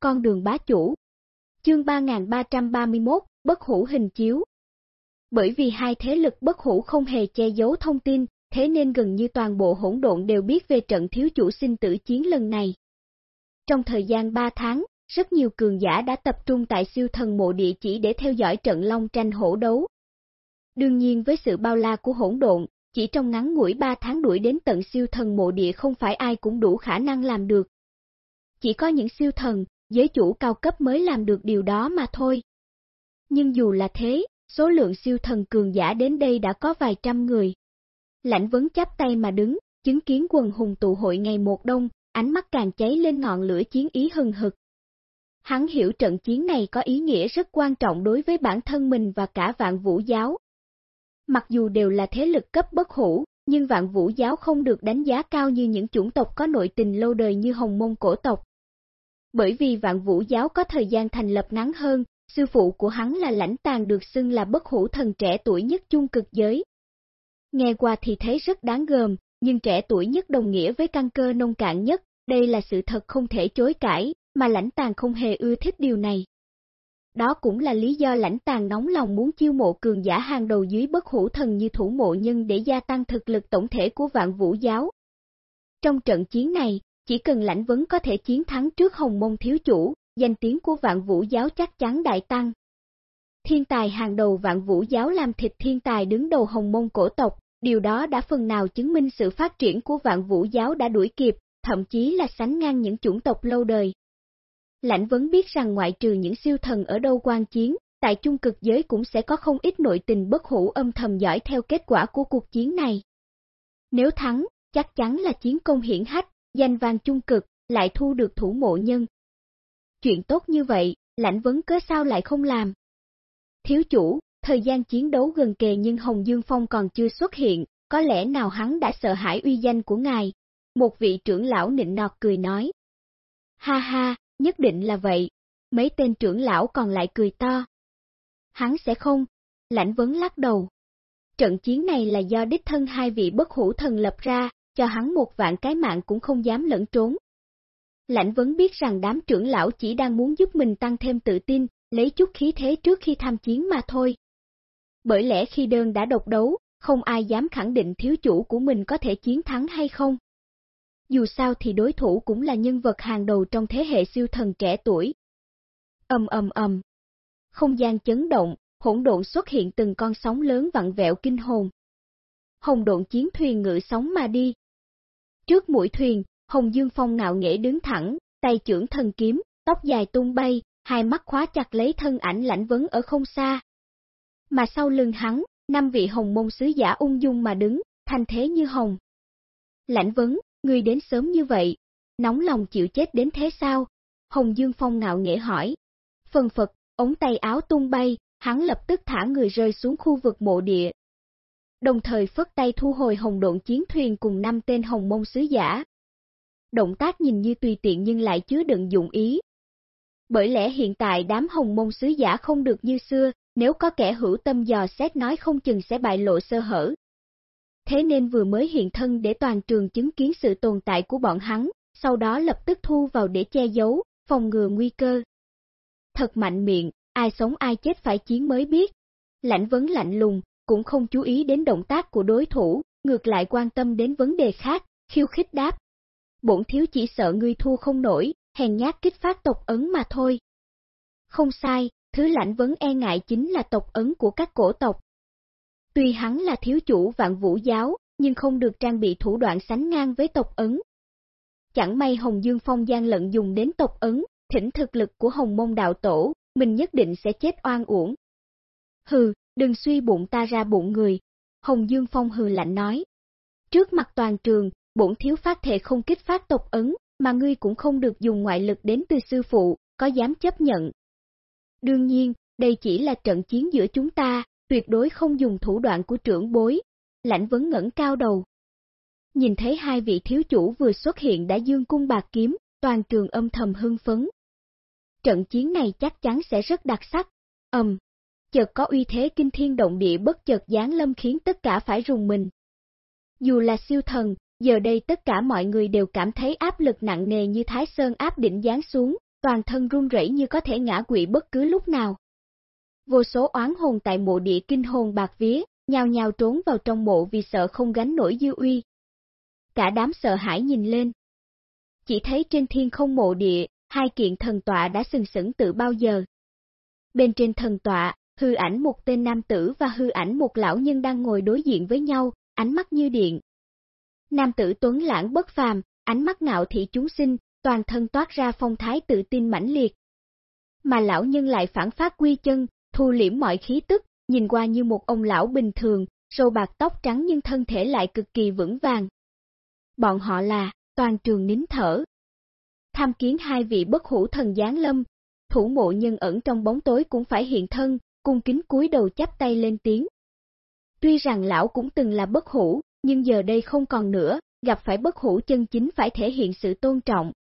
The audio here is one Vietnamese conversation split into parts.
con đường bá chủ. Chương 3331, bất hủ hình chiếu. Bởi vì hai thế lực bất hủ không hề che giấu thông tin, thế nên gần như toàn bộ hỗn độn đều biết về trận thiếu chủ sinh tử chiến lần này. Trong thời gian 3 tháng, rất nhiều cường giả đã tập trung tại siêu thần mộ địa chỉ để theo dõi trận long tranh hổ đấu. Đương nhiên với sự bao la của hỗn độn, chỉ trong ngắn ngủi 3 tháng đuổi đến tận siêu thần mộ địa không phải ai cũng đủ khả năng làm được. Chỉ có những siêu thần, giới chủ cao cấp mới làm được điều đó mà thôi. Nhưng dù là thế, số lượng siêu thần cường giả đến đây đã có vài trăm người. Lãnh vấn chắp tay mà đứng, chứng kiến quần hùng tụ hội ngày một đông, ánh mắt càng cháy lên ngọn lửa chiến ý hừng hực. Hắn hiểu trận chiến này có ý nghĩa rất quan trọng đối với bản thân mình và cả vạn vũ giáo. Mặc dù đều là thế lực cấp bất hủ, nhưng vạn vũ giáo không được đánh giá cao như những chủng tộc có nội tình lâu đời như hồng mông cổ tộc. Bởi vì vạn vũ giáo có thời gian thành lập ngắn hơn, sư phụ của hắn là lãnh tàng được xưng là bất hủ thần trẻ tuổi nhất chung cực giới. Nghe qua thì thấy rất đáng gờm, nhưng trẻ tuổi nhất đồng nghĩa với căn cơ nông cạn nhất, đây là sự thật không thể chối cãi, mà lãnh tàng không hề ưa thích điều này. Đó cũng là lý do lãnh tàng nóng lòng muốn chiêu mộ cường giả hàng đầu dưới bất hủ thần như thủ mộ nhân để gia tăng thực lực tổng thể của vạn vũ giáo. Trong trận chiến này, chỉ cần lãnh vấn có thể chiến thắng trước hồng môn thiếu chủ, danh tiếng của vạn vũ giáo chắc chắn đại tăng. Thiên tài hàng đầu vạn vũ giáo làm thịt thiên tài đứng đầu hồng môn cổ tộc, điều đó đã phần nào chứng minh sự phát triển của vạn vũ giáo đã đuổi kịp, thậm chí là sánh ngang những chủng tộc lâu đời. Lãnh vấn biết rằng ngoại trừ những siêu thần ở đâu quan chiến, tại chung cực giới cũng sẽ có không ít nội tình bất hủ âm thầm dõi theo kết quả của cuộc chiến này. Nếu thắng, chắc chắn là chiến công hiển hách, danh vang chung cực, lại thu được thủ mộ nhân. Chuyện tốt như vậy, lãnh vấn cớ sao lại không làm? Thiếu chủ, thời gian chiến đấu gần kề nhưng Hồng Dương Phong còn chưa xuất hiện, có lẽ nào hắn đã sợ hãi uy danh của ngài? Một vị trưởng lão nịnh nọt cười nói. Ha ha, nhất định là vậy. Mấy tên trưởng lão còn lại cười to. Hắn sẽ không. Lãnh vấn lắc đầu. Trận chiến này là do đích thân hai vị bất hủ thần lập ra, cho hắn một vạn cái mạng cũng không dám lẫn trốn. Lãnh vấn biết rằng đám trưởng lão chỉ đang muốn giúp mình tăng thêm tự tin, lấy chút khí thế trước khi tham chiến mà thôi. Bởi lẽ khi đơn đã độc đấu, không ai dám khẳng định thiếu chủ của mình có thể chiến thắng hay không. Dù sao thì đối thủ cũng là nhân vật hàng đầu trong thế hệ siêu thần trẻ tuổi. Ầm ầm ầm. Không gian chấn động, hỗn độn xuất hiện từng con sóng lớn vặn vẹo kinh hồn. Hồng độn chiến thuyền ngự sóng mà đi. Trước mũi thuyền, Hồng Dương Phong ngạo nghễ đứng thẳng, tay trưởng thần kiếm, tóc dài tung bay, hai mắt khóa chặt lấy thân ảnh lãnh vấn ở không xa. Mà sau lưng hắn, năm vị hồng môn sứ giả ung dung mà đứng, thanh thế như hồng. Lãnh vấn, người đến sớm như vậy, nóng lòng chịu chết đến thế sao? Hồng Dương Phong ngạo nghễ hỏi. Phần phật, ống tay áo tung bay, hắn lập tức thả người rơi xuống khu vực mộ địa. Đồng thời phất tay thu hồi hồng độn chiến thuyền cùng năm tên hồng môn sứ giả. Động tác nhìn như tùy tiện nhưng lại chứa đựng dụng ý. Bởi lẽ hiện tại đám hồng môn sứ giả không được như xưa, nếu có kẻ hữu tâm dò xét nói không chừng sẽ bại lộ sơ hở, thế nên vừa mới hiện thân để toàn trường chứng kiến sự tồn tại của bọn hắn, sau đó lập tức thu vào để che giấu, phòng ngừa nguy cơ. Thật mạnh miệng, ai sống ai chết phải chiến mới biết. Lãnh vấn lạnh lùng, cũng không chú ý đến động tác của đối thủ, ngược lại quan tâm đến vấn đề khác, khiêu khích đáp. Bổn thiếu chỉ sợ ngươi thua không nổi, hèn nhát kích phát tộc ấn mà thôi. Không sai, thứ lãnh vấn e ngại chính là tộc ấn của các cổ tộc, Tuy hắn là thiếu chủ vạn vũ giáo, nhưng không được trang bị thủ đoạn sánh ngang với tộc ấn. Chẳng may Hồng Dương Phong gian lận dùng đến tộc ấn, thỉnh thực lực của Hồng Mông Đạo Tổ, mình nhất định sẽ chết oan uổng. Hừ, đừng suy bụng ta ra bụng người, Hồng Dương Phong hừ lạnh nói. Trước mặt toàn trường, bổn thiếu phát thể không kích phát tộc ấn, mà ngươi cũng không được dùng ngoại lực đến từ sư phụ, có dám chấp nhận. Đương nhiên, đây chỉ là trận chiến giữa chúng ta, tuyệt đối không dùng thủ đoạn của trưởng bối. Lãnh vấn ngẩn cao đầu. Nhìn thấy hai vị thiếu chủ vừa xuất hiện đã dương cung bạc kiếm, toàn trường âm thầm hưng phấn. Trận chiến này chắc chắn sẽ rất đặc sắc. Ầm, um, chợt có uy thế kinh thiên động địa bất chợt giáng lâm khiến tất cả phải rùng mình. Dù là siêu thần, giờ đây tất cả mọi người đều cảm thấy áp lực nặng nề như Thái Sơn áp đỉnh giáng xuống, toàn thân run rẩy như có thể ngã quỵ bất cứ lúc nào. Vô số oán hồn tại mộ địa kinh hồn bạc vía, nhào nhào trốn vào trong mộ vì sợ không gánh nổi dư uy. Cả đám sợ hãi nhìn lên. Chỉ thấy trên thiên không mộ địa, hai kiện thần tọa đã sừng sững từ bao giờ. Bên trên thần tọa, hư ảnh một tên nam tử và hư ảnh một lão nhân đang ngồi đối diện với nhau, ánh mắt như điện. Nam tử tuấn lãng bất phàm, ánh mắt ngạo thị chúng sinh, toàn thân toát ra phong thái tự tin mãnh liệt. Mà lão nhân lại phản phát quy chân, thu liễm mọi khí tức, nhìn qua như một ông lão bình thường, râu bạc tóc trắng nhưng thân thể lại cực kỳ vững vàng. Bọn họ là, toàn trường nín thở. Tham kiến hai vị bất hủ thần giáng lâm, thủ mộ nhân ẩn trong bóng tối cũng phải hiện thân, cung kính cúi đầu chắp tay lên tiếng. Tuy rằng lão cũng từng là bất hủ, nhưng giờ đây không còn nữa, gặp phải bất hủ chân chính phải thể hiện sự tôn trọng.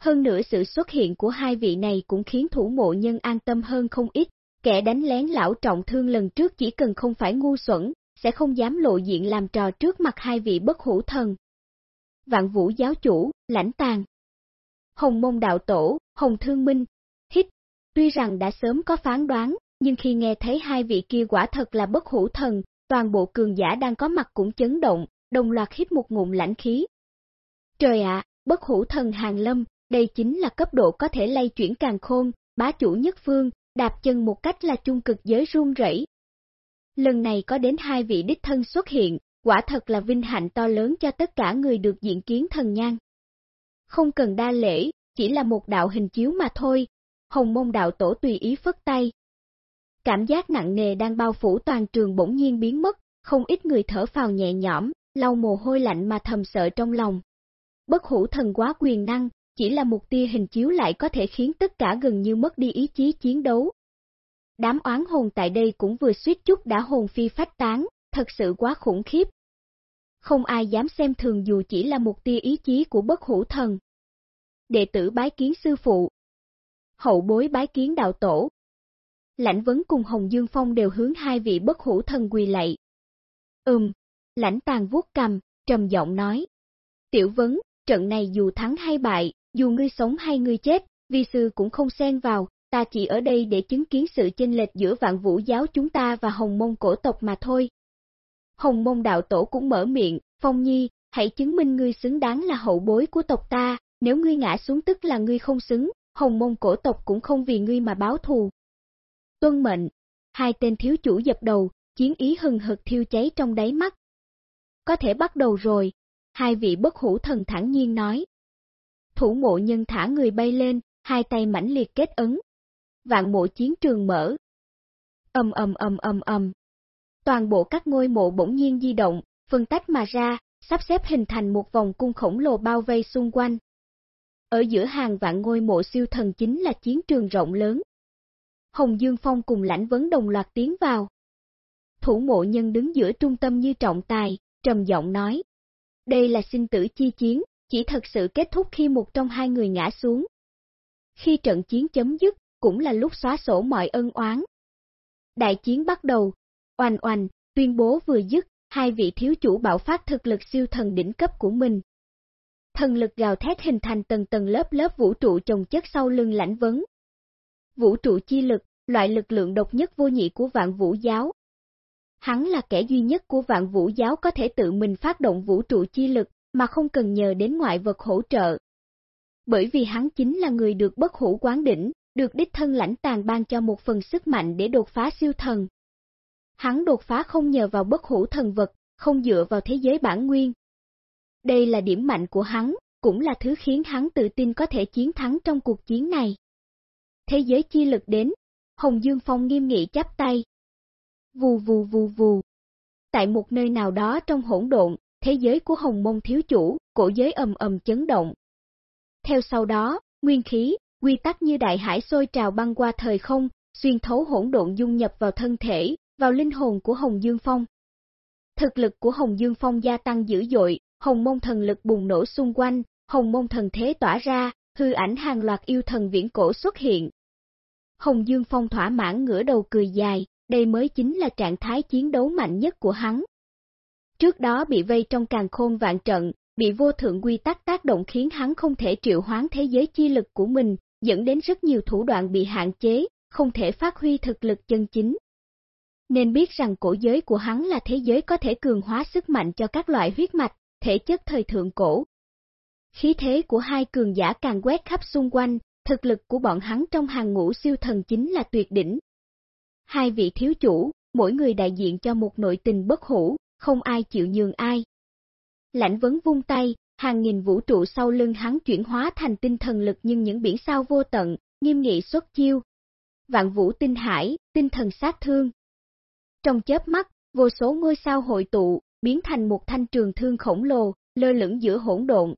Hơn nữa sự xuất hiện của hai vị này cũng khiến thủ mộ nhân an tâm hơn không ít, kẻ đánh lén lão trọng thương lần trước chỉ cần không phải ngu xuẩn, sẽ không dám lộ diện làm trò trước mặt hai vị bất hủ thần. Vạn vũ giáo chủ, lãnh tàn. Hồng mông đạo tổ, hồng thương minh, hít, tuy rằng đã sớm có phán đoán, nhưng khi nghe thấy hai vị kia quả thật là bất hủ thần, toàn bộ cường giả đang có mặt cũng chấn động, đồng loạt hít một ngụm lãnh khí. Trời ạ, bất hủ thần hàng lâm, đây chính là cấp độ có thể lay chuyển càng khôn, bá chủ nhất phương, đạp chân một cách là trung cực giới run rẩy. Lần này có đến hai vị đích thân xuất hiện, quả thật là vinh hạnh to lớn cho tất cả người được diện kiến thần nhan. Không cần đa lễ, chỉ là một đạo hình chiếu mà thôi, hồng môn đạo tổ tùy ý phất tay, Cảm giác nặng nề đang bao phủ toàn trường bỗng nhiên biến mất, không ít người thở phào nhẹ nhõm, lau mồ hôi lạnh mà thầm sợ trong lòng. Bất hủ thần quá quyền năng, chỉ là một tia hình chiếu lại có thể khiến tất cả gần như mất đi ý chí chiến đấu. Đám oán hồn tại đây cũng vừa suýt chút đã hồn phi phách tán, thật sự quá khủng khiếp. Không ai dám xem thường dù chỉ là một tia ý chí của bất hủ thần. Đệ tử bái kiến sư phụ. Hậu bối bái kiến đạo tổ, Lãnh Vấn cùng Hồng Dương Phong đều hướng hai vị bất hủ thần quỳ lạy. Ừm, lãnh tàn vuốt cầm, trầm giọng nói. Tiểu Vấn, trận này dù thắng hay bại, dù ngươi sống hay ngươi chết, vi sư cũng không xen vào, ta chỉ ở đây để chứng kiến sự chênh lệch giữa vạn vũ giáo chúng ta và hồng mông cổ tộc mà thôi. Hồng mông đạo tổ cũng mở miệng, Phong Nhi, hãy chứng minh ngươi xứng đáng là hậu bối của tộc ta, nếu ngươi ngã xuống tức là ngươi không xứng, hồng mông cổ tộc cũng không vì ngươi mà báo thù, Tuân mệnh, hai tên thiếu chủ dập đầu, chiến ý hừng hực thiêu cháy trong đáy mắt. Có thể bắt đầu rồi, hai vị bất hủ thần thẳng nhiên nói. Thủ mộ nhân thả người bay lên, hai tay mãnh liệt kết ấn. Vạn mộ chiến trường mở. Âm âm âm âm âm. Toàn bộ các ngôi mộ bỗng nhiên di động, phân tách mà ra, sắp xếp hình thành một vòng cung khổng lồ bao vây xung quanh. Ở giữa hàng vạn ngôi mộ siêu thần chính là chiến trường rộng lớn, Hồng Dương Phong cùng lãnh vấn đồng loạt tiến vào. Thủ mộ nhân đứng giữa trung tâm như trọng tài, trầm giọng nói. Đây là sinh tử chi chiến, chỉ thật sự kết thúc khi một trong hai người ngã xuống. Khi trận chiến chấm dứt, cũng là lúc xóa sổ mọi ân oán. Đại chiến bắt đầu, oanh oanh, tuyên bố vừa dứt, hai vị thiếu chủ bạo phát thực lực siêu thần đỉnh cấp của mình. Thần lực gào thét hình thành tầng tầng lớp lớp vũ trụ chồng chất sau lưng lãnh vấn, Vũ trụ chi lực, loại lực lượng độc nhất vô nhị của vạn vũ giáo. Hắn là kẻ duy nhất của vạn vũ giáo có thể tự mình phát động vũ trụ chi lực, mà không cần nhờ đến ngoại vật hỗ trợ. Bởi vì hắn chính là người được bất hủ quán đỉnh, được đích thân lãnh tàn ban cho một phần sức mạnh để đột phá siêu thần. Hắn đột phá không nhờ vào bất hủ thần vật, không dựa vào thế giới bản nguyên. Đây là điểm mạnh của hắn, cũng là thứ khiến hắn tự tin có thể chiến thắng trong cuộc chiến này thế giới chi lực đến, Hồng Dương Phong nghiêm nghị chắp tay. Vù vù vù vù. Tại một nơi nào đó trong hỗn độn, thế giới của Hồng Mông thiếu chủ, cổ giới ầm ầm chấn động. Theo sau đó, nguyên khí, quy tắc như đại hải sôi trào băng qua thời không, xuyên thấu hỗn độn dung nhập vào thân thể, vào linh hồn của Hồng Dương Phong. Thực lực của Hồng Dương Phong gia tăng dữ dội, Hồng Mông thần lực bùng nổ xung quanh, Hồng Mông thần thế tỏa ra, hư ảnh hàng loạt yêu thần viễn cổ xuất hiện, Hồng Dương Phong thỏa mãn ngửa đầu cười dài, đây mới chính là trạng thái chiến đấu mạnh nhất của hắn. Trước đó bị vây trong càng khôn vạn trận, bị vô thượng quy tắc tác động khiến hắn không thể triệu hoán thế giới chi lực của mình, dẫn đến rất nhiều thủ đoạn bị hạn chế, không thể phát huy thực lực chân chính. Nên biết rằng cổ giới của hắn là thế giới có thể cường hóa sức mạnh cho các loại huyết mạch, thể chất thời thượng cổ. Khí thế của hai cường giả càng quét khắp xung quanh, thực lực của bọn hắn trong hàng ngũ siêu thần chính là tuyệt đỉnh. Hai vị thiếu chủ, mỗi người đại diện cho một nội tình bất hủ, không ai chịu nhường ai. Lãnh vấn vung tay, hàng nghìn vũ trụ sau lưng hắn chuyển hóa thành tinh thần lực nhưng những biển sao vô tận, nghiêm nghị xuất chiêu. Vạn vũ tinh hải, tinh thần sát thương. Trong chớp mắt, vô số ngôi sao hội tụ, biến thành một thanh trường thương khổng lồ, lơ lửng giữa hỗn độn.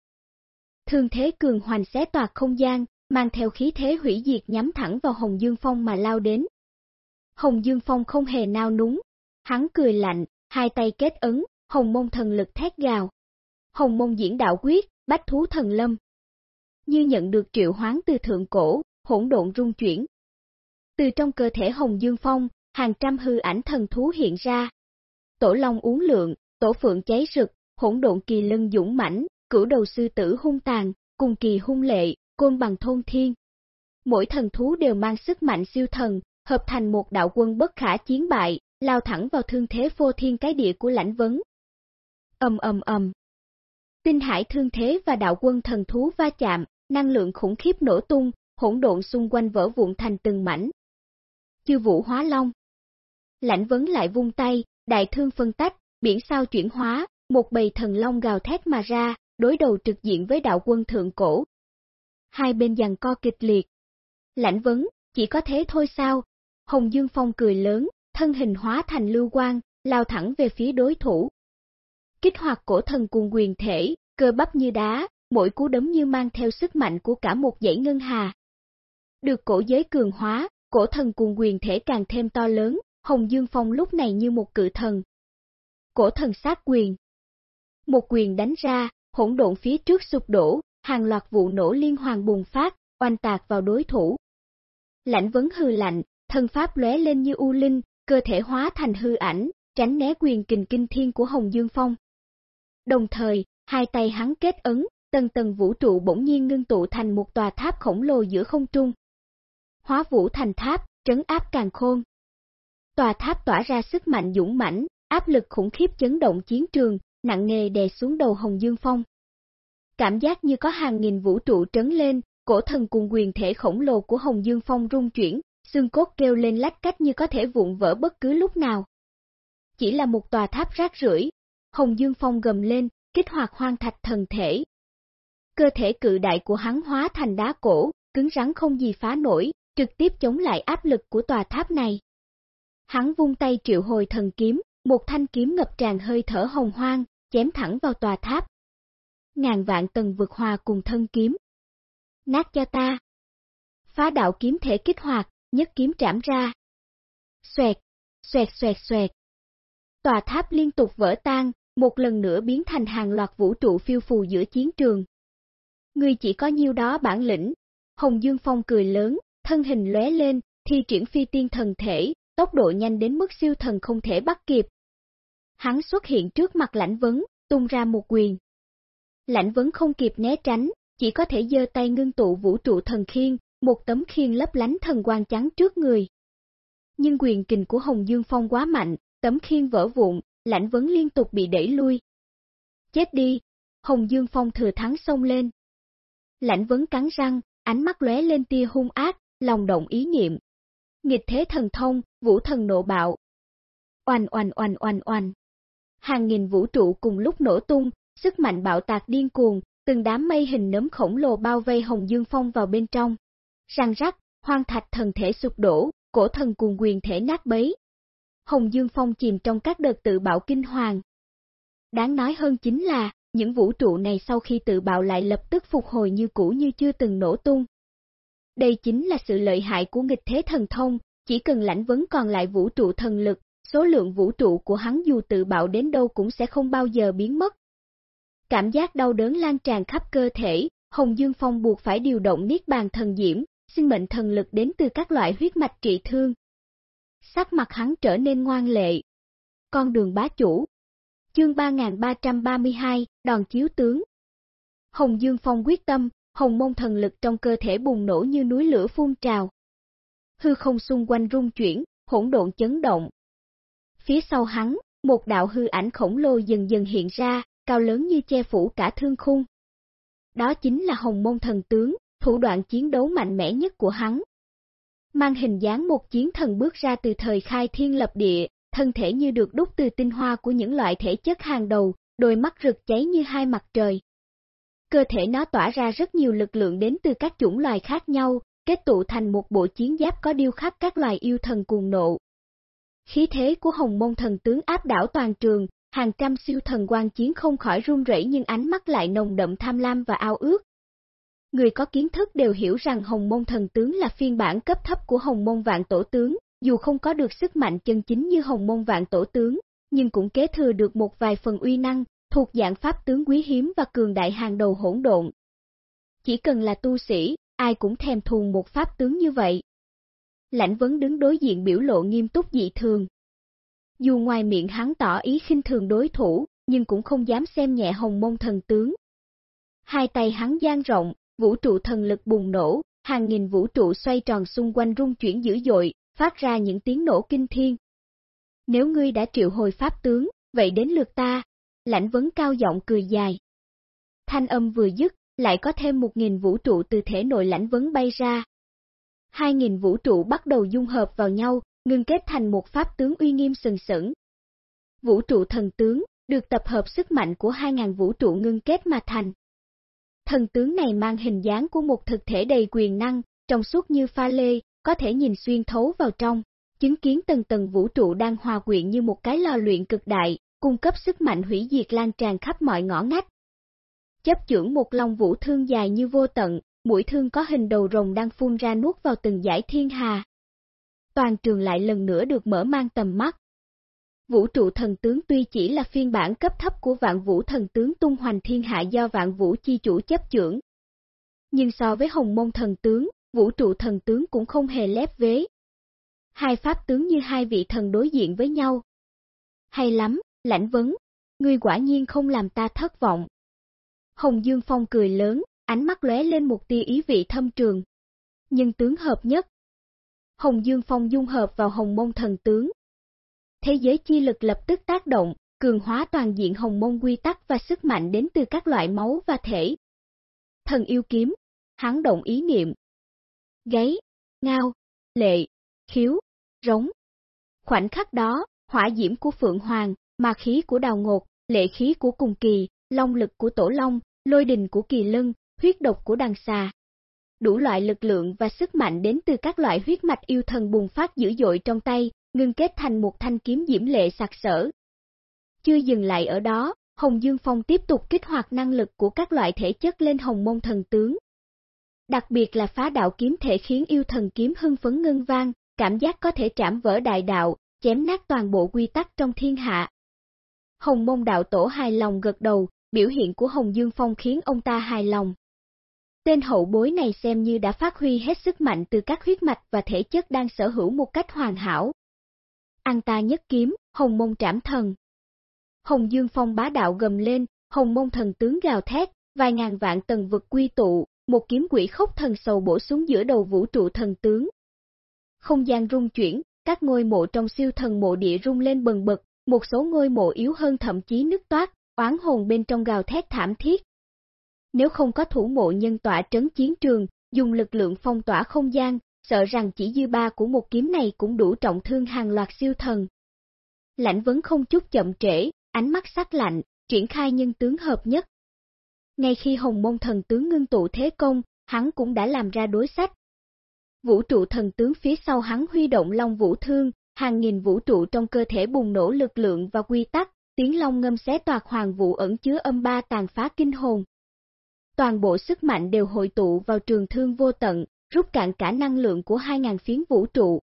Thương thế cường hoành xé toạc không gian, mang theo khí thế hủy diệt nhắm thẳng vào Hồng Dương Phong mà lao đến. Hồng Dương Phong không hề nao núng, hắn cười lạnh, hai tay kết ấn, hồng mông thần lực thét gào. Hồng mông diễn đạo quyết, bách thú thần lâm. Như nhận được triệu hoán từ thượng cổ, hỗn độn rung chuyển. Từ trong cơ thể Hồng Dương Phong, hàng trăm hư ảnh thần thú hiện ra. Tổ long uống lượng, tổ phượng cháy rực, hỗn độn kỳ lân dũng mãnh, cửu đầu sư tử hung tàn, cùng kỳ hung lệ, côn bằng thôn thiên. Mỗi thần thú đều mang sức mạnh siêu thần, hợp thành một đạo quân bất khả chiến bại, lao thẳng vào thương thế vô thiên cái địa của lãnh vấn. Ầm ầm ầm. Tinh hải thương thế và đạo quân thần thú va chạm, năng lượng khủng khiếp nổ tung, hỗn độn xung quanh vỡ vụn thành từng mảnh. Chư vũ hóa long. Lãnh vấn lại vung tay, đại thương phân tách, biển sao chuyển hóa, một bầy thần long gào thét mà ra, đối đầu trực diện với đạo quân thượng cổ. Hai bên giằng co kịch liệt. Lãnh vấn, chỉ có thế thôi sao? Hồng Dương Phong cười lớn, thân hình hóa thành lưu quang, lao thẳng về phía đối thủ. Kích hoạt cổ thần cuồng quyền thể, cơ bắp như đá, mỗi cú đấm như mang theo sức mạnh của cả một dãy ngân hà. Được cổ giới cường hóa, cổ thần cuồng quyền thể càng thêm to lớn, Hồng Dương Phong lúc này như một cự thần. Cổ thần sát quyền Một quyền đánh ra, hỗn độn phía trước sụp đổ, hàng loạt vụ nổ liên hoàn bùng phát, oanh tạc vào đối thủ. Lãnh vấn hư lạnh, thân pháp lóe lên như u linh, cơ thể hóa thành hư ảnh, tránh né quyền kình kinh thiên của Hồng Dương Phong. Đồng thời, hai tay hắn kết ấn, tầng tầng vũ trụ bỗng nhiên ngưng tụ thành một tòa tháp khổng lồ giữa không trung. Hóa vũ thành tháp, trấn áp càng khôn. Tòa tháp tỏa ra sức mạnh dũng mãnh, áp lực khủng khiếp chấn động chiến trường, nặng nề đè xuống đầu Hồng Dương Phong. Cảm giác như có hàng nghìn vũ trụ trấn lên, cổ thần cùng quyền thể khổng lồ của Hồng Dương Phong rung chuyển, xương cốt kêu lên lách cách như có thể vụn vỡ bất cứ lúc nào. Chỉ là một tòa tháp rác rưởi, Hồng Dương Phong gầm lên, kích hoạt hoang thạch thần thể. Cơ thể cự đại của hắn hóa thành đá cổ, cứng rắn không gì phá nổi, trực tiếp chống lại áp lực của tòa tháp này. Hắn vung tay triệu hồi thần kiếm, một thanh kiếm ngập tràn hơi thở hồng hoang, chém thẳng vào tòa tháp. Ngàn vạn tầng vượt hòa cùng thân kiếm. Nát cho ta. Phá đạo kiếm thể kích hoạt, nhất kiếm trảm ra. Xoẹt, xoẹt xoẹt xoẹt. Tòa tháp liên tục vỡ tan, một lần nữa biến thành hàng loạt vũ trụ phiêu phù giữa chiến trường. Ngươi chỉ có nhiêu đó bản lĩnh. Hồng Dương Phong cười lớn, thân hình lóe lên, thi triển phi tiên thần thể, tốc độ nhanh đến mức siêu thần không thể bắt kịp. Hắn xuất hiện trước mặt lãnh vấn, tung ra một quyền. Lãnh vấn không kịp né tránh, chỉ có thể giơ tay ngưng tụ vũ trụ thần khiên, một tấm khiên lấp lánh thần quang trắng trước người. Nhưng quyền kình của Hồng Dương Phong quá mạnh, tấm khiên vỡ vụn, lãnh vấn liên tục bị đẩy lui. Chết đi, Hồng Dương Phong thừa thắng xông lên. Lãnh vấn cắn răng, ánh mắt lóe lên tia hung ác, lòng động ý niệm. Nghịch thế thần thông, vũ thần nộ bạo. Oanh oanh oanh oanh oanh. Hàng nghìn vũ trụ cùng lúc nổ tung, sức mạnh bạo tạc điên cuồng, từng đám mây hình nấm khổng lồ bao vây Hồng Dương Phong vào bên trong. Răng rắc, hoang thạch thần thể sụp đổ, cổ thần cuồng quyền thể nát bấy. Hồng Dương Phong chìm trong các đợt tự bạo kinh hoàng. Đáng nói hơn chính là, những vũ trụ này sau khi tự bạo lại lập tức phục hồi như cũ như chưa từng nổ tung. Đây chính là sự lợi hại của nghịch thế thần thông, chỉ cần lãnh vấn còn lại vũ trụ thần lực, số lượng vũ trụ của hắn dù tự bạo đến đâu cũng sẽ không bao giờ biến mất. Cảm giác đau đớn lan tràn khắp cơ thể, Hồng Dương Phong buộc phải điều động niết bàn thần diễm, sinh mệnh thần lực đến từ các loại huyết mạch trị thương. Sắc mặt hắn trở nên ngoan lệ. Con đường bá chủ. Chương 3332, đòn chiếu tướng. Hồng Dương Phong quyết tâm, hồng môn thần lực trong cơ thể bùng nổ như núi lửa phun trào. Hư không xung quanh rung chuyển, hỗn độn chấn động. Phía sau hắn, một đạo hư ảnh khổng lồ dần dần hiện ra, cao lớn như che phủ cả thương khung. Đó chính là hồng môn thần tướng, thủ đoạn chiến đấu mạnh mẽ nhất của hắn. Mang hình dáng một chiến thần bước ra từ thời khai thiên lập địa, thân thể như được đúc từ tinh hoa của những loại thể chất hàng đầu, đôi mắt rực cháy như hai mặt trời. Cơ thể nó tỏa ra rất nhiều lực lượng đến từ các chủng loài khác nhau, kết tụ thành một bộ chiến giáp có điêu khắc các loài yêu thần cuồng nộ. Khí thế của hồng môn thần tướng áp đảo toàn trường, hàng trăm siêu thần quan chiến không khỏi run rẩy nhưng ánh mắt lại nồng đậm tham lam và ao ước. Người có kiến thức đều hiểu rằng hồng môn thần tướng là phiên bản cấp thấp của hồng môn vạn tổ tướng, dù không có được sức mạnh chân chính như hồng môn vạn tổ tướng, nhưng cũng kế thừa được một vài phần uy năng, thuộc dạng pháp tướng quý hiếm và cường đại hàng đầu hỗn độn. Chỉ cần là tu sĩ, ai cũng thèm thuồng một pháp tướng như vậy. Lãnh vấn đứng đối diện biểu lộ nghiêm túc dị thường. Dù ngoài miệng hắn tỏ ý khinh thường đối thủ, nhưng cũng không dám xem nhẹ hồng môn thần tướng. Hai tay hắn gian rộng, vũ trụ thần lực bùng nổ, hàng nghìn vũ trụ xoay tròn xung quanh rung chuyển dữ dội, phát ra những tiếng nổ kinh thiên. Nếu ngươi đã triệu hồi pháp tướng, vậy đến lượt ta, lãnh vấn cao giọng cười dài. Thanh âm vừa dứt, lại có thêm một nghìn vũ trụ từ thể nội lãnh vấn bay ra. Hai nghìn vũ trụ bắt đầu dung hợp vào nhau, ngưng kết thành một pháp tướng uy nghiêm sừng sững. Vũ trụ thần tướng, được tập hợp sức mạnh của hai ngàn vũ trụ ngưng kết mà thành. Thần tướng này mang hình dáng của một thực thể đầy quyền năng, trong suốt như pha lê, có thể nhìn xuyên thấu vào trong, chứng kiến từng tầng vũ trụ đang hòa quyện như một cái lò luyện cực đại, cung cấp sức mạnh hủy diệt lan tràn khắp mọi ngõ ngách. Chấp chưởng một lòng vũ thương dài như vô tận, mũi thương có hình đầu rồng đang phun ra nuốt vào từng giải thiên hà. Toàn trường lại lần nữa được mở mang tầm mắt. Vũ trụ thần tướng tuy chỉ là phiên bản cấp thấp của vạn vũ thần tướng tung hoành thiên hạ do vạn vũ chi chủ chấp chưởng. Nhưng so với hồng môn thần tướng, vũ trụ thần tướng cũng không hề lép vế. Hai pháp tướng như hai vị thần đối diện với nhau. Hay lắm, lãnh vấn, ngươi quả nhiên không làm ta thất vọng. Hồng Dương Phong cười lớn, ánh mắt lóe lên một tia ý vị thâm trường. Nhưng tướng hợp nhất. Hồng Dương Phong dung hợp vào hồng môn thần tướng. Thế giới chi lực lập tức tác động, cường hóa toàn diện hồng môn quy tắc và sức mạnh đến từ các loại máu và thể. Thần yêu kiếm, hắn động ý niệm. Gáy, ngao, lệ, khiếu, rống. Khoảnh khắc đó, hỏa diễm của Phượng Hoàng, ma khí của đào ngột, lệ khí của cùng kỳ, long lực của tổ long, lôi đình của kỳ lân, huyết độc của đằng xà. Đủ loại lực lượng và sức mạnh đến từ các loại huyết mạch yêu thần bùng phát dữ dội trong tay, ngưng kết thành một thanh kiếm diễm lệ sạc sở. Chưa dừng lại ở đó, Hồng Dương Phong tiếp tục kích hoạt năng lực của các loại thể chất lên hồng môn thần tướng. Đặc biệt là phá đạo kiếm thể khiến yêu thần kiếm hưng phấn ngân vang, cảm giác có thể trảm vỡ đại đạo, chém nát toàn bộ quy tắc trong thiên hạ. Hồng môn đạo tổ hài lòng gật đầu, biểu hiện của Hồng Dương Phong khiến ông ta hài lòng. Tên hậu bối này xem như đã phát huy hết sức mạnh từ các huyết mạch và thể chất đang sở hữu một cách hoàn hảo. an ta nhất kiếm, Hồng môn trảm thần. Hồng Dương Phong bá đạo gầm lên, Hồng môn thần tướng gào thét, vài ngàn vạn tầng vực quy tụ, một kiếm quỷ khốc thần sầu bổ xuống giữa đầu vũ trụ thần tướng. Không gian rung chuyển, các ngôi mộ trong siêu thần mộ địa rung lên bần bật, một số ngôi mộ yếu hơn thậm chí nứt toát, oán hồn bên trong gào thét thảm thiết. Nếu không có thủ mộ nhân tỏa trấn chiến trường, dùng lực lượng phong tỏa không gian, sợ rằng chỉ dư ba của một kiếm này cũng đủ trọng thương hàng loạt siêu thần. Lãnh vấn không chút chậm trễ, ánh mắt sắc lạnh, triển khai nhân tướng hợp nhất. Ngay khi hồng môn thần tướng ngưng tụ thế công, hắn cũng đã làm ra đối sách. Vũ trụ thần tướng phía sau hắn huy động long vũ thương, hàng nghìn vũ trụ trong cơ thể bùng nổ lực lượng và quy tắc, tiếng long ngâm xé toạc hoàng vũ ẩn chứa âm ba tàn phá kinh hồn. Toàn bộ sức mạnh đều hội tụ vào trường thương vô tận, rút cạn cả năng lượng của hai ngàn phiến vũ trụ.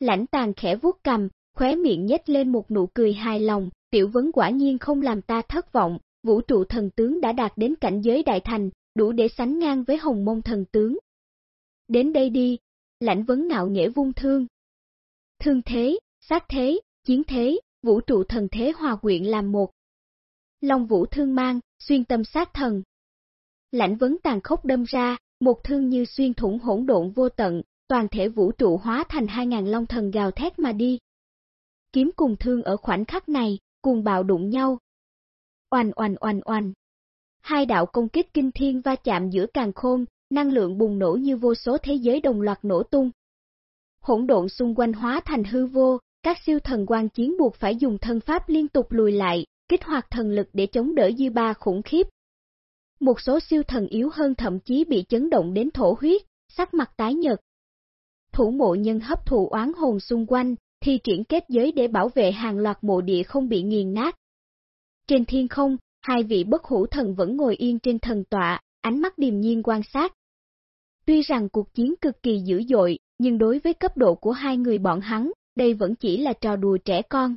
Lãnh tàn khẽ vuốt cầm, khóe miệng nhếch lên một nụ cười hài lòng, tiểu vấn quả nhiên không làm ta thất vọng, vũ trụ thần tướng đã đạt đến cảnh giới đại thành, đủ để sánh ngang với hồng môn thần tướng. Đến đây đi, lãnh vấn ngạo nghễ vung thương. Thương thế, sát thế, chiến thế, vũ trụ thần thế hòa quyện làm một. Long vũ thương mang, xuyên tâm sát thần. Lãnh vấn tàn khốc đâm ra, một thương như xuyên thủng hỗn độn vô tận, toàn thể vũ trụ hóa thành hai ngàn long thần gào thét mà đi. Kiếm cùng thương ở khoảnh khắc này, cùng bạo đụng nhau. Oanh oanh oanh oanh. Hai đạo công kích kinh thiên va chạm giữa càng khôn, năng lượng bùng nổ như vô số thế giới đồng loạt nổ tung. Hỗn độn xung quanh hóa thành hư vô, các siêu thần quan chiến buộc phải dùng thân pháp liên tục lùi lại, kích hoạt thần lực để chống đỡ dư ba khủng khiếp. Một số siêu thần yếu hơn thậm chí bị chấn động đến thổ huyết, sắc mặt tái nhợt. Thủ mộ nhân hấp thụ oán hồn xung quanh, thi triển kết giới để bảo vệ hàng loạt mộ địa không bị nghiền nát. Trên thiên không, hai vị bất hủ thần vẫn ngồi yên trên thần tọa, ánh mắt điềm nhiên quan sát. Tuy rằng cuộc chiến cực kỳ dữ dội, nhưng đối với cấp độ của hai người bọn hắn, đây vẫn chỉ là trò đùa trẻ con.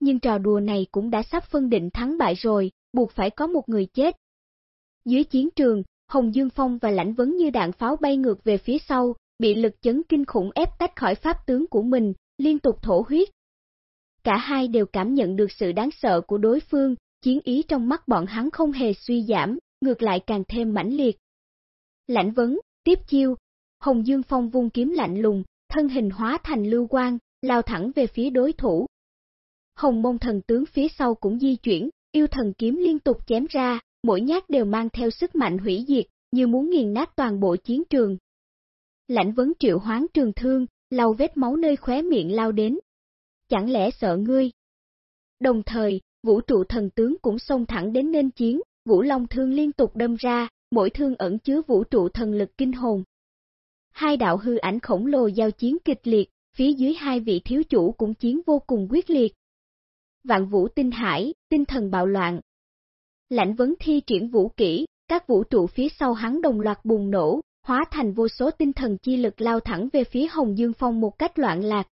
Nhưng trò đùa này cũng đã sắp phân định thắng bại rồi, buộc phải có một người chết. Dưới chiến trường, Hồng Dương Phong và Lãnh Vấn như đạn pháo bay ngược về phía sau, bị lực chấn kinh khủng ép tách khỏi pháp tướng của mình, liên tục thổ huyết. Cả hai đều cảm nhận được sự đáng sợ của đối phương, chiến ý trong mắt bọn hắn không hề suy giảm, ngược lại càng thêm mãnh liệt. Lãnh vấn, tiếp chiêu, Hồng Dương Phong vung kiếm lạnh lùng, thân hình hóa thành lưu quang, lao thẳng về phía đối thủ. Hồng mông thần tướng phía sau cũng di chuyển, yêu thần kiếm liên tục chém ra, mỗi nhát đều mang theo sức mạnh hủy diệt, như muốn nghiền nát toàn bộ chiến trường. Lãnh vấn triệu hoán trường thương, lau vết máu nơi khóe miệng lao đến. Chẳng lẽ sợ ngươi? Đồng thời, vũ trụ thần tướng cũng xông thẳng đến nên chiến, vũ long thương liên tục đâm ra, mỗi thương ẩn chứa vũ trụ thần lực kinh hồn. Hai đạo hư ảnh khổng lồ giao chiến kịch liệt, phía dưới hai vị thiếu chủ cũng chiến vô cùng quyết liệt. Vạn vũ tinh hải, tinh thần bạo loạn. Lãnh vấn thi triển vũ kỹ, các vũ trụ phía sau hắn đồng loạt bùng nổ, hóa thành vô số tinh thần chi lực lao thẳng về phía Hồng Dương Phong một cách loạn lạc.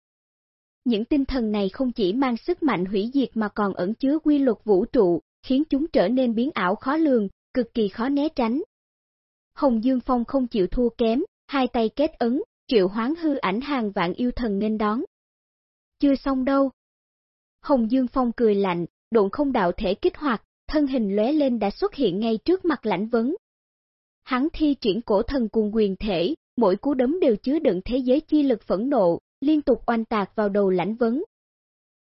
Những tinh thần này không chỉ mang sức mạnh hủy diệt mà còn ẩn chứa quy luật vũ trụ, khiến chúng trở nên biến ảo khó lường, cực kỳ khó né tránh. Hồng Dương Phong không chịu thua kém, hai tay kết ấn, triệu hoán hư ảnh hàng vạn yêu thần nên đón. Chưa xong đâu. Hồng Dương Phong cười lạnh, độn không đạo thể kích hoạt, thân hình lóe lên đã xuất hiện ngay trước mặt lãnh vấn, Hắn thi triển cổ thần cuồng quyền thể, mỗi cú đấm đều chứa đựng thế giới chi lực phẫn nộ, liên tục oanh tạc vào đầu lãnh vấn.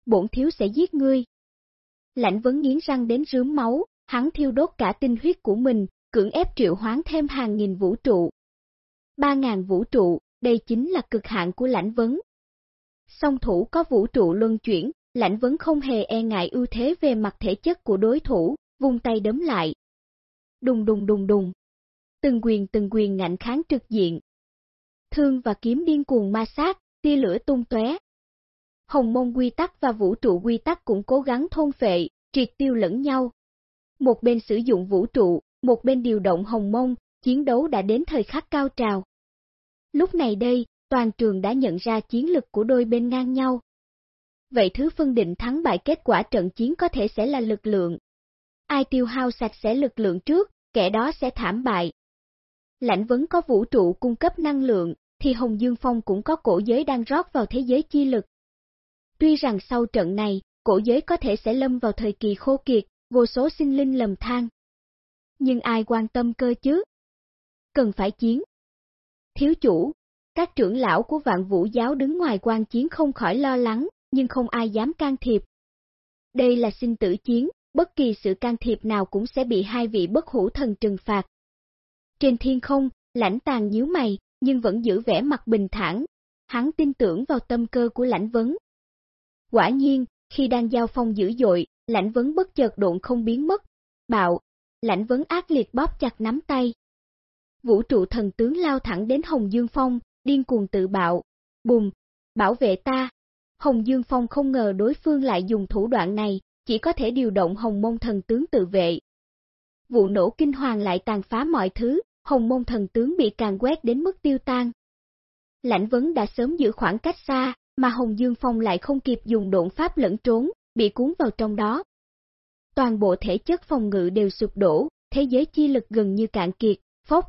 Bổn thiếu sẽ giết ngươi. Lãnh vấn nghiến răng đến rướm máu, hắn thiêu đốt cả tinh huyết của mình, cưỡng ép triệu hoán thêm hàng nghìn vũ trụ. Ba ngàn vũ trụ, đây chính là cực hạn của lãnh vấn. Song thủ có vũ trụ luân chuyển, lãnh vấn không hề e ngại ưu thế về mặt thể chất của đối thủ, vung tay đấm lại. Đùng đùng đùng đùng từng quyền từng quyền ngạnh kháng trực diện. Thương và kiếm điên cuồng ma sát, tia lửa tung tóe. Hồng môn quy tắc và vũ trụ quy tắc cũng cố gắng thôn phệ, triệt tiêu lẫn nhau. Một bên sử dụng vũ trụ, một bên điều động hồng môn, chiến đấu đã đến thời khắc cao trào. Lúc này đây, toàn trường đã nhận ra chiến lực của đôi bên ngang nhau. Vậy thứ phân định thắng bại kết quả trận chiến có thể sẽ là lực lượng. Ai tiêu hao sạch sẽ lực lượng trước, kẻ đó sẽ thảm bại lãnh vấn có vũ trụ cung cấp năng lượng, thì Hồng Dương Phong cũng có cổ giới đang rót vào thế giới chi lực. Tuy rằng sau trận này, cổ giới có thể sẽ lâm vào thời kỳ khô kiệt, vô số sinh linh lầm than. Nhưng ai quan tâm cơ chứ? Cần phải chiến. Thiếu chủ, các trưởng lão của vạn vũ giáo đứng ngoài quan chiến không khỏi lo lắng, nhưng không ai dám can thiệp. Đây là sinh tử chiến, bất kỳ sự can thiệp nào cũng sẽ bị hai vị bất hủ thần trừng phạt. Trên thiên không, lãnh tàn nhíu mày, nhưng vẫn giữ vẻ mặt bình thản. Hắn tin tưởng vào tâm cơ của lãnh vấn. Quả nhiên, khi đang giao phong dữ dội, lãnh vấn bất chợt độn không biến mất. Bạo, lãnh vấn ác liệt bóp chặt nắm tay. Vũ trụ thần tướng lao thẳng đến Hồng Dương Phong, điên cuồng tự bạo. Bùm, bảo vệ ta. Hồng Dương Phong không ngờ đối phương lại dùng thủ đoạn này, chỉ có thể điều động Hồng Môn thần tướng tự vệ. Vụ nổ kinh hoàng lại tàn phá mọi thứ, hồng môn thần tướng bị càng quét đến mức tiêu tan. Lãnh vấn đã sớm giữ khoảng cách xa, mà Hồng Dương Phong lại không kịp dùng độn pháp lẫn trốn, bị cuốn vào trong đó. Toàn bộ thể chất phòng ngự đều sụp đổ, thế giới chi lực gần như cạn kiệt, phốc.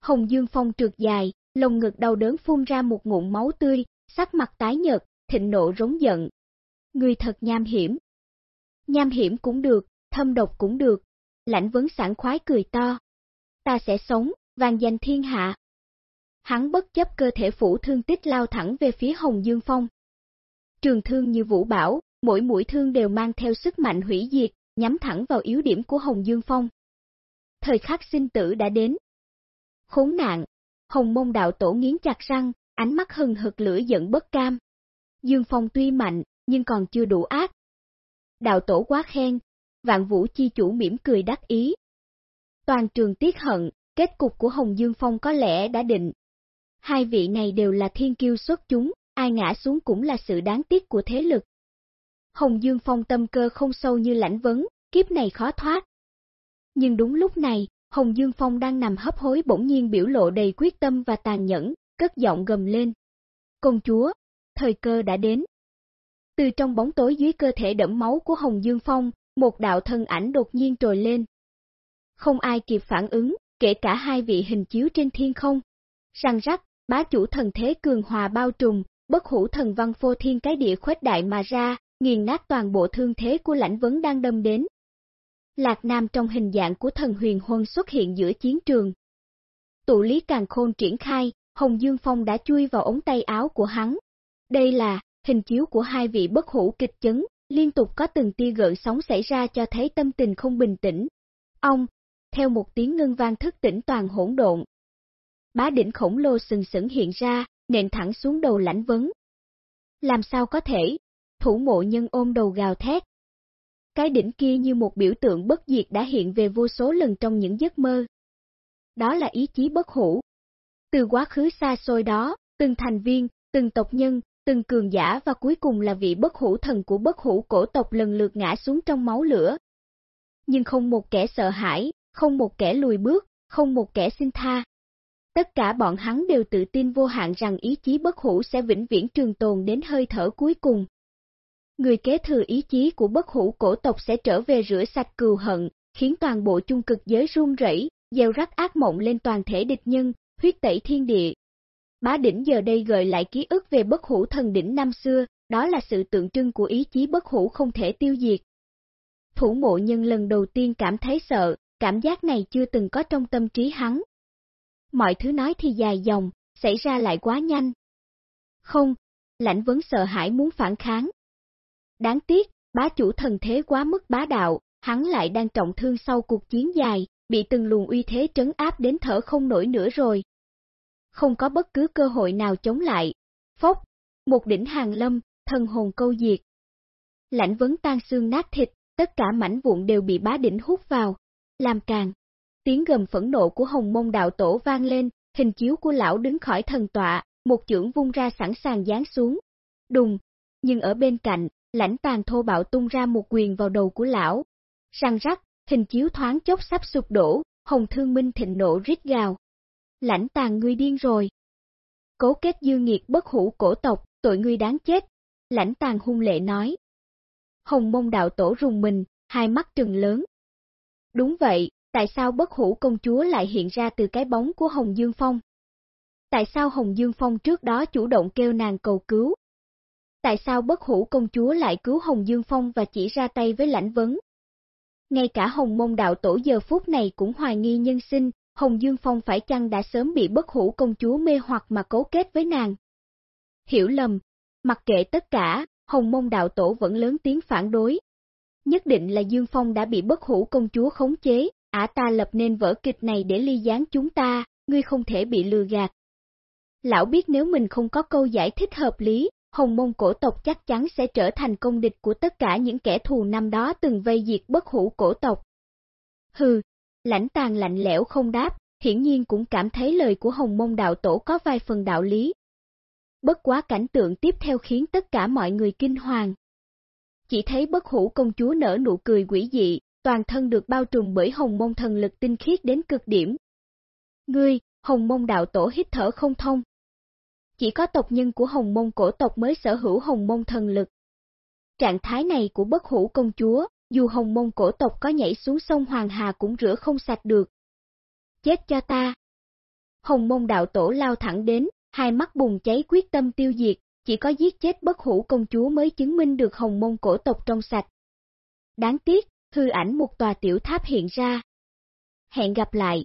Hồng Dương Phong trượt dài, lồng ngực đau đớn phun ra một ngụm máu tươi, sắc mặt tái nhợt, thịnh nộ rống giận. Người thật nham hiểm. Nham hiểm cũng được, thâm độc cũng được. Lãnh vấn sảng khoái cười to. ta sẽ sống, vàng danh thiên hạ. Hắn bất chấp cơ thể phủ thương tích lao thẳng về phía Hồng Dương Phong. Trường thương như vũ bảo, mỗi mũi thương đều mang theo sức mạnh hủy diệt, nhắm thẳng vào yếu điểm của Hồng Dương Phong. Thời khắc sinh tử đã đến. Khốn nạn, Hồng mông đạo tổ nghiến chặt răng, ánh mắt hừng hực lửa giận bất cam. Dương Phong tuy mạnh, nhưng còn chưa đủ ác. Đạo tổ quá khen, vạn vũ chi chủ mỉm cười đắc ý. Toàn trường tiếc hận, kết cục của Hồng Dương Phong có lẽ đã định. Hai vị này đều là thiên kiêu xuất chúng, ai ngã xuống cũng là sự đáng tiếc của thế lực. Hồng Dương Phong tâm cơ không sâu như lãnh vấn, kiếp này khó thoát. Nhưng đúng lúc này, Hồng Dương Phong đang nằm hấp hối bỗng nhiên biểu lộ đầy quyết tâm và tàn nhẫn, cất giọng gầm lên. Công chúa, thời cơ đã đến. Từ trong bóng tối dưới cơ thể đẫm máu của Hồng Dương Phong, một đạo thân ảnh đột nhiên trồi lên. Không ai kịp phản ứng, kể cả hai vị hình chiếu trên thiên không. Răng rắc, bá chủ thần thế cường hòa bao trùm, bất hủ thần văn phô thiên cái địa khuếch đại mà ra, nghiền nát toàn bộ thương thế của lãnh vấn đang đâm đến. Lạc Nam trong hình dạng của thần huyền huân xuất hiện giữa chiến trường. Tụ lý càng khôn triển khai, Hồng Dương Phong đã chui vào ống tay áo của hắn. Đây là hình chiếu của hai vị bất hủ kịch chấn, liên tục có từng tia gợn sóng xảy ra cho thấy tâm tình không bình tĩnh. Ông, theo một tiếng ngân vang thức tỉnh toàn hỗn độn. Bá đỉnh khổng lồ sừng sững hiện ra, nện thẳng xuống đầu lãnh vấn. Làm sao có thể? Thủ mộ nhân ôm đầu gào thét. Cái đỉnh kia như một biểu tượng bất diệt đã hiện về vô số lần trong những giấc mơ. Đó là ý chí bất hủ. Từ quá khứ xa xôi đó, từng thành viên, từng tộc nhân, từng cường giả và cuối cùng là vị bất hủ thần của bất hủ cổ tộc lần lượt ngã xuống trong máu lửa. Nhưng không một kẻ sợ hãi, không một kẻ lùi bước, không một kẻ xin tha. Tất cả bọn hắn đều tự tin vô hạn rằng ý chí bất hủ sẽ vĩnh viễn trường tồn đến hơi thở cuối cùng. Người kế thừa ý chí của bất hủ cổ tộc sẽ trở về rửa sạch cừu hận, khiến toàn bộ chung cực giới run rẩy, gieo rắc ác mộng lên toàn thể địch nhân, huyết tẩy thiên địa. Bá đỉnh giờ đây gợi lại ký ức về bất hủ thần đỉnh năm xưa, đó là sự tượng trưng của ý chí bất hủ không thể tiêu diệt. Thủ mộ nhân lần đầu tiên cảm thấy sợ, cảm giác này chưa từng có trong tâm trí hắn. Mọi thứ nói thì dài dòng, xảy ra lại quá nhanh. Không, lãnh vấn sợ hãi muốn phản kháng. Đáng tiếc, bá chủ thần thế quá mức bá đạo, hắn lại đang trọng thương sau cuộc chiến dài, bị từng luồng uy thế trấn áp đến thở không nổi nữa rồi. Không có bất cứ cơ hội nào chống lại. Phốc, một đỉnh hàng lâm, thần hồn câu diệt. Lãnh vấn tan xương nát thịt, tất cả mảnh vụn đều bị bá đỉnh hút vào làm càng. Tiếng gầm phẫn nộ của hồng mông đạo tổ vang lên, hình chiếu của lão đứng khỏi thần tọa, một chưởng vung ra sẵn sàng giáng xuống. Đùng, nhưng ở bên cạnh, lãnh tàn thô bạo tung ra một quyền vào đầu của lão. Răng rắc, hình chiếu thoáng chốc sắp sụp đổ, hồng thương minh thịnh nộ rít gào. Lãnh tàn ngươi điên rồi. Cố kết dư nghiệt bất hủ cổ tộc, tội ngươi đáng chết. Lãnh tàn hung lệ nói. Hồng mông đạo tổ rùng mình, hai mắt trừng lớn, Đúng vậy, tại sao bất hủ công chúa lại hiện ra từ cái bóng của Hồng Dương Phong? Tại sao Hồng Dương Phong trước đó chủ động kêu nàng cầu cứu? Tại sao bất hủ công chúa lại cứu Hồng Dương Phong và chỉ ra tay với lãnh vấn? Ngay cả Hồng Mông Đạo Tổ giờ phút này cũng hoài nghi nhân sinh, Hồng Dương Phong phải chăng đã sớm bị bất hủ công chúa mê hoặc mà cấu kết với nàng? Hiểu lầm, mặc kệ tất cả, Hồng Mông Đạo Tổ vẫn lớn tiếng phản đối, Nhất định là Dương Phong đã bị bất hủ công chúa khống chế, ả ta lập nên vở kịch này để ly gián chúng ta, ngươi không thể bị lừa gạt. Lão biết nếu mình không có câu giải thích hợp lý, Hồng Mông cổ tộc chắc chắn sẽ trở thành công địch của tất cả những kẻ thù năm đó từng vây diệt bất hủ cổ tộc. Hừ, lãnh tàn lạnh lẽo không đáp, hiển nhiên cũng cảm thấy lời của Hồng Mông đạo tổ có vài phần đạo lý. Bất quá cảnh tượng tiếp theo khiến tất cả mọi người kinh hoàng chỉ thấy bất hủ công chúa nở nụ cười quỷ dị, toàn thân được bao trùm bởi hồng mông thần lực tinh khiết đến cực điểm. Ngươi, hồng mông đạo tổ hít thở không thông. Chỉ có tộc nhân của hồng mông cổ tộc mới sở hữu hồng mông thần lực. Trạng thái này của bất hủ công chúa, dù hồng mông cổ tộc có nhảy xuống sông Hoàng Hà cũng rửa không sạch được. Chết cho ta! Hồng mông đạo tổ lao thẳng đến, hai mắt bùng cháy quyết tâm tiêu diệt, chỉ có giết chết bất hủ công chúa mới chứng minh được hồng mông cổ tộc trong sạch. Đáng tiếc, hư ảnh một tòa tiểu tháp hiện ra. Hẹn gặp lại.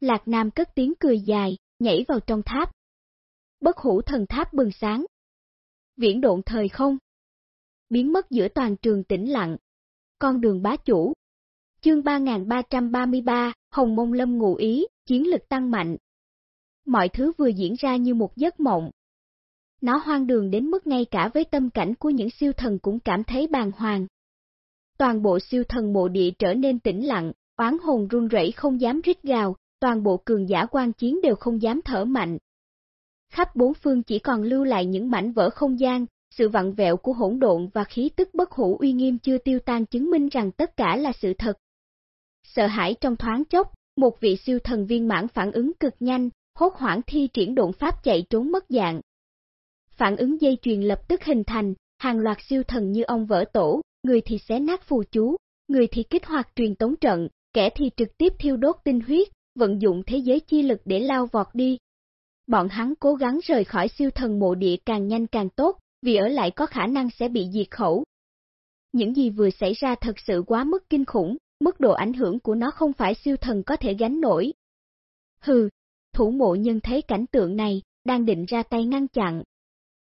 Lạc Nam cất tiếng cười dài, nhảy vào trong tháp. Bất hủ thần tháp bừng sáng. Viễn độn thời không. Biến mất giữa toàn trường tĩnh lặng. Con đường bá chủ. Chương 3333, Hồng Mông Lâm ngụ ý, chiến lực tăng mạnh. Mọi thứ vừa diễn ra như một giấc mộng. Nó hoang đường đến mức ngay cả với tâm cảnh của những siêu thần cũng cảm thấy bàng hoàng. Toàn bộ siêu thần mộ địa trở nên tĩnh lặng, oán hồn run rẩy không dám rít gào, toàn bộ cường giả quan chiến đều không dám thở mạnh. Khắp bốn phương chỉ còn lưu lại những mảnh vỡ không gian, sự vặn vẹo của hỗn độn và khí tức bất hủ uy nghiêm chưa tiêu tan chứng minh rằng tất cả là sự thật. Sợ hãi trong thoáng chốc, một vị siêu thần viên mãn phản ứng cực nhanh, hốt hoảng thi triển độn pháp chạy trốn mất dạng. Phản ứng dây chuyền lập tức hình thành, hàng loạt siêu thần như ông vỡ tổ, người thì xé nát phù chú, người thì kích hoạt truyền tống trận, kẻ thì trực tiếp thiêu đốt tinh huyết, vận dụng thế giới chi lực để lao vọt đi. Bọn hắn cố gắng rời khỏi siêu thần mộ địa càng nhanh càng tốt, vì ở lại có khả năng sẽ bị diệt khẩu. Những gì vừa xảy ra thật sự quá mức kinh khủng, mức độ ảnh hưởng của nó không phải siêu thần có thể gánh nổi. Hừ, thủ mộ nhân thấy cảnh tượng này, đang định ra tay ngăn chặn.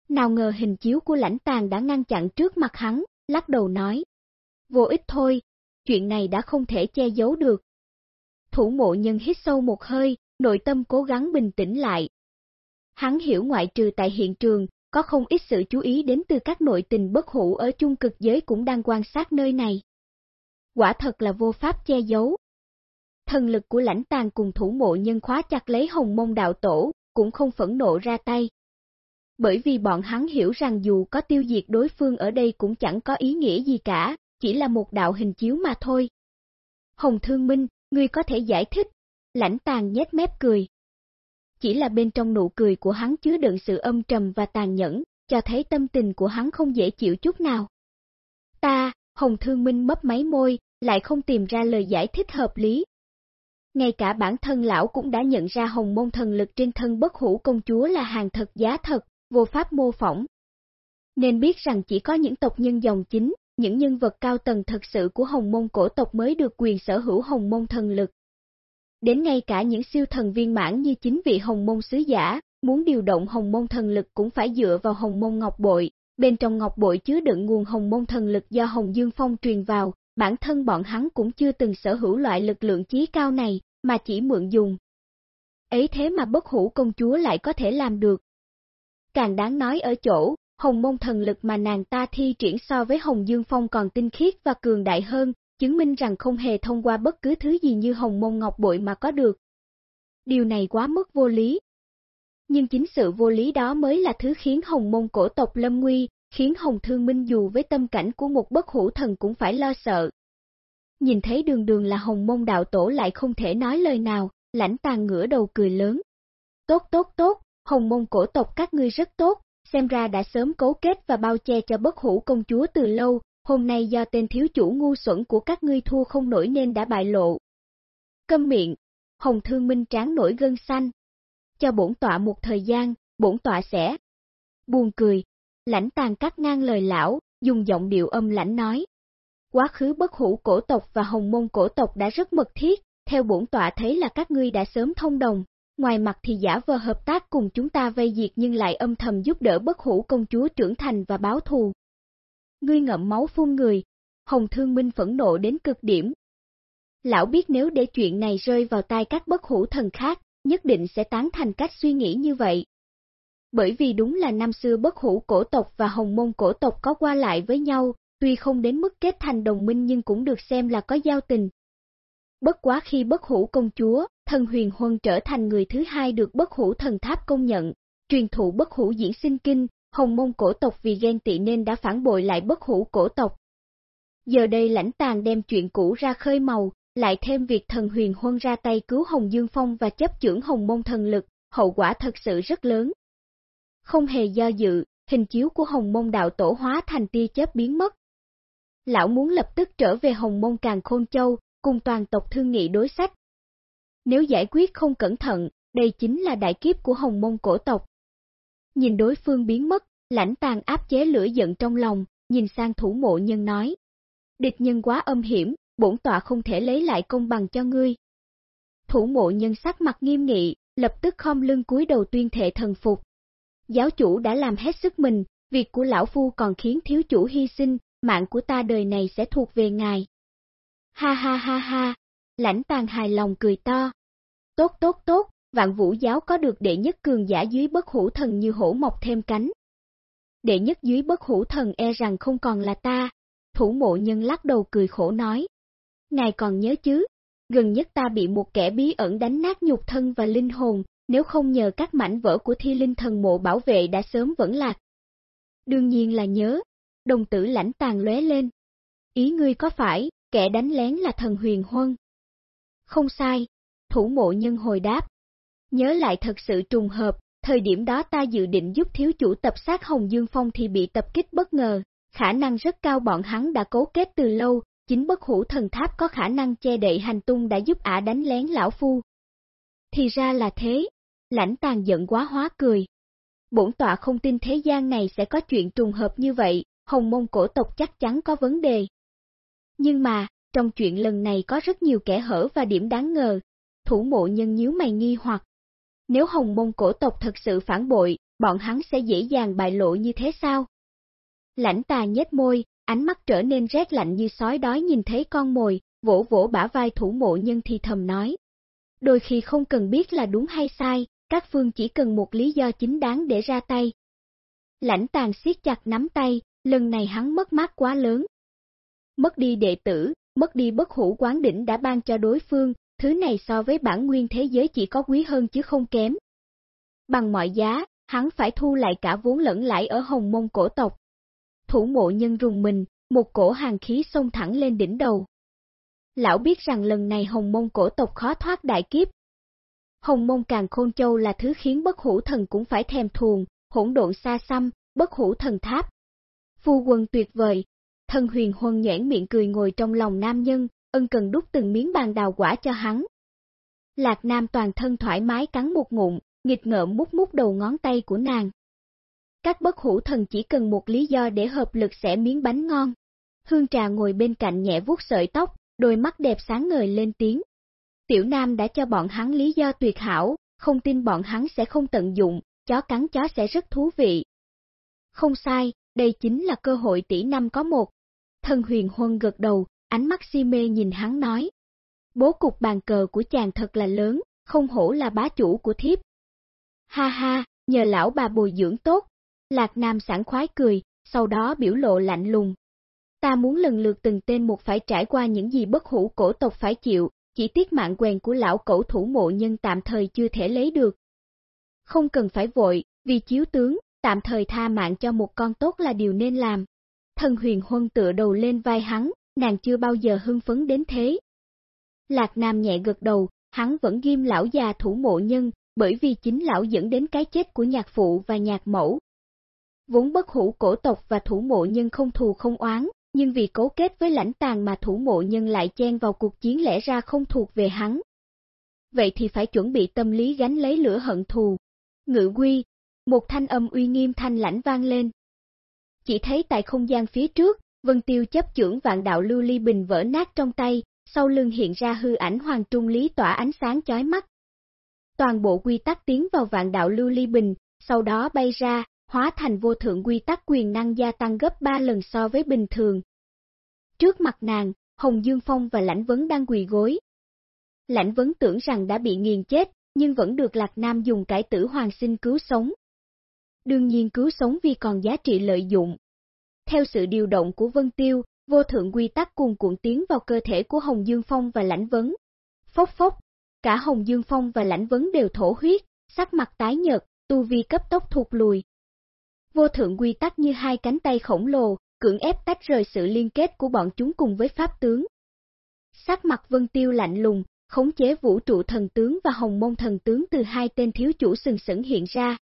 Nào ngờ hình chiếu của lãnh tàn đã ngăn chặn trước mặt hắn, lắc đầu nói. Vô ích thôi, chuyện này đã không thể che giấu được. Thủ mộ nhân hít sâu một hơi, nội tâm cố gắng bình tĩnh lại. Hắn hiểu ngoại trừ tại hiện trường, có không ít sự chú ý đến từ các nội tình bất hủ ở chung cực giới cũng đang quan sát nơi này. Quả thật là vô pháp che giấu. Thần lực của lãnh tàn cùng thủ mộ nhân khóa chặt lấy hồng mông đạo tổ, cũng không phẫn nộ ra tay. Bởi vì bọn hắn hiểu rằng dù có tiêu diệt đối phương ở đây cũng chẳng có ý nghĩa gì cả, chỉ là một đạo hình chiếu mà thôi. Hồng Thương Minh, ngươi có thể giải thích, lãnh tàn nhét mép cười. Chỉ là bên trong nụ cười của hắn chứa đựng sự âm trầm và tàn nhẫn, cho thấy tâm tình của hắn không dễ chịu chút nào. Ta, Hồng Thương Minh mấp máy môi, lại không tìm ra lời giải thích hợp lý. Ngay cả bản thân lão cũng đã nhận ra hồng môn thần lực trên thân bất hủ công chúa là hàng thật giá thật, vô pháp mô phỏng. Nên biết rằng chỉ có những tộc nhân dòng chính, những nhân vật cao tầng thật sự của hồng môn cổ tộc mới được quyền sở hữu hồng môn thần lực. Đến ngay cả những siêu thần viên mãn như chính vị hồng môn sứ giả, muốn điều động hồng môn thần lực cũng phải dựa vào hồng môn ngọc bội, bên trong ngọc bội chứa đựng nguồn hồng môn thần lực do Hồng Dương Phong truyền vào, bản thân bọn hắn cũng chưa từng sở hữu loại lực lượng chí cao này, mà chỉ mượn dùng. Ấy thế mà bất hủ công chúa lại có thể làm được. Càng đáng nói ở chỗ, hồng môn thần lực mà nàng ta thi triển so với Hồng Dương Phong còn tinh khiết và cường đại hơn, chứng minh rằng không hề thông qua bất cứ thứ gì như hồng môn ngọc bội mà có được. Điều này quá mức vô lý. Nhưng chính sự vô lý đó mới là thứ khiến hồng môn cổ tộc lâm nguy, khiến hồng thương minh dù với tâm cảnh của một bất hủ thần cũng phải lo sợ. Nhìn thấy đường đường là hồng môn đạo tổ lại không thể nói lời nào, lãnh tàn ngửa đầu cười lớn. Tốt tốt tốt, hồng môn cổ tộc các ngươi rất tốt, xem ra đã sớm cấu kết và bao che cho bất hủ công chúa từ lâu, hôm nay do tên thiếu chủ ngu xuẩn của các ngươi thua không nổi nên đã bại lộ. Câm miệng, hồng thương minh tráng nổi gân xanh. Cho bổn tọa một thời gian, bổn tọa sẽ. Buồn cười, lãnh tàn cắt ngang lời lão, dùng giọng điệu âm lãnh nói. Quá khứ bất hủ cổ tộc và hồng môn cổ tộc đã rất mật thiết, theo bổn tọa thấy là các ngươi đã sớm thông đồng, ngoài mặt thì giả vờ hợp tác cùng chúng ta vây diệt nhưng lại âm thầm giúp đỡ bất hủ công chúa trưởng thành và báo thù. Ngươi ngậm máu phun người, Hồng Thương Minh phẫn nộ đến cực điểm. Lão biết nếu để chuyện này rơi vào tay các bất hủ thần khác, nhất định sẽ tán thành cách suy nghĩ như vậy. Bởi vì đúng là năm xưa bất hủ cổ tộc và hồng môn cổ tộc có qua lại với nhau, tuy không đến mức kết thành đồng minh nhưng cũng được xem là có giao tình. Bất quá khi bất hủ công chúa, thần huyền huân trở thành người thứ hai được bất hủ thần tháp công nhận, truyền thụ bất hủ diễn sinh kinh, hồng môn cổ tộc vì ghen tị nên đã phản bội lại bất hủ cổ tộc. Giờ đây lãnh tàn đem chuyện cũ ra khơi màu, lại thêm việc thần huyền huân ra tay cứu Hồng Dương Phong và chấp trưởng hồng môn thần lực, hậu quả thật sự rất lớn. Không hề do dự, hình chiếu của hồng môn đạo tổ hóa thành tia chớp biến mất. Lão muốn lập tức trở về hồng môn càng khôn châu, cùng toàn tộc thương nghị đối sách. Nếu giải quyết không cẩn thận, đây chính là đại kiếp của hồng môn cổ tộc. Nhìn đối phương biến mất, lãnh tàn áp chế lửa giận trong lòng, nhìn sang thủ mộ nhân nói. Địch nhân quá âm hiểm, bổn tọa không thể lấy lại công bằng cho ngươi. Thủ mộ nhân sắc mặt nghiêm nghị, lập tức khom lưng cúi đầu tuyên thệ thần phục. Giáo chủ đã làm hết sức mình, việc của lão phu còn khiến thiếu chủ hy sinh, mạng của ta đời này sẽ thuộc về ngài. Ha ha ha ha, lãnh tàn hài lòng cười to. Tốt tốt tốt, vạn vũ giáo có được đệ nhất cường giả dưới bất hủ thần như hổ mọc thêm cánh. Đệ nhất dưới bất hủ thần e rằng không còn là ta, thủ mộ nhân lắc đầu cười khổ nói. Ngài còn nhớ chứ, gần nhất ta bị một kẻ bí ẩn đánh nát nhục thân và linh hồn, nếu không nhờ các mảnh vỡ của thi linh thần mộ bảo vệ đã sớm vẫn lạc. Đương nhiên là nhớ, đồng tử lãnh tàn lóe lên. Ý ngươi có phải, kẻ đánh lén là thần huyền huân? Không sai, thủ mộ nhân hồi đáp. Nhớ lại thật sự trùng hợp, thời điểm đó ta dự định giúp thiếu chủ tập sát Hồng Dương Phong thì bị tập kích bất ngờ, khả năng rất cao bọn hắn đã cố kết từ lâu, chính bất hủ thần tháp có khả năng che đậy hành tung đã giúp ả đánh lén lão phu. Thì ra là thế, lãnh tàn giận quá hóa cười. Bổn tọa không tin thế gian này sẽ có chuyện trùng hợp như vậy, hồng mông cổ tộc chắc chắn có vấn đề. Nhưng mà, trong chuyện lần này có rất nhiều kẻ hở và điểm đáng ngờ, thủ mộ nhân nhíu mày nghi hoặc. Nếu hồng mông cổ tộc thật sự phản bội, bọn hắn sẽ dễ dàng bại lộ như thế sao? Lãnh tà nhếch môi, ánh mắt trở nên rét lạnh như sói đói nhìn thấy con mồi, vỗ vỗ bả vai thủ mộ nhân thì thầm nói. Đôi khi không cần biết là đúng hay sai, các phương chỉ cần một lý do chính đáng để ra tay. Lãnh tàn siết chặt nắm tay, lần này hắn mất mát quá lớn. Mất đi đệ tử, mất đi bất hủ quán đỉnh đã ban cho đối phương, thứ này so với bản nguyên thế giới chỉ có quý hơn chứ không kém. Bằng mọi giá, hắn phải thu lại cả vốn lẫn lãi ở hồng mông cổ tộc. Thủ mộ nhân rùng mình, một cổ hàng khí xông thẳng lên đỉnh đầu. Lão biết rằng lần này hồng mông cổ tộc khó thoát đại kiếp. Hồng mông càng khôn châu là thứ khiến bất hủ thần cũng phải thèm thuồng, hỗn độn xa xăm, bất hủ thần tháp. Phu quân tuyệt vời, thân huyền huân nhãn miệng cười ngồi trong lòng nam nhân, ân cần đút từng miếng bàn đào quả cho hắn. Lạc Nam toàn thân thoải mái cắn một ngụm, nghịch ngợm mút mút đầu ngón tay của nàng. Các bất hủ thần chỉ cần một lý do để hợp lực sẽ miếng bánh ngon. Hương trà ngồi bên cạnh nhẹ vuốt sợi tóc, đôi mắt đẹp sáng ngời lên tiếng. Tiểu Nam đã cho bọn hắn lý do tuyệt hảo, không tin bọn hắn sẽ không tận dụng, chó cắn chó sẽ rất thú vị. Không sai, đây chính là cơ hội tỷ năm có một. thần huyền huân gật đầu, ánh mắt si mê nhìn hắn nói. Bố cục bàn cờ của chàng thật là lớn, không hổ là bá chủ của thiếp. Ha ha, nhờ lão bà bồi dưỡng tốt. Lạc Nam sảng khoái cười, sau đó biểu lộ lạnh lùng. Ta muốn lần lượt từng tên một phải trải qua những gì bất hủ cổ tộc phải chịu, chỉ tiếc mạng quèn của lão cổ thủ mộ nhân tạm thời chưa thể lấy được. Không cần phải vội, vì chiếu tướng, tạm thời tha mạng cho một con tốt là điều nên làm. Thần huyền huân tựa đầu lên vai hắn, nàng chưa bao giờ hưng phấn đến thế. Lạc Nam nhẹ gật đầu, hắn vẫn ghim lão già thủ mộ nhân, bởi vì chính lão dẫn đến cái chết của nhạc phụ và nhạc mẫu. Vốn bất hủ cổ tộc và thủ mộ nhân không thù không oán, nhưng vì cấu kết với lãnh tàn mà thủ mộ nhân lại chen vào cuộc chiến lẽ ra không thuộc về hắn. Vậy thì phải chuẩn bị tâm lý gánh lấy lửa hận thù. Ngự quy, một thanh âm uy nghiêm thanh lãnh vang lên. Chỉ thấy tại không gian phía trước, Vân Tiêu chấp trưởng vạn đạo lưu ly bình vỡ nát trong tay, sau lưng hiện ra hư ảnh hoàng trung lý tỏa ánh sáng chói mắt. Toàn bộ quy tắc tiến vào vạn đạo lưu ly bình, sau đó bay ra, hóa thành vô thượng quy tắc quyền năng gia tăng gấp 3 lần so với bình thường. Trước mặt nàng, Hồng Dương Phong và Lãnh Vấn đang quỳ gối. Lãnh Vấn tưởng rằng đã bị nghiền chết, nhưng vẫn được Lạc Nam dùng cải tử hoàng sinh cứu sống. Đương nhiên cứu sống vì còn giá trị lợi dụng. Theo sự điều động của Vân Tiêu, vô thượng quy tắc cuồn cuộn tiến vào cơ thể của Hồng Dương Phong và Lãnh Vấn. Phốc phốc, cả Hồng Dương Phong và Lãnh Vấn đều thổ huyết, sắc mặt tái nhợt, tu vi cấp tốc thụt lùi. Vô thượng quy tắc như hai cánh tay khổng lồ, cưỡng ép tách rời sự liên kết của bọn chúng cùng với pháp tướng. Sắc mặt Vân Tiêu lạnh lùng, khống chế vũ trụ thần tướng và hồng môn thần tướng từ hai tên thiếu chủ sừng sững hiện ra.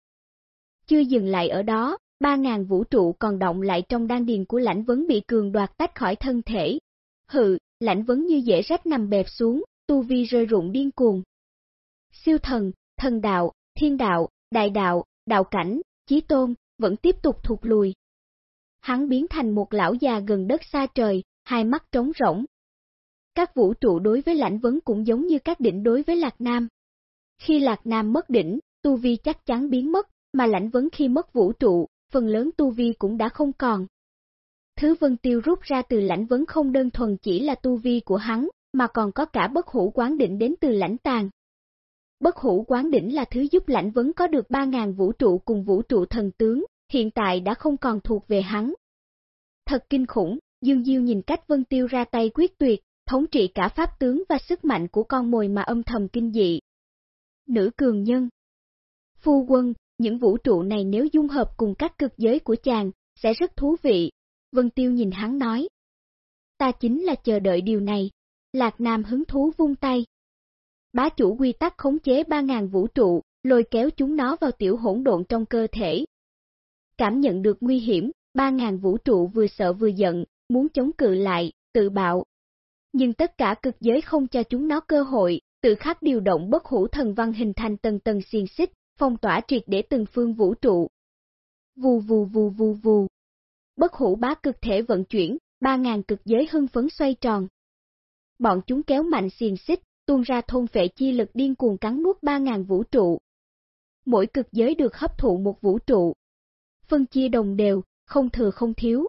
Chưa dừng lại ở đó, ba ngàn vũ trụ còn động lại trong đan điền của lãnh vấn bị cường đoạt tách khỏi thân thể. Hự, lãnh vấn như dễ rách nằm bẹp xuống, tu vi rơi rụng điên cuồng. Siêu thần, thần đạo, thiên đạo, đại đạo, đạo cảnh, chí tôn, vẫn tiếp tục thụt lùi. Hắn biến thành một lão già gần đất xa trời, hai mắt trống rỗng. các vũ trụ đối với lãnh vấn cũng giống như các đỉnh đối với Lạc Nam. Khi Lạc Nam mất đỉnh, tu vi chắc chắn biến mất, mà lãnh vấn khi mất vũ trụ, phần lớn tu vi cũng đã không còn. Thứ Vân Tiêu rút ra từ lãnh vấn không đơn thuần chỉ là tu vi của hắn, mà còn có cả bất hủ quán đỉnh đến từ lãnh tàng. Bất hủ quán đỉnh là thứ giúp lãnh vấn có được 3.000 vũ trụ cùng vũ trụ thần tướng, hiện tại đã không còn thuộc về hắn. Thật kinh khủng, Dương Diêu nhìn cách Vân Tiêu ra tay quyết tuyệt, thống trị cả pháp tướng và sức mạnh của con mồi mà âm thầm kinh dị. Nữ cường nhân Phu quân, những vũ trụ này nếu dung hợp cùng các cực giới của chàng, sẽ rất thú vị. Vân Tiêu nhìn hắn nói. Ta chính là chờ đợi điều này. Lạc Nam hứng thú vung tay. Bá chủ quy tắc khống chế 3.000 vũ trụ, lôi kéo chúng nó vào tiểu hỗn độn trong cơ thể. Cảm nhận được nguy hiểm, 3.000 vũ trụ vừa sợ vừa giận, muốn chống cự lại, tự bạo. Nhưng tất cả cực giới không cho chúng nó cơ hội, tự khắc điều động bất hủ thần văn hình thành tầng tầng xiên xích, phong tỏa triệt để từng phương vũ trụ. Vù vù vù vù vù. Bất hủ bá cực thể vận chuyển, 3.000 cực giới hưng phấn xoay tròn. Bọn chúng kéo mạnh xiềng xích, tuôn ra thôn phệ chi lực điên cuồng cắn nuốt 3.000 vũ trụ. Mỗi cực giới được hấp thụ một vũ trụ. Phân chia đồng đều, không thừa không thiếu.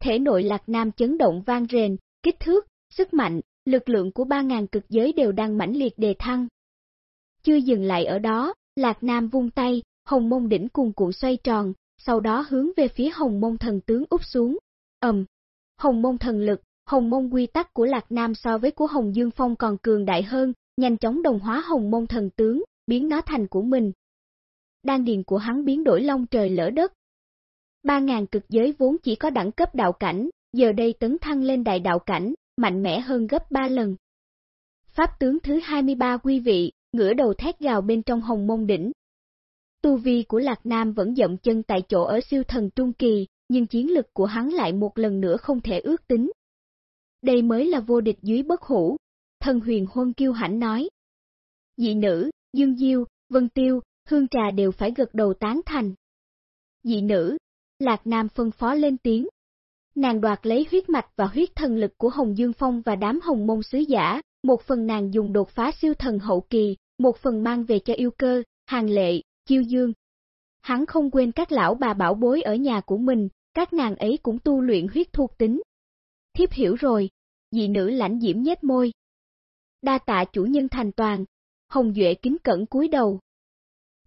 Thể nội lạc nam chấn động vang rền, kích thước, sức mạnh, lực lượng của 3.000 cực giới đều đang mãnh liệt đề thăng. Chưa dừng lại ở đó, Lạc Nam vung tay, hồng mông đỉnh cuồng cuộn xoay tròn, sau đó hướng về phía hồng mông thần tướng úp xuống. ầm, hồng mông thần lực, hồng mông quy tắc của Lạc Nam so với của Hồng Dương Phong còn cường đại hơn, nhanh chóng đồng hóa hồng mông thần tướng, biến nó thành của mình. Đan điền của hắn biến đổi long trời lỡ đất. Ba ngàn cực giới vốn chỉ có đẳng cấp đạo cảnh, giờ đây tấn thăng lên đại đạo cảnh, mạnh mẽ hơn gấp ba lần. Pháp tướng thứ 23 quý vị, ngửa đầu thét gào bên trong hồng mông đỉnh. Tu vi của Lạc Nam vẫn dậm chân tại chỗ ở siêu thần trung kỳ, nhưng chiến lực của hắn lại một lần nữa không thể ước tính. Đây mới là vô địch dưới bất hủ, thần huyền huân kiêu hãnh nói. Dị nữ, Dương Diêu, Vân Tiêu, Hương Trà đều phải gật đầu tán thành. Dị nữ, Lạc Nam phân phó lên tiếng. Nàng đoạt lấy huyết mạch và huyết thần lực của Hồng Dương Phong và đám hồng môn sứ giả, một phần nàng dùng đột phá siêu thần hậu kỳ, một phần mang về cho yêu cơ, hàng lệ, chiêu dương. Hắn không quên các lão bà bảo bối ở nhà của mình, các nàng ấy cũng tu luyện huyết thuộc tính. Thiếp hiểu rồi, dị nữ lãnh diễm nhếch môi. Đa tạ chủ nhân thành toàn, Hồng Duệ kính cẩn cúi đầu.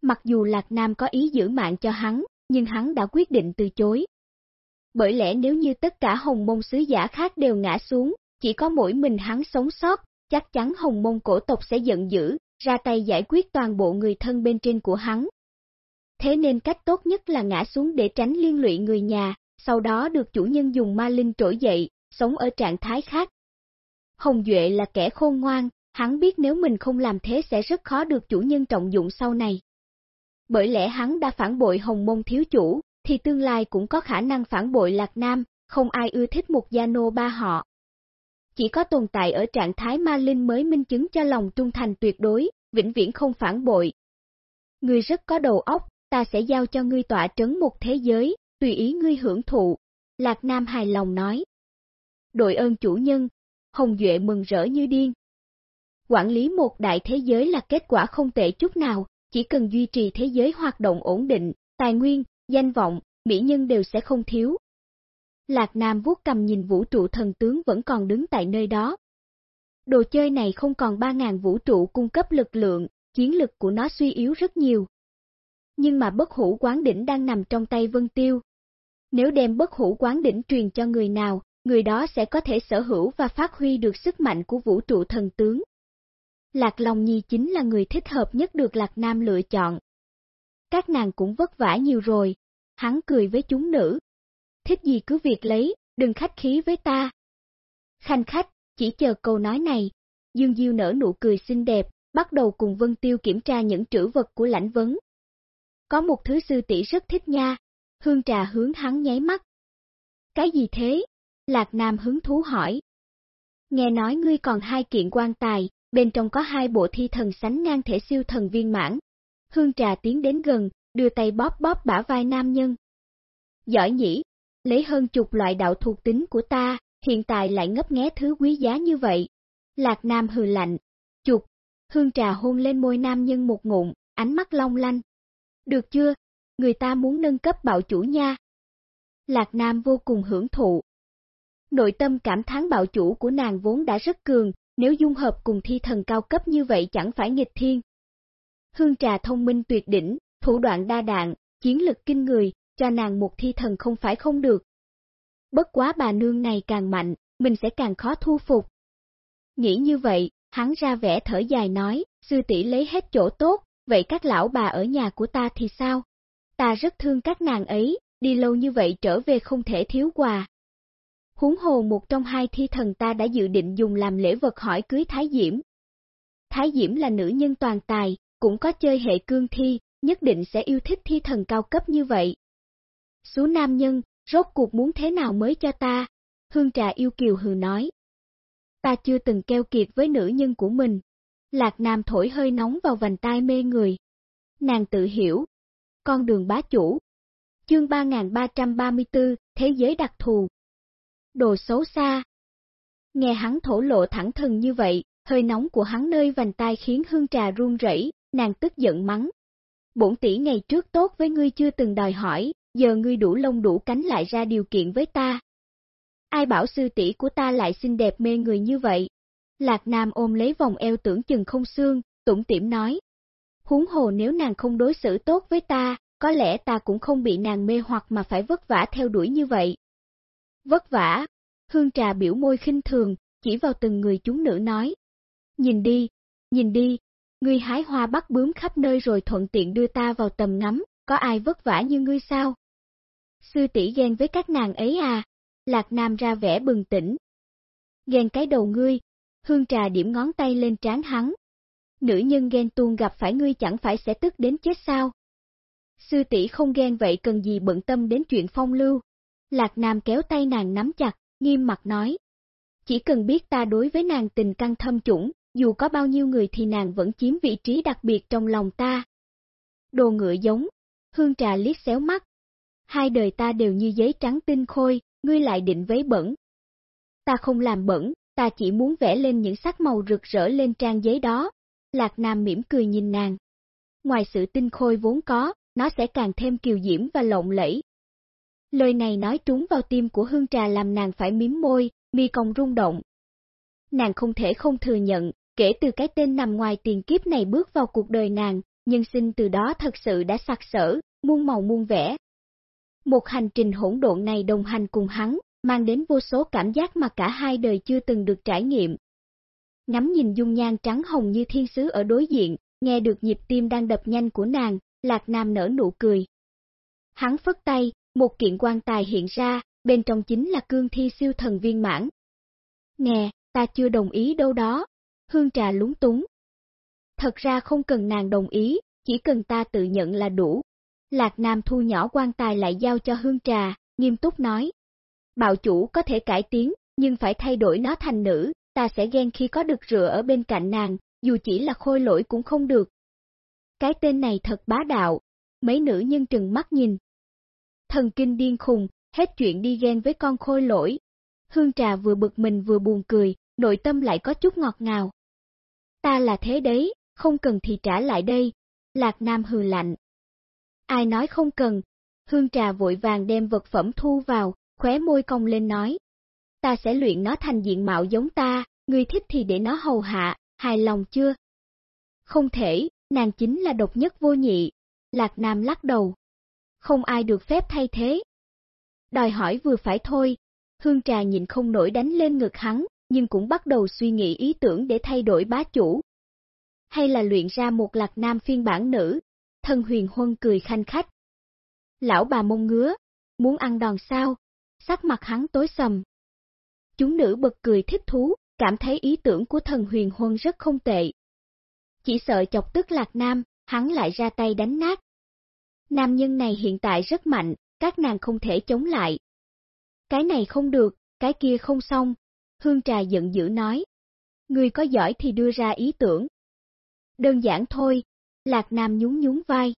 Mặc dù Lạc Nam có ý giữ mạng cho hắn, nhưng hắn đã quyết định từ chối. Bởi lẽ nếu như tất cả hồng môn sứ giả khác đều ngã xuống, chỉ có mỗi mình hắn sống sót, chắc chắn hồng môn cổ tộc sẽ giận dữ, ra tay giải quyết toàn bộ người thân bên trên của hắn. Thế nên cách tốt nhất là ngã xuống để tránh liên lụy người nhà, sau đó được chủ nhân dùng ma linh trỗi dậy, sống ở trạng thái khác. Hồng Duệ là kẻ khôn ngoan, hắn biết nếu mình không làm thế sẽ rất khó được chủ nhân trọng dụng sau này. Bởi lẽ hắn đã phản bội hồng môn thiếu chủ, thì tương lai cũng có khả năng phản bội Lạc Nam, không ai ưa thích một gia nô ba họ. Chỉ có tồn tại ở trạng thái ma linh mới minh chứng cho lòng trung thành tuyệt đối, vĩnh viễn không phản bội. Ngươi rất có đầu óc, ta sẽ giao cho ngươi tỏa trấn một thế giới, tùy ý ngươi hưởng thụ. Lạc Nam hài lòng nói. Đội ơn chủ nhân, Hồng Duệ mừng rỡ như điên. Quản lý một đại thế giới là kết quả không tệ chút nào, chỉ cần duy trì thế giới hoạt động ổn định, tài nguyên, danh vọng, mỹ nhân đều sẽ không thiếu. Lạc Nam vuốt cầm nhìn vũ trụ thần tướng vẫn còn đứng tại nơi đó. Đồ chơi này không còn 3.000 vũ trụ cung cấp lực lượng, chiến lực của nó suy yếu rất nhiều. Nhưng mà bất hủ quán đỉnh đang nằm trong tay Vân Tiêu. Nếu đem bất hủ quán đỉnh truyền cho người nào, người đó sẽ có thể sở hữu và phát huy được sức mạnh của vũ trụ thần tướng. Lạc Long Nhi chính là người thích hợp nhất được Lạc Nam lựa chọn. Các nàng cũng vất vả nhiều rồi, hắn cười với chúng nữ. Thích gì cứ việc lấy, đừng khách khí với ta. Khanh khách, chỉ chờ câu nói này, Dương Diêu nở nụ cười xinh đẹp, bắt đầu cùng Vân Tiêu kiểm tra những trữ vật của lãnh vấn. Có một thứ sư tỷ rất thích nha, hương trà hướng hắn nháy mắt. Cái gì thế? Lạc Nam hứng thú hỏi. Nghe nói ngươi còn hai kiện quan tài, bên trong có hai bộ thi thần sánh ngang thể siêu thần viên mãn. Hương trà tiến đến gần, đưa tay bóp bóp bả vai nam nhân. Giỏi nhỉ, lấy hơn chục loại đạo thuộc tính của ta, hiện tại lại ngấp nghé thứ quý giá như vậy, Lạc Nam hừ lạnh, chục. hương trà hôn lên môi nam nhân một ngụm, ánh mắt long lanh. Được chưa? Người ta muốn nâng cấp bạo chủ nha. Lạc Nam vô cùng hưởng thụ. Nội tâm cảm thán bạo chủ của nàng vốn đã rất cường, nếu dung hợp cùng thi thần cao cấp như vậy chẳng phải nghịch thiên. Hương trà thông minh tuyệt đỉnh, thủ đoạn đa đạn, chiến lực kinh người, cho nàng một thi thần không phải không được. Bất quá bà nương này càng mạnh, mình sẽ càng khó thu phục. Nghĩ như vậy, hắn ra vẻ thở dài nói, sư tỷ lấy hết chỗ tốt, vậy các lão bà ở nhà của ta thì sao? Ta rất thương các nàng ấy, đi lâu như vậy trở về không thể thiếu quà. Húng hồ một trong hai thi thần ta đã dự định dùng làm lễ vật hỏi cưới Thái Diễm. Thái Diễm là nữ nhân toàn tài, cũng có chơi hệ cương thi, nhất định sẽ yêu thích thi thần cao cấp như vậy. Số nam nhân, rốt cuộc muốn thế nào mới cho ta? Hương trà yêu kiều hừ nói. Ta chưa từng keo kiệt với nữ nhân của mình. Lạc Nam thổi hơi nóng vào vành tai mê người. Nàng tự hiểu. Con đường bá chủ. Chương 3334, Thế giới đặc thù. Đồ xấu xa. Nghe hắn thổ lộ thẳng thừng như vậy, hơi nóng của hắn nơi vành tai khiến hương trà run rẩy, nàng tức giận mắng. Bổn tỷ ngày trước tốt với ngươi chưa từng đòi hỏi, giờ ngươi đủ lông đủ cánh lại ra điều kiện với ta. Ai bảo sư tỷ của ta lại xinh đẹp mê người như vậy? Lạc Nam ôm lấy vòng eo tưởng chừng không xương, tủm tỉm nói. Huống hồ nếu nàng không đối xử tốt với ta, có lẽ ta cũng không bị nàng mê hoặc mà phải vất vả theo đuổi như vậy. Vất vả, hương trà biểu môi khinh thường, chỉ vào từng người chúng nữ nói. Nhìn đi, nhìn đi, ngươi hái hoa bắt bướm khắp nơi rồi thuận tiện đưa ta vào tầm ngắm, có ai vất vả như ngươi sao? Sư tỷ ghen với các nàng ấy à? Lạc Nam ra vẻ bừng tỉnh. Ghen cái đầu ngươi, hương trà điểm ngón tay lên trán hắn. Nữ nhân ghen tuôn gặp phải ngươi chẳng phải sẽ tức đến chết sao? Sư tỷ không ghen vậy cần gì bận tâm đến chuyện phong lưu. Lạc Nam kéo tay nàng nắm chặt, nghiêm mặt nói. Chỉ cần biết ta đối với nàng tình căng thâm chủng, dù có bao nhiêu người thì nàng vẫn chiếm vị trí đặc biệt trong lòng ta. Đồ ngựa giống, hương trà liếc xéo mắt. Hai đời ta đều như giấy trắng tinh khôi, ngươi lại định vấy bẩn. Ta không làm bẩn, ta chỉ muốn vẽ lên những sắc màu rực rỡ lên trang giấy đó. Lạc Nam mỉm cười nhìn nàng. Ngoài sự tinh khôi vốn có, nó sẽ càng thêm kiều diễm và lộng lẫy. Lời này nói trúng vào tim của hương trà làm nàng phải miếm môi, mi cong rung động. Nàng không thể không thừa nhận, kể từ cái tên nằm ngoài tiền kiếp này bước vào cuộc đời nàng, nhân sinh từ đó thật sự đã sặc sỡ, muôn màu muôn vẻ. Một hành trình hỗn độn này đồng hành cùng hắn, mang đến vô số cảm giác mà cả hai đời chưa từng được trải nghiệm. Ngắm nhìn dung nhan trắng hồng như thiên sứ ở đối diện, nghe được nhịp tim đang đập nhanh của nàng, Lạc Nam nở nụ cười. Hắn phất tay, một kiện quan tài hiện ra, bên trong chính là cương thi siêu thần viên mãn. Nè, ta chưa đồng ý đâu đó. Hương trà lúng túng. Thật ra không cần nàng đồng ý, chỉ cần ta tự nhận là đủ. Lạc Nam thu nhỏ quan tài lại giao cho hương trà, nghiêm túc nói. Bạo chủ có thể cải tiến, nhưng phải thay đổi nó thành nữ, ta sẽ ghen khi có được rửa ở bên cạnh nàng, dù chỉ là khôi lỗi cũng không được. Cái tên này thật bá đạo, mấy nữ nhân trừng mắt nhìn. Thần kinh điên khùng, hết chuyện đi ghen với con khôi lỗi. Hương trà vừa bực mình vừa buồn cười, nội tâm lại có chút ngọt ngào. Ta là thế đấy, không cần thì trả lại đây. Lạc Nam hừ lạnh. Ai nói không cần? Hương trà vội vàng đem vật phẩm thu vào, khóe môi cong lên nói. Ta sẽ luyện nó thành diện mạo giống ta, người thích thì để nó hầu hạ, hài lòng chưa? Không thể, nàng chính là độc nhất vô nhị. Lạc Nam lắc đầu. Không ai được phép thay thế. Đòi hỏi vừa phải thôi. Hương trà nhìn không nổi đánh lên ngực hắn, nhưng cũng bắt đầu suy nghĩ ý tưởng để thay đổi bá chủ. Hay là luyện ra một lạc nam phiên bản nữ, thân huyền huân cười khanh khách. Lão bà mông ngứa, muốn ăn đòn sao? Sắc mặt hắn tối sầm. Chúng nữ bật cười thích thú, cảm thấy ý tưởng của thần huyền huân rất không tệ. Chỉ sợ chọc tức lạc nam, hắn lại ra tay đánh nát. Nam nhân này hiện tại rất mạnh, các nàng không thể chống lại. Cái này không được, cái kia không xong, Hương Trà giận dữ nói. Người có giỏi thì đưa ra ý tưởng. Đơn giản thôi, Lạc Nam nhún nhún vai.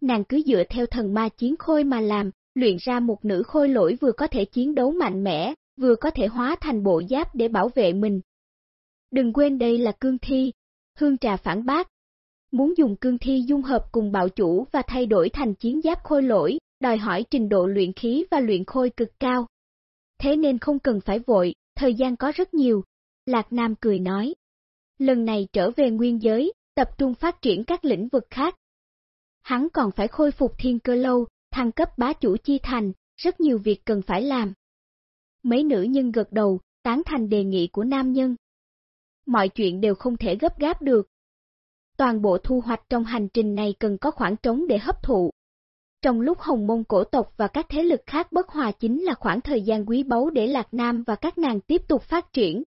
Nàng cứ dựa theo thần ma chiến khôi mà làm, luyện ra một nữ khôi lỗi vừa có thể chiến đấu mạnh mẽ, vừa có thể hóa thành bộ giáp để bảo vệ mình. Đừng quên đây là cương thi. Hương trà phản bác. Muốn dùng cương thi dung hợp cùng bạo chủ và thay đổi thành chiến giáp khôi lỗi, đòi hỏi trình độ luyện khí và luyện khôi cực cao. Thế nên không cần phải vội, thời gian có rất nhiều. Lạc Nam cười nói. Lần này trở về nguyên giới, tập trung phát triển các lĩnh vực khác. Hắn còn phải khôi phục thiên cơ lâu, thăng cấp bá chủ chi thành, rất nhiều việc cần phải làm. Mấy nữ nhân gật đầu, tán thành đề nghị của nam nhân. Mọi chuyện đều không thể gấp gáp được. Toàn bộ thu hoạch trong hành trình này cần có khoảng trống để hấp thụ. Trong lúc Hồng Mông cổ tộc và các thế lực khác bất hòa chính là khoảng thời gian quý báu để Lạc Nam và các nàng tiếp tục phát triển.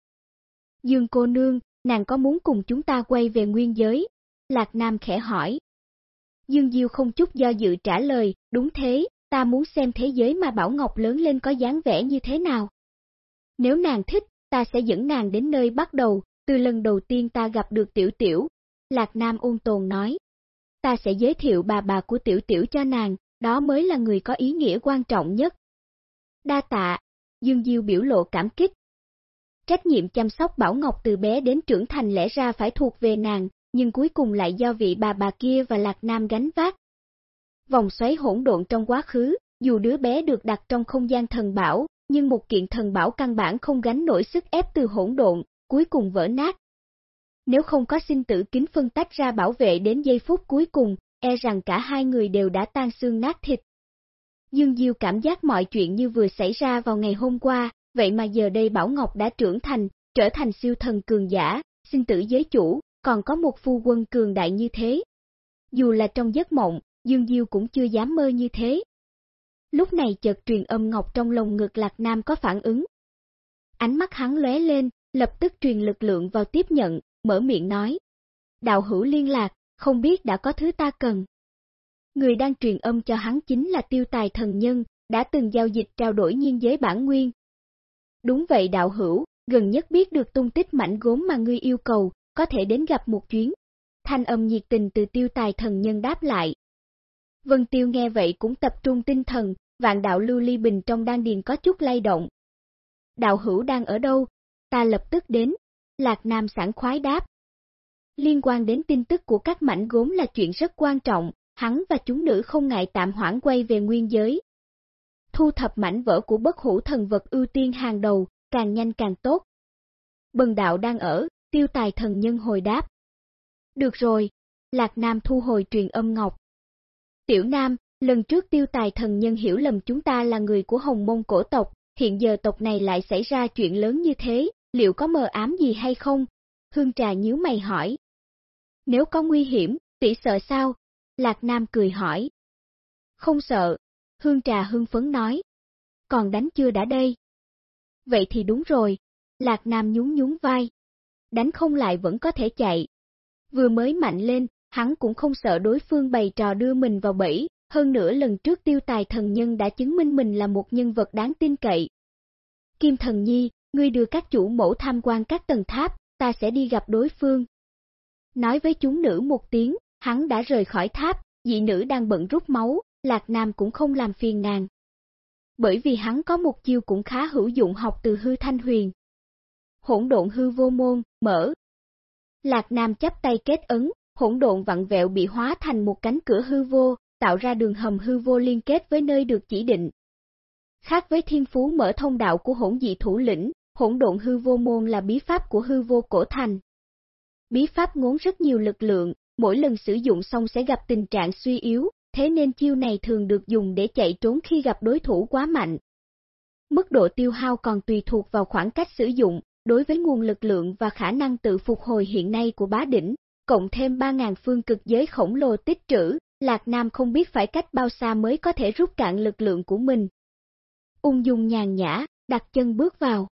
Dương cô nương, nàng có muốn cùng chúng ta quay về nguyên giới? Lạc Nam khẽ hỏi. Dương Diêu không chút do dự trả lời, đúng thế, ta muốn xem thế giới mà Bảo Ngọc lớn lên có dáng vẻ như thế nào. Nếu nàng thích, ta sẽ dẫn nàng đến nơi bắt đầu, từ lần đầu tiên ta gặp được Tiểu Tiểu. Lạc Nam ôn tồn nói. Ta sẽ giới thiệu bà bà của Tiểu Tiểu cho nàng, đó mới là người có ý nghĩa quan trọng nhất. Đa tạ, Dương Diêu biểu lộ cảm kích. Trách nhiệm chăm sóc Bảo Ngọc từ bé đến trưởng thành lẽ ra phải thuộc về nàng, nhưng cuối cùng lại do vị bà bà kia và Lạc Nam gánh vác. Vòng xoáy hỗn độn trong quá khứ, dù đứa bé được đặt trong không gian thần bảo, nhưng một kiện thần bảo căn bản không gánh nổi sức ép từ hỗn độn, cuối cùng vỡ nát. Nếu không có sinh tử kính phân tách ra bảo vệ đến giây phút cuối cùng, e rằng cả hai người đều đã tan xương nát thịt. Dương Diêu cảm giác mọi chuyện như vừa xảy ra vào ngày hôm qua, vậy mà giờ đây Bảo Ngọc đã trưởng thành, trở thành siêu thần cường giả, sinh tử giới chủ, còn có một phu quân cường đại như thế. Dù là trong giấc mộng, Dương Diêu cũng chưa dám mơ như thế. Lúc này chợt truyền âm ngọc trong lồng ngực Lạc Nam có phản ứng. Ánh mắt hắn lóe lên, lập tức truyền lực lượng vào tiếp nhận, mở miệng nói. Đạo hữu liên lạc, không biết đã có thứ ta cần. Người đang truyền âm cho hắn chính là tiêu tài thần nhân, đã từng giao dịch trao đổi nhiên giới bản nguyên. Đúng vậy đạo hữu, gần nhất biết được tung tích mảnh gốm mà ngươi yêu cầu, có thể đến gặp một chuyến. Thanh âm nhiệt tình từ tiêu tài thần nhân đáp lại. Vân Tiêu nghe vậy cũng tập trung tinh thần, vạn đạo lưu ly bình trong đan điền có chút lay động. Đạo hữu đang ở đâu? Ta lập tức đến. Lạc Nam sẵn khoái đáp. Liên quan đến tin tức của các mảnh gốm là chuyện rất quan trọng, hắn và chúng nữ không ngại tạm hoãn quay về nguyên giới. Thu thập mảnh vỡ của bất hủ thần vật ưu tiên hàng đầu, càng nhanh càng tốt. Bần đạo đang ở, tiêu tài thần nhân hồi đáp. Được rồi, Lạc Nam thu hồi truyền âm ngọc. Tiểu Nam, lần trước tiêu tài thần nhân hiểu lầm chúng ta là người của hồng mông cổ tộc, hiện giờ tộc này lại xảy ra chuyện lớn như thế, liệu có mờ ám gì hay không? Hương trà nhíu mày hỏi. Nếu có nguy hiểm, tỷ sợ sao? Lạc Nam cười hỏi. Không sợ, Hương trà hưng phấn nói. Còn đánh chưa đã đây? Vậy thì đúng rồi, Lạc Nam nhún nhún vai đánh không lại vẫn có thể chạy. Vừa mới mạnh lên, hắn cũng không sợ đối phương bày trò đưa mình vào bẫy, hơn nữa lần trước tiêu tài thần nhân đã chứng minh mình là một nhân vật đáng tin cậy. Kim thần nhi, ngươi đưa các chủ mẫu tham quan các tầng tháp, ta sẽ đi gặp đối phương. Nói với chúng nữ một tiếng, hắn đã rời khỏi tháp, dị nữ đang bận rút máu, Lạc Nam cũng không làm phiền nàng. Bởi vì hắn có một chiêu cũng khá hữu dụng học từ hư thanh huyền, hỗn độn hư vô môn, mở. Lạc Nam chắp tay kết ấn, hỗn độn vặn vẹo bị hóa thành một cánh cửa hư vô, tạo ra đường hầm hư vô liên kết với nơi được chỉ định. Khác với thiên phú mở thông đạo của hỗn dị thủ lĩnh, hỗn độn hư vô môn là bí pháp của hư vô cổ thành. Bí pháp ngốn rất nhiều lực lượng, mỗi lần sử dụng xong sẽ gặp tình trạng suy yếu, thế nên chiêu này thường được dùng để chạy trốn khi gặp đối thủ quá mạnh. Mức độ tiêu hao còn tùy thuộc vào khoảng cách sử dụng, đối với nguồn lực lượng và khả năng tự phục hồi hiện nay của bá đỉnh, cộng thêm 3.000 phương cực giới khổng lồ tích trữ, Lạc Nam không biết phải cách bao xa mới có thể rút cạn lực lượng của mình. Ung dung nhàn nhã, đặt chân bước vào.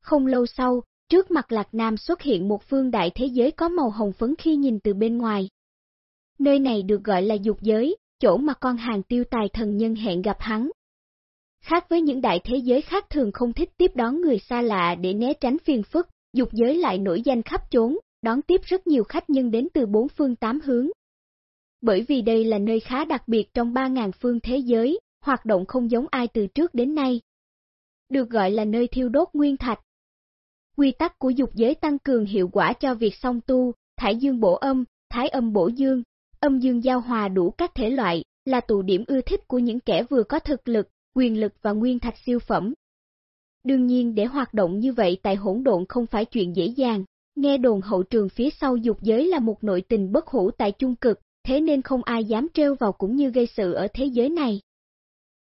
Không lâu sau, trước mặt Lạc Nam xuất hiện một phương đại thế giới có màu hồng phấn khi nhìn từ bên ngoài. Nơi này được gọi là dục giới, chỗ mà con hàng tiêu tài thần nhân hẹn gặp hắn, Khác với những đại thế giới khác thường không thích tiếp đón người xa lạ để né tránh phiền phức, dục giới lại nổi danh khắp chốn, đón tiếp rất nhiều khách nhân đến từ bốn phương tám hướng. Bởi vì đây là nơi khá đặc biệt trong 3.000 phương thế giới, hoạt động không giống ai từ trước đến nay. Được gọi là nơi thiêu đốt nguyên thạch. Quy tắc của dục giới tăng cường hiệu quả cho việc song tu, thải dương bổ âm, thái âm bổ dương, âm dương giao hòa đủ các thể loại, là tụ điểm ưa thích của những kẻ vừa có thực lực, quyền lực và nguyên thạch siêu phẩm. Đương nhiên để hoạt động như vậy tại hỗn độn không phải chuyện dễ dàng, nghe đồn hậu trường phía sau dục giới là một nội tình bất hủ tại chung cực, thế nên không ai dám trêu vào cũng như gây sự ở thế giới này.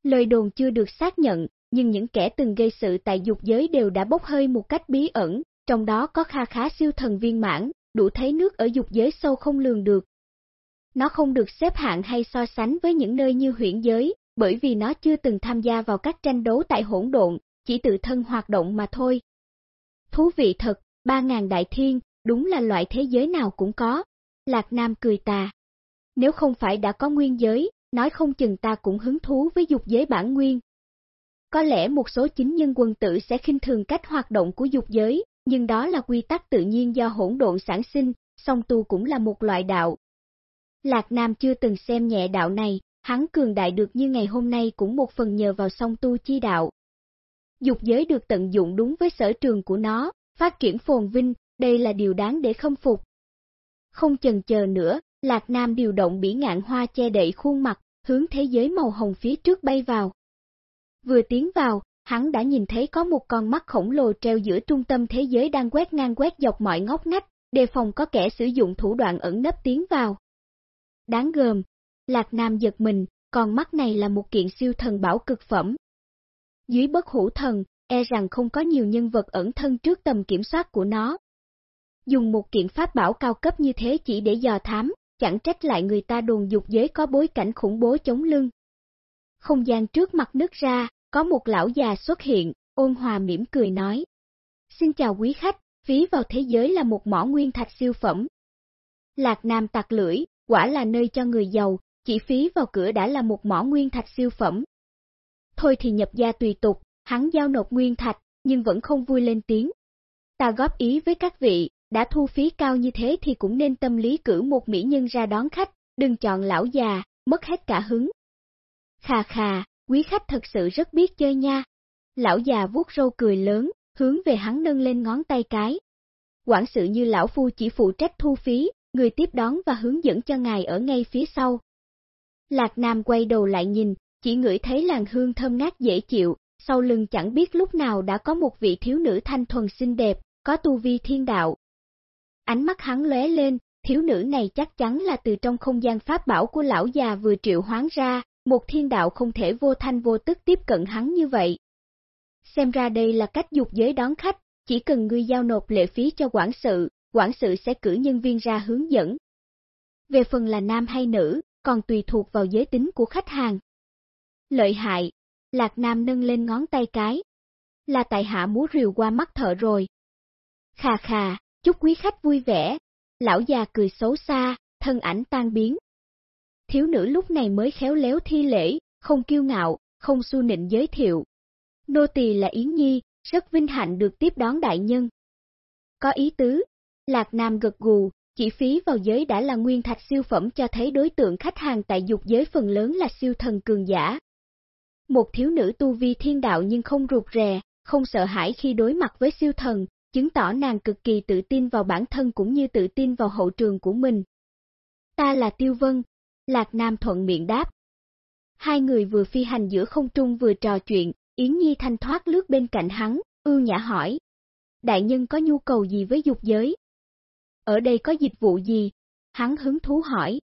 Lời đồn chưa được xác nhận, nhưng những kẻ từng gây sự tại dục giới đều đã bốc hơi một cách bí ẩn, trong đó có kha khá siêu thần viên mãn, đủ thấy nước ở dục giới sâu không lường được. Nó không được xếp hạng hay so sánh với những nơi như huyện giới, bởi vì nó chưa từng tham gia vào các tranh đấu tại hỗn độn, chỉ tự thân hoạt động mà thôi. Thú vị thật, ba ngàn đại thiên, đúng là loại thế giới nào cũng có. Lạc Nam cười tà. Nếu không phải đã có nguyên giới, nói không chừng ta cũng hứng thú với dục giới bản nguyên. Có lẽ một số chính nhân quân tử sẽ khinh thường cách hoạt động của dục giới, nhưng đó là quy tắc tự nhiên do hỗn độn sản sinh, song tu cũng là một loại đạo. Lạc Nam chưa từng xem nhẹ đạo này, hắn cường đại được như ngày hôm nay cũng một phần nhờ vào song tu chi đạo. Dục giới được tận dụng đúng với sở trường của nó, phát triển phồn vinh, đây là điều đáng để khâm phục. Không chần chờ nữa, Lạc Nam điều động bỉ ngạn hoa che đậy khuôn mặt, hướng thế giới màu hồng phía trước bay vào. Vừa tiến vào, hắn đã nhìn thấy có một con mắt khổng lồ treo giữa trung tâm thế giới đang quét ngang quét dọc mọi ngóc ngách, đề phòng có kẻ sử dụng thủ đoạn ẩn nấp tiến vào. Đáng gờm, Lạc Nam giật mình, còn mắt này là một kiện siêu thần bảo cực phẩm. Dưới bất hủ thần, e rằng không có nhiều nhân vật ẩn thân trước tầm kiểm soát của nó. Dùng một kiện pháp bảo cao cấp như thế chỉ để dò thám, chẳng trách lại người ta đồn dục giới có bối cảnh khủng bố chống lưng. Không gian trước mặt nứt ra, có một lão già xuất hiện, ôn hòa mỉm cười nói. Xin chào quý khách, phí vào thế giới là một mỏ nguyên thạch siêu phẩm. Lạc Nam tặc lưỡi, quả là nơi cho người giàu, chỉ phí vào cửa đã là một mỏ nguyên thạch siêu phẩm. Thôi thì nhập gia tùy tục, hắn giao nộp nguyên thạch, nhưng vẫn không vui lên tiếng. Ta góp ý với các vị, đã thu phí cao như thế thì cũng nên tâm lý cử một mỹ nhân ra đón khách, đừng chọn lão già, mất hết cả hứng. Khà khà, quý khách thật sự rất biết chơi nha. Lão già vuốt râu cười lớn, hướng về hắn nâng lên ngón tay cái. Quản sự như lão phu chỉ phụ trách thu phí, người tiếp đón và hướng dẫn cho ngài ở ngay phía sau. Lạc Nam quay đầu lại nhìn, chỉ ngửi thấy làn hương thơm ngát dễ chịu, sau lưng chẳng biết lúc nào đã có một vị thiếu nữ thanh thuần xinh đẹp, có tu vi thiên đạo. Ánh mắt hắn lóe lên, thiếu nữ này chắc chắn là từ trong không gian pháp bảo của lão già vừa triệu hoán ra, một thiên đạo không thể vô thanh vô tức tiếp cận hắn như vậy. Xem ra đây là cách dục giới đón khách, chỉ cần ngươi giao nộp lệ phí cho quản sự, quản sự sẽ cử nhân viên ra hướng dẫn. Về phần là nam hay nữ, còn tùy thuộc vào giới tính của khách hàng. Lợi hại, Lạc Nam nâng lên ngón tay cái. Là tại hạ múa rìu qua mắt thợ rồi. Khà khà, chúc quý khách vui vẻ. Lão già cười xấu xa, thân ảnh tan biến. Thiếu nữ lúc này mới khéo léo thi lễ, không kiêu ngạo, không xu nịnh giới thiệu. Nô tỳ là Yến Nhi, rất vinh hạnh được tiếp đón đại nhân. Có ý tứ, Lạc Nam gật gù, chỉ phí vào giới đã là nguyên thạch siêu phẩm cho thấy đối tượng khách hàng tại dục giới phần lớn là siêu thần cường giả. Một thiếu nữ tu vi thiên đạo nhưng không rụt rè, không sợ hãi khi đối mặt với siêu thần, chứng tỏ nàng cực kỳ tự tin vào bản thân cũng như tự tin vào hậu trường của mình. Ta là Tiêu Vân, Lạc Nam thuận miệng đáp. Hai người vừa phi hành giữa không trung vừa trò chuyện, Yến Nhi thanh thoát lướt bên cạnh hắn, ưu nhã hỏi. Đại nhân có nhu cầu gì với dục giới? Ở đây có dịch vụ gì? Hắn hứng thú hỏi.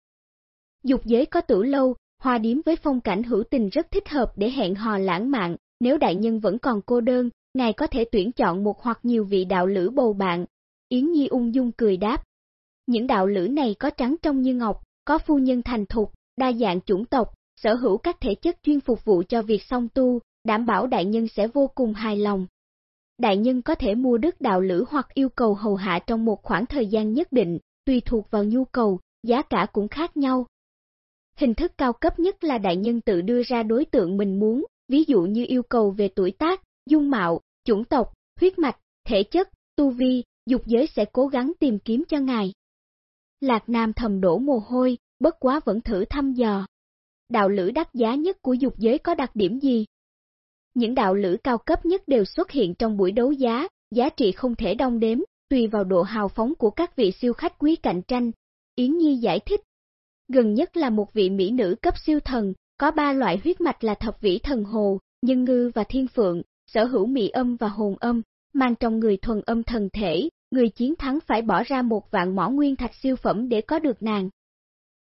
Dục giới có tử lâu, hoa điếm với phong cảnh hữu tình rất thích hợp để hẹn hò lãng mạn, nếu đại nhân vẫn còn cô đơn, ngài có thể tuyển chọn một hoặc nhiều vị đạo lữ bầu bạn. Yến Nhi ung dung cười đáp. Những đạo lữ này có trắng trong như ngọc, có phu nhân thành thục, đa dạng chủng tộc, sở hữu các thể chất chuyên phục vụ cho việc song tu, đảm bảo đại nhân sẽ vô cùng hài lòng. Đại nhân có thể mua đức đạo lữ hoặc yêu cầu hầu hạ trong một khoảng thời gian nhất định, tùy thuộc vào nhu cầu, giá cả cũng khác nhau. Hình thức cao cấp nhất là đại nhân tự đưa ra đối tượng mình muốn, ví dụ như yêu cầu về tuổi tác, dung mạo, chủng tộc, huyết mạch, thể chất, tu vi, dục giới sẽ cố gắng tìm kiếm cho ngài. Lạc Nam thầm đổ mồ hôi, bất quá vẫn thử thăm dò. Đạo lữ đắt giá nhất của dục giới có đặc điểm gì? Những đạo lữ cao cấp nhất đều xuất hiện trong buổi đấu giá, giá trị không thể đong đếm, tùy vào độ hào phóng của các vị siêu khách quý cạnh tranh. Yến Nhi giải thích. Gần nhất là một vị mỹ nữ cấp siêu thần, có ba loại huyết mạch là thập vĩ thần hồ, nhân ngư và thiên phượng, sở hữu mỹ âm và hồn âm, mang trong người thuần âm thần thể, người chiến thắng phải bỏ ra một vạn mỏ nguyên thạch siêu phẩm để có được nàng.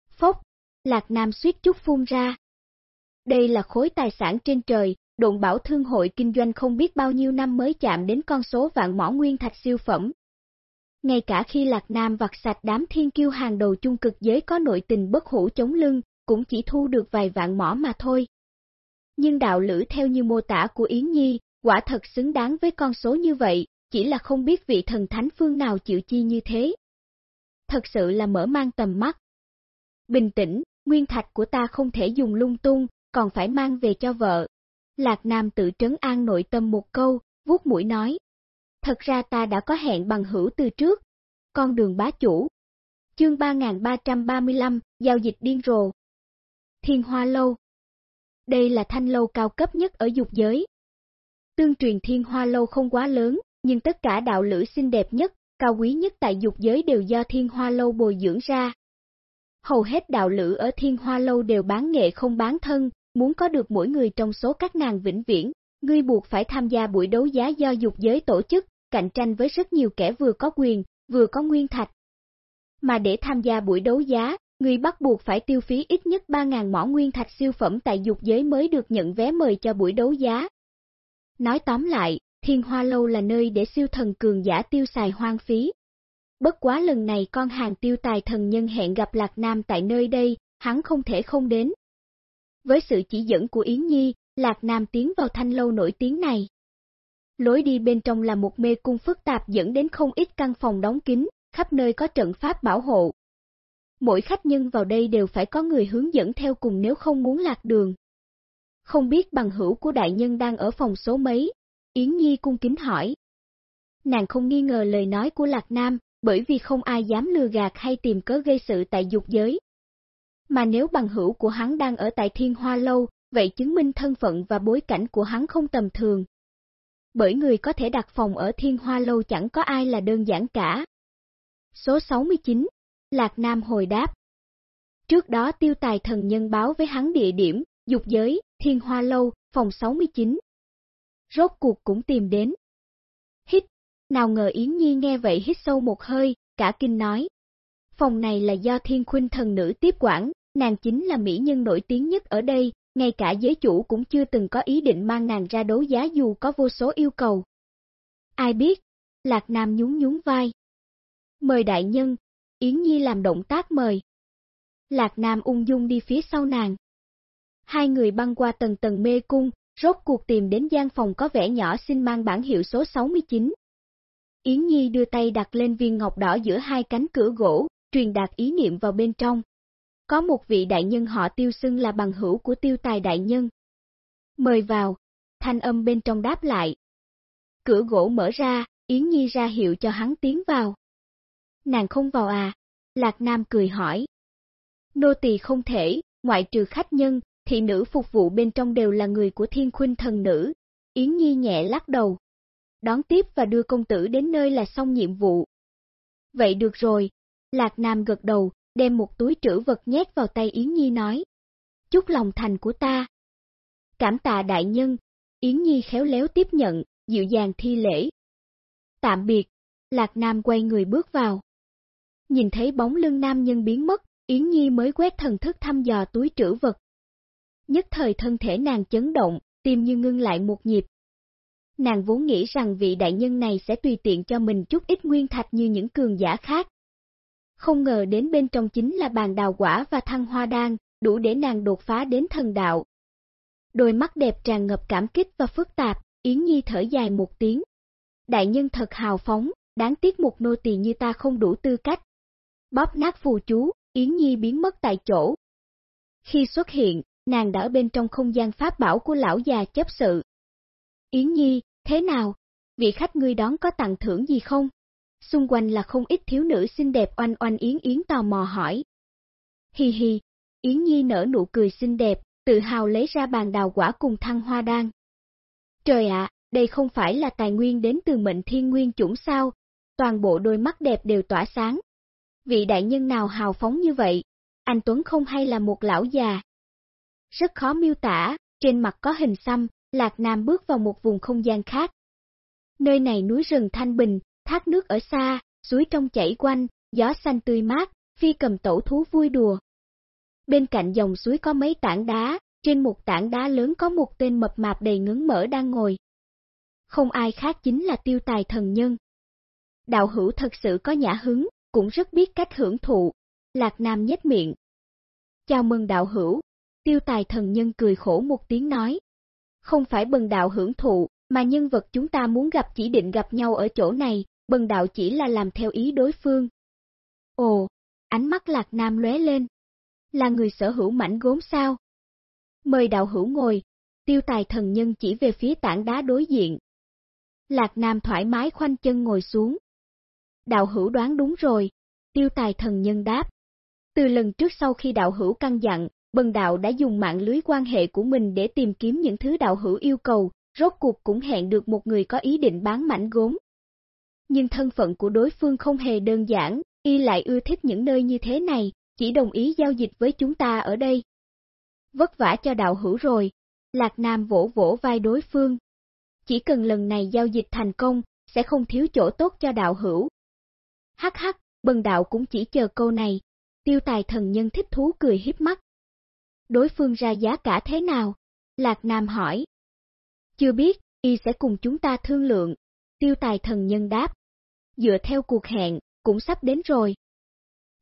Phốc, Lạc Nam suýt chút phun ra. Đây là khối tài sản trên trời, đồn bảo thương hội kinh doanh không biết bao nhiêu năm mới chạm đến con số vạn mỏ nguyên thạch siêu phẩm. Ngay cả khi Lạc Nam vặt sạch đám thiên kiêu hàng đầu chung cực giới có nội tình bất hủ chống lưng, cũng chỉ thu được vài vạn mỏ mà thôi. Nhưng đạo lữ theo như mô tả của Yến Nhi, quả thật xứng đáng với con số như vậy, chỉ là không biết vị thần thánh phương nào chịu chi như thế. Thật sự là mở mang tầm mắt. Bình tĩnh, nguyên thạch của ta không thể dùng lung tung, còn phải mang về cho vợ. Lạc Nam tự trấn an nội tâm một câu, vuốt mũi nói. Thật ra ta đã có hẹn bằng hữu từ trước. Con đường bá chủ. Chương 3335, giao dịch điên rồ. Thiên Hoa Lâu Đây là thanh lâu cao cấp nhất ở dục giới. Tương truyền Thiên Hoa Lâu không quá lớn, nhưng tất cả đạo lữ xinh đẹp nhất, cao quý nhất tại dục giới đều do Thiên Hoa Lâu bồi dưỡng ra. Hầu hết đạo lữ ở Thiên Hoa Lâu đều bán nghệ không bán thân, muốn có được mỗi người trong số các nàng vĩnh viễn, ngươi buộc phải tham gia buổi đấu giá do dục giới tổ chức, cạnh tranh với rất nhiều kẻ vừa có quyền, vừa có nguyên thạch. Mà để tham gia buổi đấu giá, ngươi bắt buộc phải tiêu phí ít nhất 3.000 mỏ nguyên thạch siêu phẩm tại dục giới mới được nhận vé mời cho buổi đấu giá. Nói tóm lại, Thiên Hoa Lâu là nơi để siêu thần cường giả tiêu xài hoang phí. Bất quá lần này con hàng tiêu tài thần nhân hẹn gặp Lạc Nam tại nơi đây, hắn không thể không đến. Với sự chỉ dẫn của Yến Nhi, Lạc Nam tiến vào thanh lâu nổi tiếng này. Lối đi bên trong là một mê cung phức tạp dẫn đến không ít căn phòng đóng kín, khắp nơi có trận pháp bảo hộ. Mỗi khách nhân vào đây đều phải có người hướng dẫn theo cùng nếu không muốn lạc đường. Không biết bằng hữu của đại nhân đang ở phòng số mấy, Yến Nhi cung kính hỏi. Nàng không nghi ngờ lời nói của Lạc Nam, bởi vì không ai dám lừa gạt hay tìm cớ gây sự tại dục giới. Mà nếu bằng hữu của hắn đang ở tại Thiên Hoa Lâu, vậy chứng minh thân phận và bối cảnh của hắn không tầm thường. Bởi người có thể đặt phòng ở Thiên Hoa Lâu chẳng có ai là đơn giản cả. Số 69, Lạc Nam hồi đáp. Trước đó tiêu tài thần nhân báo với hắn địa điểm, dục giới, Thiên Hoa Lâu, phòng 69. Rốt cuộc cũng tìm đến. Hít, nào ngờ Yến Nhi nghe vậy hít sâu một hơi, cả kinh nói. Phòng này là do thiên khuynh thần nữ tiếp quản, nàng chính là mỹ nhân nổi tiếng nhất ở đây, ngay cả giới chủ cũng chưa từng có ý định mang nàng ra đấu giá dù có vô số yêu cầu. Ai biết? Lạc Nam nhún nhún vai. Mời đại nhân, Yến Nhi làm động tác mời. Lạc Nam ung dung đi phía sau nàng. Hai người băng qua tầng tầng mê cung, rốt cuộc tìm đến gian phòng có vẻ nhỏ xin mang bản hiệu số 69. Yến Nhi đưa tay đặt lên viên ngọc đỏ giữa hai cánh cửa gỗ, truyền đạt ý niệm vào bên trong. Có một vị đại nhân họ tiêu xưng là bằng hữu của tiêu tài đại nhân. Mời vào, thanh âm bên trong đáp lại. Cửa gỗ mở ra, Yến Nhi ra hiệu cho hắn tiến vào. Nàng không vào à? Lạc Nam cười hỏi. Nô tỳ không thể, ngoại trừ khách nhân, thị nữ phục vụ bên trong đều là người của thiên khuynh thần nữ. Yến Nhi nhẹ lắc đầu. Đón tiếp và đưa công tử đến nơi là xong nhiệm vụ. Vậy được rồi. Lạc Nam gật đầu, đem một túi trữ vật nhét vào tay Yến Nhi nói. Chúc lòng thành của ta. Cảm tạ đại nhân. Yến Nhi khéo léo tiếp nhận, dịu dàng thi lễ. Tạm biệt. Lạc Nam quay người bước vào. Nhìn thấy bóng lưng nam nhân biến mất, Yến Nhi mới quét thần thức thăm dò túi trữ vật, nhất thời thân thể nàng chấn động, tim như ngưng lại một nhịp. Nàng vốn nghĩ rằng vị đại nhân này sẽ tùy tiện cho mình chút ít nguyên thạch như những cường giả khác. Không ngờ đến bên trong chính là bàn đào quả và thăng hoa đan, đủ để nàng đột phá đến thần đạo. Đôi mắt đẹp tràn ngập cảm kích và phức tạp, Yến Nhi thở dài một tiếng. Đại nhân thật hào phóng, đáng tiếc một nô tỳ như ta không đủ tư cách. Bóp nát phù chú, Yến Nhi biến mất tại chỗ. Khi xuất hiện, nàng đã ở bên trong không gian pháp bảo của lão già chấp sự. Yến Nhi, thế nào? Vị khách ngươi đón có tặng thưởng gì không? Xung quanh là không ít thiếu nữ xinh đẹp oanh oanh Yến Yến tò mò hỏi. Hi hi, Yến Nhi nở nụ cười xinh đẹp, tự hào lấy ra bàn đào quả cùng thăng hoa đan. Trời ạ, đây không phải là tài nguyên đến từ mệnh thiên nguyên chủng sao, toàn bộ đôi mắt đẹp đều tỏa sáng. Vị đại nhân nào hào phóng như vậy, anh Tuấn không hay là một lão già. Rất khó miêu tả, trên mặt có hình xăm, Lạc Nam bước vào một vùng không gian khác. Nơi này núi rừng thanh bình, thác nước ở xa, suối trong chảy quanh, gió xanh tươi mát, phi cầm tẩu thú vui đùa. Bên cạnh dòng suối có mấy tảng đá, trên một tảng đá lớn có một tên mập mạp đầy ngấn mỡ đang ngồi. Không ai khác chính là tiêu tài thần nhân. Đạo hữu thật sự có nhã hứng, cũng rất biết cách hưởng thụ. Lạc Nam nhếch miệng. Chào mừng đạo hữu. Tiêu tài thần nhân cười khổ một tiếng nói. Không phải bần đạo hưởng thụ, mà nhân vật chúng ta muốn gặp chỉ định gặp nhau ở chỗ này, bần đạo chỉ là làm theo ý đối phương. Ồ, ánh mắt Lạc Nam lóe lên. Là người sở hữu mảnh gốm sao? Mời đạo hữu ngồi, tiêu tài thần nhân chỉ về phía tảng đá đối diện. Lạc Nam thoải mái khoanh chân ngồi xuống. Đạo hữu đoán đúng rồi, tiêu tài thần nhân đáp. Từ lần trước sau khi đạo hữu căn dặn, bần đạo đã dùng mạng lưới quan hệ của mình để tìm kiếm những thứ đạo hữu yêu cầu, rốt cuộc cũng hẹn được một người có ý định bán mảnh gốm. Nhưng thân phận của đối phương không hề đơn giản, y lại ưa thích những nơi như thế này, chỉ đồng ý giao dịch với chúng ta ở đây. Vất vả cho đạo hữu rồi, Lạc Nam vỗ vỗ vai đối phương. Chỉ cần lần này giao dịch thành công, sẽ không thiếu chỗ tốt cho đạo hữu. Hắc hắc, bần đạo cũng chỉ chờ câu này, tiêu tài thần nhân thích thú cười hiếp mắt. Đối phương ra giá cả thế nào? Lạc Nam hỏi. Chưa biết, y sẽ cùng chúng ta thương lượng. Tiêu tài thần nhân đáp. Dựa theo cuộc hẹn, cũng sắp đến rồi.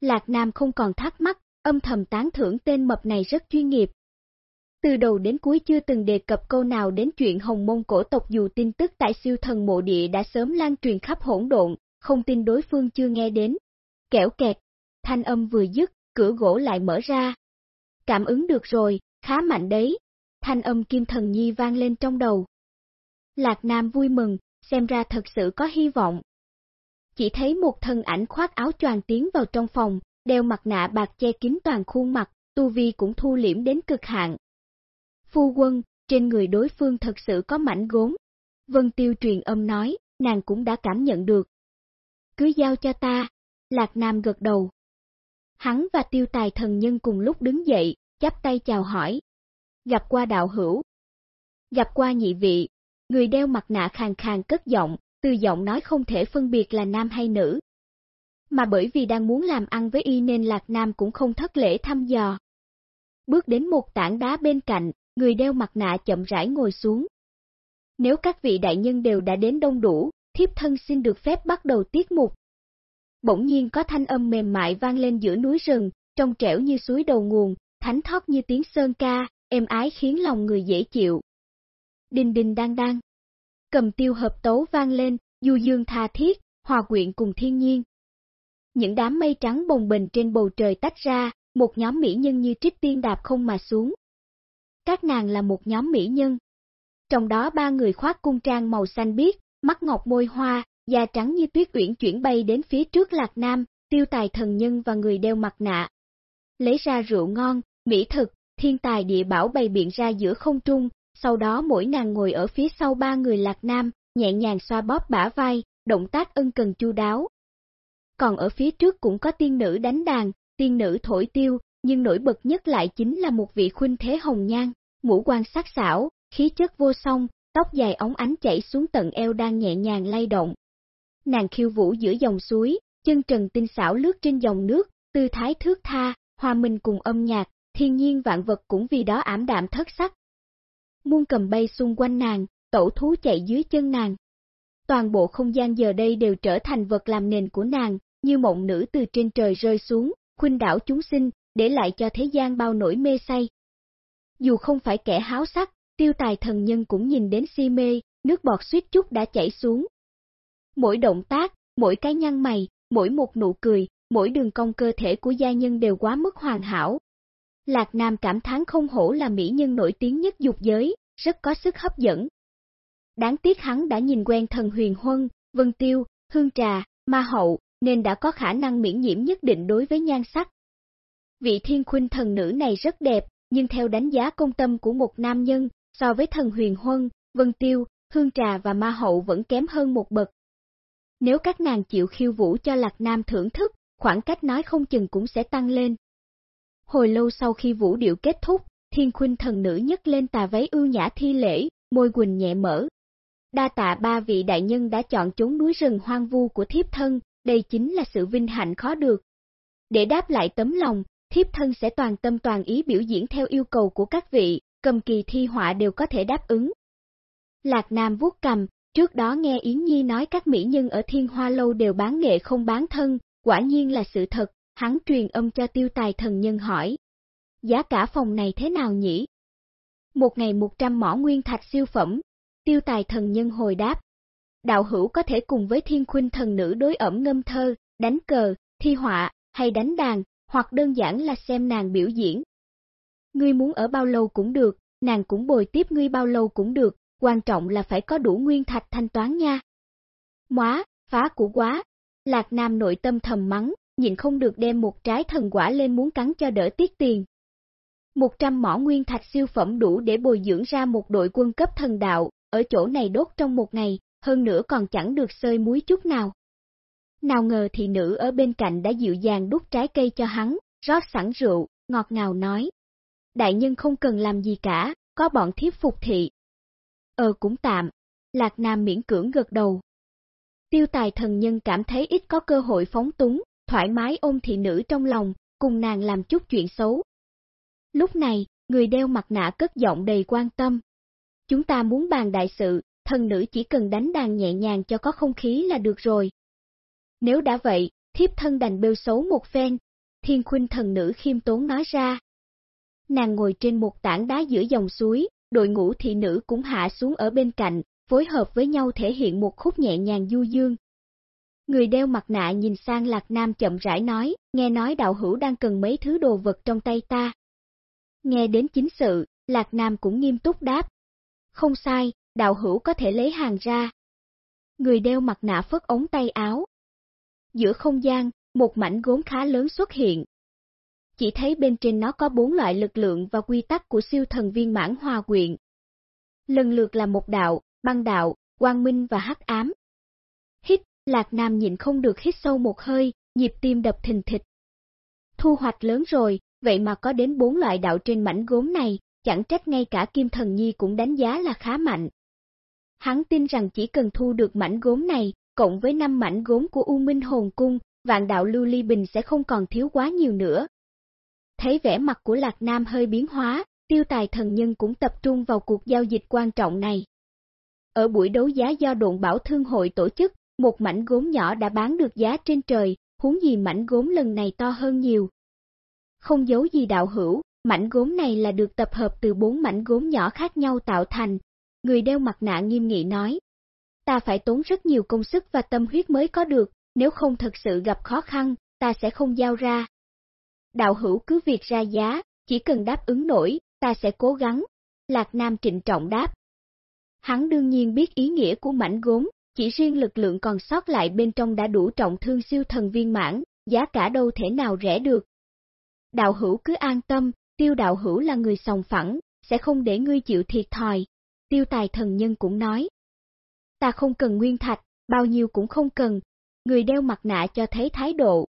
Lạc Nam không còn thắc mắc, âm thầm tán thưởng tên mập này rất chuyên nghiệp. Từ đầu đến cuối chưa từng đề cập câu nào đến chuyện hồng môn cổ tộc dù tin tức tại siêu thần mộ địa đã sớm lan truyền khắp hỗn độn, không tin đối phương chưa nghe đến. Kẻo kẹt, thanh âm vừa dứt, cửa gỗ lại mở ra. Cảm ứng được rồi, khá mạnh đấy. Thanh âm kim thần nhi vang lên trong đầu. Lạc Nam vui mừng, xem ra thật sự có hy vọng. Chỉ thấy một thân ảnh khoác áo choàng tiến vào trong phòng, đeo mặt nạ bạc che kín toàn khuôn mặt, tu vi cũng thu liễm đến cực hạn. Phu quân, trên người đối phương thật sự có mảnh gốm. Vân Tiêu truyền âm nói, nàng cũng đã cảm nhận được. Cứ giao cho ta, Lạc Nam gật đầu. Hắn và tiêu tài thần nhân cùng lúc đứng dậy, chắp tay chào hỏi. Gặp qua đạo hữu. Gặp qua nhị vị, người đeo mặt nạ khàng khàng cất giọng, từ giọng nói không thể phân biệt là nam hay nữ. Mà bởi vì đang muốn làm ăn với y nên Lạc Nam cũng không thất lễ thăm dò. Bước đến một tảng đá bên cạnh, người đeo mặt nạ chậm rãi ngồi xuống. Nếu các vị đại nhân đều đã đến đông đủ, thiếp thân xin được phép bắt đầu tiết mục. Bỗng nhiên có thanh âm mềm mại vang lên giữa núi rừng, trong trẻo như suối đầu nguồn, thánh thót như tiếng sơn ca, êm ái khiến lòng người dễ chịu. Đinh đinh đang đang. Cầm tiêu hợp tấu vang lên, du dương tha thiết, hòa quyện cùng thiên nhiên. Những đám mây trắng bồng bềnh trên bầu trời tách ra, một nhóm mỹ nhân như trích tiên đạp không mà xuống. Các nàng là một nhóm mỹ nhân. Trong đó ba người khoác cung trang màu xanh biếc, mắt ngọc môi hoa, da trắng như tuyết uyển chuyển bay đến phía trước Lạc Nam, tiêu tài thần nhân và người đeo mặt nạ. Lấy ra rượu ngon, mỹ thực, thiên tài địa bảo bày biện ra giữa không trung, sau đó mỗi nàng ngồi ở phía sau ba người Lạc Nam, nhẹ nhàng xoa bóp bả vai, động tác ân cần chu đáo. Còn ở phía trước cũng có tiên nữ đánh đàn, tiên nữ thổi tiêu, nhưng nổi bật nhất lại chính là một vị khuynh thế hồng nhan, ngũ quan sắc sảo, khí chất vô song, tóc dài ống ánh chảy xuống tận eo đang nhẹ nhàng lay động. Nàng khiêu vũ giữa dòng suối, chân trần tinh xảo lướt trên dòng nước, tư thái thước tha, hòa mình cùng âm nhạc, thiên nhiên vạn vật cũng vì đó ảm đạm thất sắc. Muôn cầm bay xung quanh nàng, tẩu thú chạy dưới chân nàng. Toàn bộ không gian giờ đây đều trở thành vật làm nền của nàng, như mộng nữ từ trên trời rơi xuống, khuynh đảo chúng sinh, để lại cho thế gian bao nỗi mê say. Dù không phải kẻ háo sắc, tiêu tài thần nhân cũng nhìn đến si mê, nước bọt suýt chút đã chảy xuống. Mỗi động tác, mỗi cái nhăn mày, mỗi một nụ cười, mỗi đường cong cơ thể của gia nhân đều quá mức hoàn hảo. Lạc Nam cảm thán không hổ là mỹ nhân nổi tiếng nhất dục giới, rất có sức hấp dẫn. Đáng tiếc hắn đã nhìn quen thần huyền huân, vân tiêu, hương trà, ma hậu, nên đã có khả năng miễn nhiễm nhất định đối với nhan sắc. Vị thiên khuynh thần nữ này rất đẹp, nhưng theo đánh giá công tâm của một nam nhân, so với thần huyền huân, vân tiêu, hương trà và ma hậu vẫn kém hơn một bậc. Nếu các nàng chịu khiêu vũ cho Lạc Nam thưởng thức, khoảng cách nói không chừng cũng sẽ tăng lên. Hồi lâu sau khi vũ điệu kết thúc, thiên khuynh thần nữ nhấc lên tà váy ưu nhã thi lễ, môi quỳnh nhẹ mở. Đa tạ ba vị đại nhân đã chọn chốn núi rừng hoang vu của thiếp thân, đây chính là sự vinh hạnh khó được. Để đáp lại tấm lòng, thiếp thân sẽ toàn tâm toàn ý biểu diễn theo yêu cầu của các vị, cầm kỳ thi họa đều có thể đáp ứng. Lạc Nam vuốt cầm, trước đó nghe Yến Nhi nói các mỹ nhân ở Thiên Hoa Lâu đều bán nghệ không bán thân, quả nhiên là sự thật, hắn truyền âm cho tiêu tài thần nhân hỏi. Giá cả phòng này thế nào nhỉ? Một ngày một trăm mỏ nguyên thạch siêu phẩm, tiêu tài thần nhân hồi đáp. Đạo hữu có thể cùng với thiên khuynh thần nữ đối ẩm ngâm thơ, đánh cờ, thi họa, hay đánh đàn, hoặc đơn giản là xem nàng biểu diễn. Ngươi muốn ở bao lâu cũng được, nàng cũng bồi tiếp ngươi bao lâu cũng được, quan trọng là phải có đủ nguyên thạch thanh toán nha. Móa, phá của quá, Lạc Nam nội tâm thầm mắng, nhịn không được đem một trái thần quả lên muốn cắn cho đỡ tiết tiền. Một trăm mỏ nguyên thạch siêu phẩm đủ để bồi dưỡng ra một đội quân cấp thần đạo, ở chỗ này đốt trong một ngày, hơn nữa còn chẳng được sơi muối chút nào. Nào ngờ thì nữ ở bên cạnh đã dịu dàng đút trái cây cho hắn, rót sẵn rượu, ngọt ngào nói. Đại nhân không cần làm gì cả, có bọn thiếp phục thị. Ờ cũng tạm, Lạc Nam miễn cưỡng gật đầu. Tiêu tài thần nhân cảm thấy ít có cơ hội phóng túng, thoải mái ôm thị nữ trong lòng, cùng nàng làm chút chuyện xấu. Lúc này, người đeo mặt nạ cất giọng đầy quan tâm. Chúng ta muốn bàn đại sự, thần nữ chỉ cần đánh đàn nhẹ nhàng cho có không khí là được rồi. Nếu đã vậy, thiếp thân đành bêu xấu một phen, thiên khuynh thần nữ khiêm tốn nói ra. Nàng ngồi trên một tảng đá giữa dòng suối, đội ngũ thị nữ cũng hạ xuống ở bên cạnh, phối hợp với nhau thể hiện một khúc nhẹ nhàng du dương. Người đeo mặt nạ nhìn sang Lạc Nam chậm rãi nói, nghe nói đạo hữu đang cần mấy thứ đồ vật trong tay ta. Nghe đến chính sự, Lạc Nam cũng nghiêm túc đáp. Không sai, đạo hữu có thể lấy hàng ra. Người đeo mặt nạ phất ống tay áo. Giữa không gian, một mảnh gốm khá lớn xuất hiện. Chỉ thấy bên trên nó có bốn loại lực lượng và quy tắc của siêu thần viên mãn hòa quyện. Lần lượt là một đạo, băng đạo, quang minh và hắc ám. Lạc Nam nhịn không được hít sâu một hơi, nhịp tim đập thình thịch. Thu hoạch lớn rồi, vậy mà có đến bốn loại đạo trên mảnh gốm này, chẳng trách ngay cả Kim Thần Nhi cũng đánh giá là khá mạnh. Hắn tin rằng chỉ cần thu được mảnh gốm này, cộng với năm mảnh gốm của U Minh Hồn Cung, vạn đạo lưu ly bình sẽ không còn thiếu quá nhiều nữa. Thấy vẻ mặt của Lạc Nam hơi biến hóa, tiêu tài thần nhân cũng tập trung vào cuộc giao dịch quan trọng này. Ở buổi đấu giá do độn bảo thương hội tổ chức, một mảnh gốm nhỏ đã bán được giá trên trời, huống gì mảnh gốm lần này to hơn nhiều. Không giấu gì đạo hữu, mảnh gốm này là được tập hợp từ bốn mảnh gốm nhỏ khác nhau tạo thành. Người đeo mặt nạ nghiêm nghị nói. Ta phải tốn rất nhiều công sức và tâm huyết mới có được, nếu không thật sự gặp khó khăn, ta sẽ không giao ra. Đạo hữu cứ việc ra giá, chỉ cần đáp ứng nổi, ta sẽ cố gắng. Lạc Nam trịnh trọng đáp. Hắn đương nhiên biết ý nghĩa của mảnh gốm, chỉ riêng lực lượng còn sót lại bên trong đã đủ trọng thương siêu thần viên mãn, giá cả đâu thể nào rẻ được. Đạo hữu cứ an tâm, tiêu đạo hữu là người sòng phẳng, sẽ không để ngươi chịu thiệt thòi. Tiêu tài thần nhân cũng nói. Ta không cần nguyên thạch, bao nhiêu cũng không cần, người đeo mặt nạ cho thấy thái độ.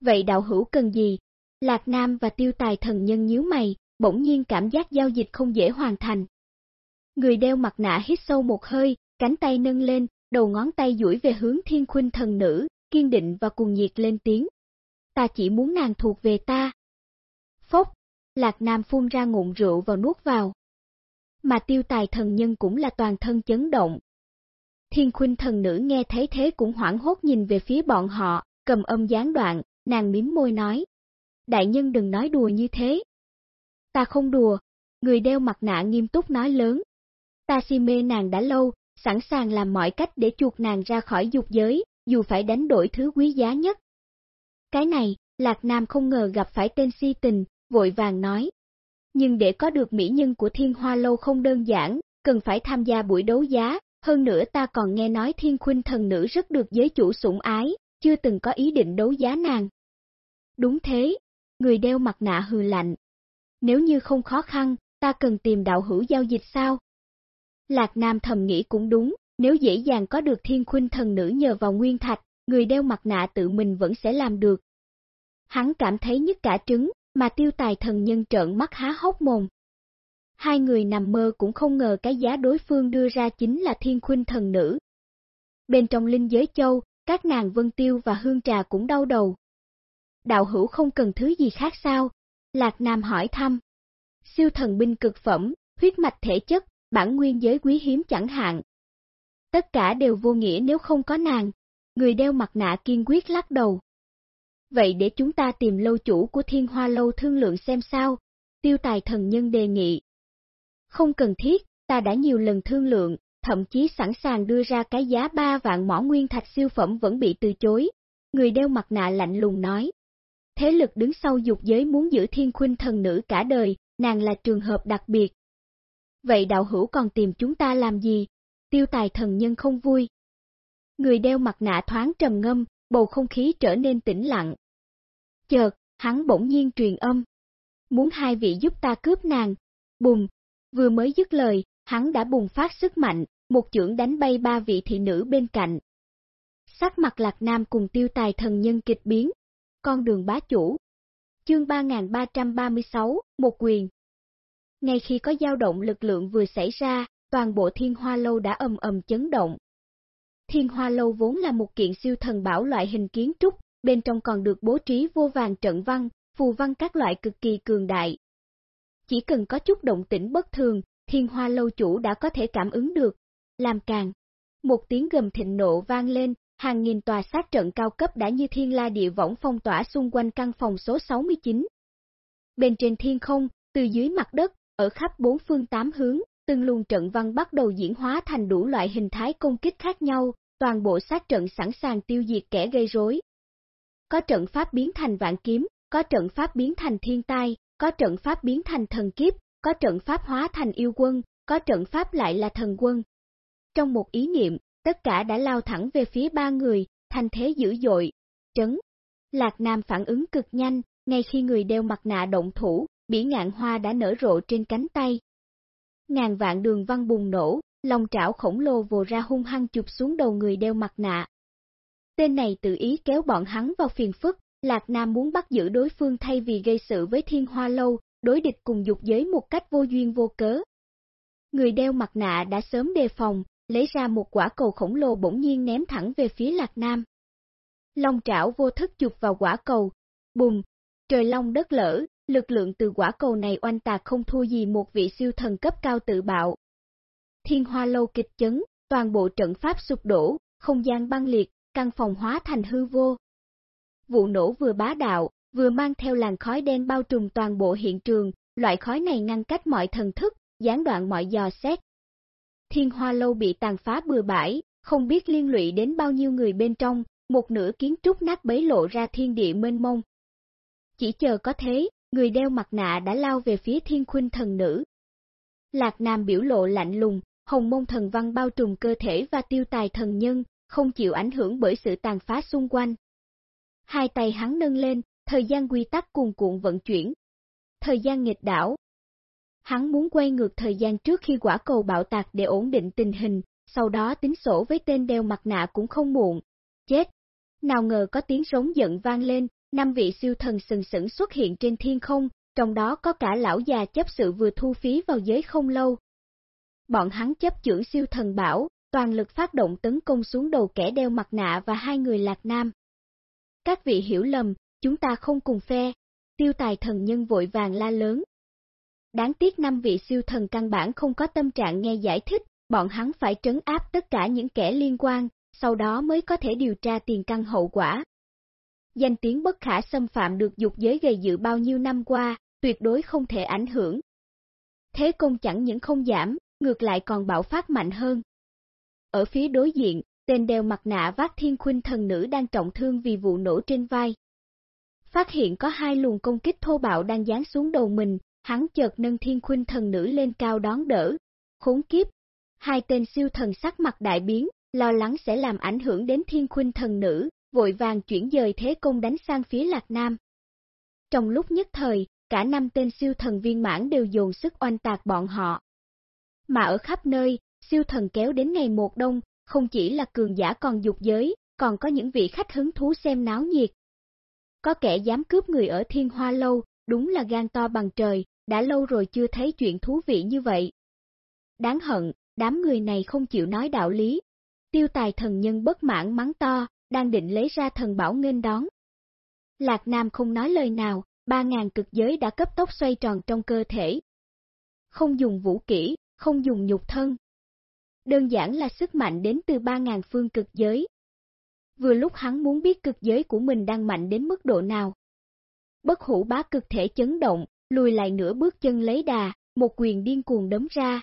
Vậy đạo hữu cần gì? Lạc Nam và tiêu tài thần nhân nhíu mày, bỗng nhiên cảm giác giao dịch không dễ hoàn thành. Người đeo mặt nạ hít sâu một hơi, cánh tay nâng lên, đầu ngón tay duỗi về hướng thiên khuynh thần nữ, kiên định và cùng nhiệt lên tiếng. Ta chỉ muốn nàng thuộc về ta. Phốc, Lạc Nam phun ra ngụm rượu vào nuốt vào. Mà tiêu tài thần nhân cũng là toàn thân chấn động. Thiên khuynh thần nữ nghe thấy thế cũng hoảng hốt nhìn về phía bọn họ, cầm âm gián đoạn, nàng miếm môi nói. Đại nhân đừng nói đùa như thế. Ta không đùa, người đeo mặt nạ nghiêm túc nói lớn. Ta si mê nàng đã lâu, sẵn sàng làm mọi cách để chuột nàng ra khỏi dục giới, dù phải đánh đổi thứ quý giá nhất. Cái này, Lạc Nam không ngờ gặp phải tên si tình, vội vàng nói. Nhưng để có được mỹ nhân của thiên hoa lâu không đơn giản, cần phải tham gia buổi đấu giá, hơn nữa ta còn nghe nói thiên khuynh thần nữ rất được giới chủ sủng ái, chưa từng có ý định đấu giá nàng. Đúng thế, người đeo mặt nạ hừ lạnh. Nếu như không khó khăn, ta cần tìm đạo hữu giao dịch sao? Lạc Nam thầm nghĩ cũng đúng, nếu dễ dàng có được thiên khuynh thần nữ nhờ vào nguyên thạch, người đeo mặt nạ tự mình vẫn sẽ làm được. Hắn cảm thấy nhất cả trứng, mà tiêu tài thần nhân trợn mắt há hốc mồm. Hai người nằm mơ cũng không ngờ cái giá đối phương đưa ra chính là thiên khuynh thần nữ. Bên trong linh giới châu, các nàng Vân Tiêu và Hương Trà cũng đau đầu. Đạo hữu không cần thứ gì khác sao? Lạc Nam hỏi thăm. Siêu thần binh cực phẩm, huyết mạch thể chất, bản nguyên giới quý hiếm chẳng hạn. Tất cả đều vô nghĩa nếu không có nàng. Người đeo mặt nạ kiên quyết lắc đầu. Vậy để chúng ta tìm lâu chủ của thiên hoa lâu thương lượng xem sao, tiêu tài thần nhân đề nghị. Không cần thiết, ta đã nhiều lần thương lượng, thậm chí sẵn sàng đưa ra cái giá 3 vạn mỏ nguyên thạch siêu phẩm vẫn bị từ chối. Người đeo mặt nạ lạnh lùng nói. Thế lực đứng sau dục giới muốn giữ thiên khuynh thần nữ cả đời, nàng là trường hợp đặc biệt. Vậy đạo hữu còn tìm chúng ta làm gì? Tiêu tài thần nhân không vui. Người đeo mặt nạ thoáng trầm ngâm, bầu không khí trở nên tĩnh lặng. Chợt, hắn bỗng nhiên truyền âm. Muốn hai vị giúp ta cướp nàng. Bùng, vừa mới dứt lời, hắn đã bùng phát sức mạnh, một chưởng đánh bay ba vị thị nữ bên cạnh. Sắc mặt lạc nam cùng tiêu tài thần nhân kịch biến. Con đường bá chủ. Chương 3336, một quyền. Ngay khi có dao động lực lượng vừa xảy ra, toàn bộ thiên hoa lâu đã ầm ầm chấn động. Thiên hoa lâu vốn là một kiện siêu thần bảo loại hình kiến trúc, bên trong còn được bố trí vô vàng trận văn, phù văn các loại cực kỳ cường đại. Chỉ cần có chút động tĩnh bất thường, thiên hoa lâu chủ đã có thể cảm ứng được. Làm càng, một tiếng gầm thịnh nộ vang lên, hàng nghìn tòa sát trận cao cấp đã như thiên la địa võng phong tỏa xung quanh căn phòng số 69. Bên trên thiên không, từ dưới mặt đất, ở khắp bốn phương tám hướng, từng luồng trận văn bắt đầu diễn hóa thành đủ loại hình thái công kích khác nhau, toàn bộ sát trận sẵn sàng tiêu diệt kẻ gây rối. Có trận pháp biến thành vạn kiếm, có trận pháp biến thành thiên tai, có trận pháp biến thành thần kiếp, có trận pháp hóa thành yêu quân, có trận pháp lại là thần quân. Trong một ý niệm, tất cả đã lao thẳng về phía ba người, thành thế dữ dội. Trấn. Lạc Nam phản ứng cực nhanh, ngay khi người đeo mặt nạ động thủ, bỉ ngạn hoa đã nở rộ trên cánh tay. Ngàn vạn đường văn bùng nổ, lòng trảo khổng lồ vồ ra hung hăng chụp xuống đầu người đeo mặt nạ. Tên này tự ý kéo bọn hắn vào phiền phức, Lạc Nam muốn bắt giữ đối phương thay vì gây sự với thiên hoa lâu, đối địch cùng dục giới một cách vô duyên vô cớ. Người đeo mặt nạ đã sớm đề phòng, lấy ra một quả cầu khổng lồ bỗng nhiên ném thẳng về phía Lạc Nam. Long trảo vô thức chụp vào quả cầu, bùng, trời long đất lở, lực lượng từ quả cầu này oanh tạc không thua gì một vị siêu thần cấp cao tự bạo. Thiên hoa lâu kịch chấn, toàn bộ trận pháp sụp đổ, không gian băng liệt, căn phòng hóa thành hư vô. Vụ nổ vừa bá đạo, vừa mang theo làn khói đen bao trùm toàn bộ hiện trường, loại khói này ngăn cách mọi thần thức, gián đoạn mọi dò xét. Thiên hoa lâu bị tàn phá bừa bãi, không biết liên lụy đến bao nhiêu người bên trong, một nửa kiến trúc nát bấy lộ ra thiên địa mênh mông. Chỉ chờ có thế, người đeo mặt nạ đã lao về phía thiên khuynh thần nữ. Lạc Nam biểu lộ lạnh lùng, hồng môn thần văn bao trùm cơ thể và tiêu tài thần nhân, không chịu ảnh hưởng bởi sự tàn phá xung quanh. Hai tay hắn nâng lên, thời gian quy tắc cuồn cuộn vận chuyển. Thời gian nghịch đảo. Hắn muốn quay ngược thời gian trước khi quả cầu bạo tạc để ổn định tình hình, sau đó tính sổ với tên đeo mặt nạ cũng không muộn. Chết! Nào ngờ có tiếng rống giận vang lên, năm vị siêu thần sừng sững xuất hiện trên thiên không, trong đó có cả lão già chấp sự vừa thu phí vào giới không lâu. Bọn hắn chấp trưởng siêu thần bảo, toàn lực phát động tấn công xuống đầu kẻ đeo mặt nạ và hai người lạc nam. Các vị hiểu lầm, chúng ta không cùng phe, tiêu tài thần nhân vội vàng la lớn. Đáng tiếc năm vị siêu thần căn bản không có tâm trạng nghe giải thích, bọn hắn phải trấn áp tất cả những kẻ liên quan, sau đó mới có thể điều tra tiền căn hậu quả. Danh tiếng bất khả xâm phạm được dục giới gây dự bao nhiêu năm qua, tuyệt đối không thể ảnh hưởng. Thế công chẳng những không giảm, ngược lại còn bạo phát mạnh hơn. Ở phía đối diện, tên đeo mặt nạ vác thiên khuynh thần nữ đang trọng thương vì vụ nổ trên vai. Phát hiện có hai luồng công kích thô bạo đang giáng xuống đầu mình, hắn chợt nâng thiên khuynh thần nữ lên cao đón đỡ. Khốn kiếp! Hai tên siêu thần sắc mặt đại biến, lo lắng sẽ làm ảnh hưởng đến thiên khuynh thần nữ, vội vàng chuyển dời thế công đánh sang phía Lạc Nam. Trong lúc nhất thời, cả năm tên siêu thần viên mãn đều dồn sức oanh tạc bọn họ. Mà ở khắp nơi, siêu thần kéo đến ngày một đông, không chỉ là cường giả còn dục giới, còn có những vị khách hứng thú xem náo nhiệt. Có kẻ dám cướp người ở thiên hoa lâu, đúng là gan to bằng trời, đã lâu rồi chưa thấy chuyện thú vị như vậy. Đáng hận, đám người này không chịu nói đạo lý. Tiêu tài thần nhân bất mãn mắng to, đang định lấy ra thần bảo nghênh đón. Lạc Nam không nói lời nào, ba ngàn cực giới đã cấp tốc xoay tròn trong cơ thể. Không dùng vũ kỹ, không dùng nhục thân. Đơn giản là sức mạnh đến từ ba ngàn phương cực giới. Vừa lúc hắn muốn biết cực giới của mình đang mạnh đến mức độ nào. Bất hủ bá cực thể chấn động, lùi lại nửa bước chân lấy đà, một quyền điên cuồng đấm ra.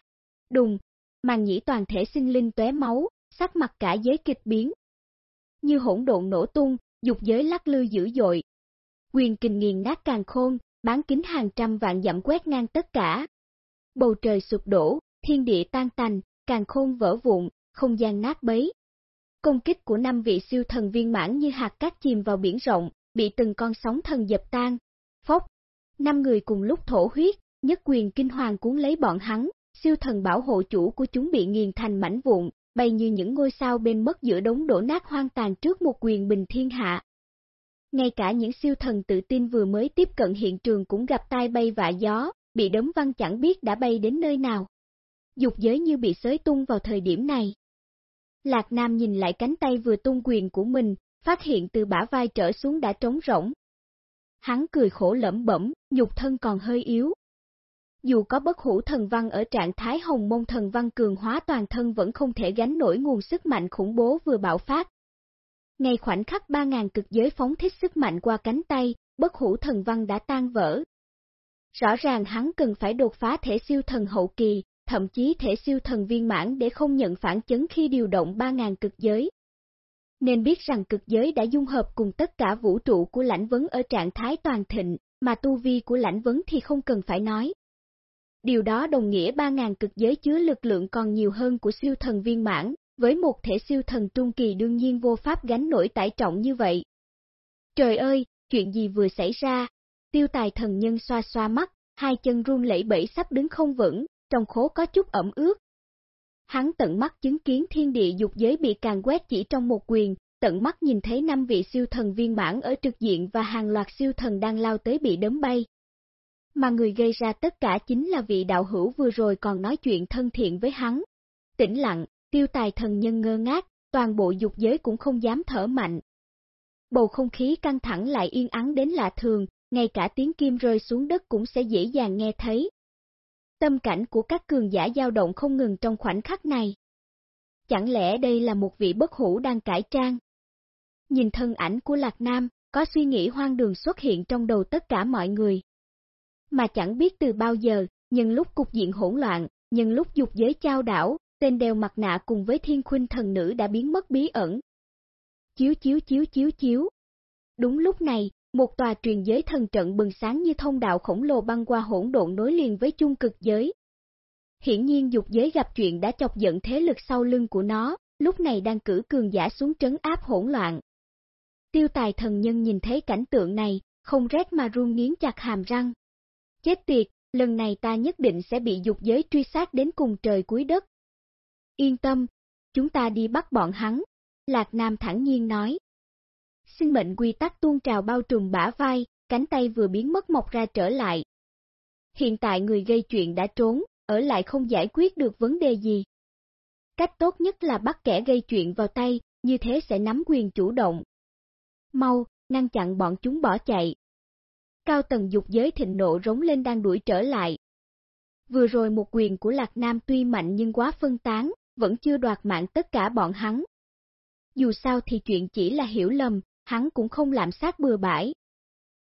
Đùng, màn nhĩ toàn thể sinh linh tué máu, sắc mặt cả giới kịch biến. Như hỗn độn nổ tung, dục giới lắc lư dữ dội. Quyền kình nghiền nát càng khôn, bán kính hàng trăm vạn dặm quét ngang tất cả. Bầu trời sụp đổ, thiên địa tan tành, càng khôn vỡ vụn, không gian nát bấy. Công kích của năm vị siêu thần viên mãn như hạt cát chìm vào biển rộng, bị từng con sóng thần dập tan. Phốc, năm người cùng lúc thổ huyết, nhất quyền kinh hoàng cuốn lấy bọn hắn, siêu thần bảo hộ chủ của chúng bị nghiền thành mảnh vụn, bay như những ngôi sao bên mất giữa đống đổ nát hoang tàn trước một quyền bình thiên hạ. Ngay cả những siêu thần tự tin vừa mới tiếp cận hiện trường cũng gặp tai bay vạ gió, bị đấm văng chẳng biết đã bay đến nơi nào. Dục giới như bị xới tung vào thời điểm này. Lạc Nam nhìn lại cánh tay vừa tung quyền của mình, phát hiện từ bả vai trở xuống đã trống rỗng. Hắn cười khổ lẩm bẩm, nhục thân còn hơi yếu. Dù có bất hủ thần văn ở trạng thái hồng môn thần văn cường hóa toàn thân vẫn không thể gánh nổi nguồn sức mạnh khủng bố vừa bạo phát. Ngay khoảnh khắc 3.000 cực giới phóng thích sức mạnh qua cánh tay, bất hủ thần văn đã tan vỡ. Rõ ràng hắn cần phải đột phá thể siêu thần hậu kỳ, thậm chí thể siêu thần viên mãn để không nhận phản chấn khi điều động 3.000 cực giới. Nên biết rằng cực giới đã dung hợp cùng tất cả vũ trụ của lãnh vấn ở trạng thái toàn thịnh, mà tu vi của lãnh vấn thì không cần phải nói. Điều đó đồng nghĩa 3.000 cực giới chứa lực lượng còn nhiều hơn của siêu thần viên mãn, với một thể siêu thần trung kỳ đương nhiên vô pháp gánh nổi tải trọng như vậy. Trời ơi, chuyện gì vừa xảy ra? Tiêu tài thần nhân xoa xoa mắt, hai chân run lẩy bẩy sắp đứng không vững, trong khố có chút ẩm ướt. Hắn tận mắt chứng kiến thiên địa dục giới bị càng quét chỉ trong một quyền, tận mắt nhìn thấy năm vị siêu thần viên mãn ở trực diện và hàng loạt siêu thần đang lao tới bị đấm bay. Mà người gây ra tất cả chính là vị đạo hữu vừa rồi còn nói chuyện thân thiện với hắn. Tĩnh lặng, tiêu tài thần nhân ngơ ngác, toàn bộ dục giới cũng không dám thở mạnh. Bầu không khí căng thẳng lại yên ắng đến lạ thường, ngay cả tiếng kim rơi xuống đất cũng sẽ dễ dàng nghe thấy. Tâm cảnh của các cường giả dao động không ngừng trong khoảnh khắc này. Chẳng lẽ đây là một vị bất hủ đang cải trang? Nhìn thân ảnh của Lạc Nam, có suy nghĩ hoang đường xuất hiện trong đầu tất cả mọi người. Mà chẳng biết từ bao giờ, nhưng lúc cục diện hỗn loạn, nhưng lúc dục giới trao đảo, tên đeo mặt nạ cùng với thiên khuynh thần nữ đã biến mất bí ẩn. Chiếu chiếu chiếu chiếu chiếu. Đúng lúc này, một tòa truyền giới thần trận bừng sáng như thông đạo khổng lồ băng qua hỗn độn nối liền với chung cực giới. Hiển nhiên dục giới gặp chuyện đã chọc giận thế lực sau lưng của nó, lúc này đang cử cường giả xuống trấn áp hỗn loạn. Tiêu tài thần nhân nhìn thấy cảnh tượng này, không rét mà run nghiến chặt hàm răng. Chết tiệt, lần này ta nhất định sẽ bị dục giới truy sát đến cùng trời cuối đất. Yên tâm, chúng ta đi bắt bọn hắn, Lạc Nam thẳng nhiên nói sinh mệnh quy tắc tuôn trào bao trùm bả vai, cánh tay vừa biến mất mọc ra trở lại. Hiện tại người gây chuyện đã trốn, ở lại không giải quyết được vấn đề gì. Cách tốt nhất là bắt kẻ gây chuyện vào tay, như thế sẽ nắm quyền chủ động. Mau, ngăn chặn bọn chúng bỏ chạy. Cao tầng dục giới thịnh nộ rống lên đang đuổi trở lại. Vừa rồi một quyền của Lạc Nam tuy mạnh nhưng quá phân tán, vẫn chưa đoạt mạng tất cả bọn hắn. Dù sao thì chuyện chỉ là hiểu lầm, hắn cũng không làm sát bừa bãi.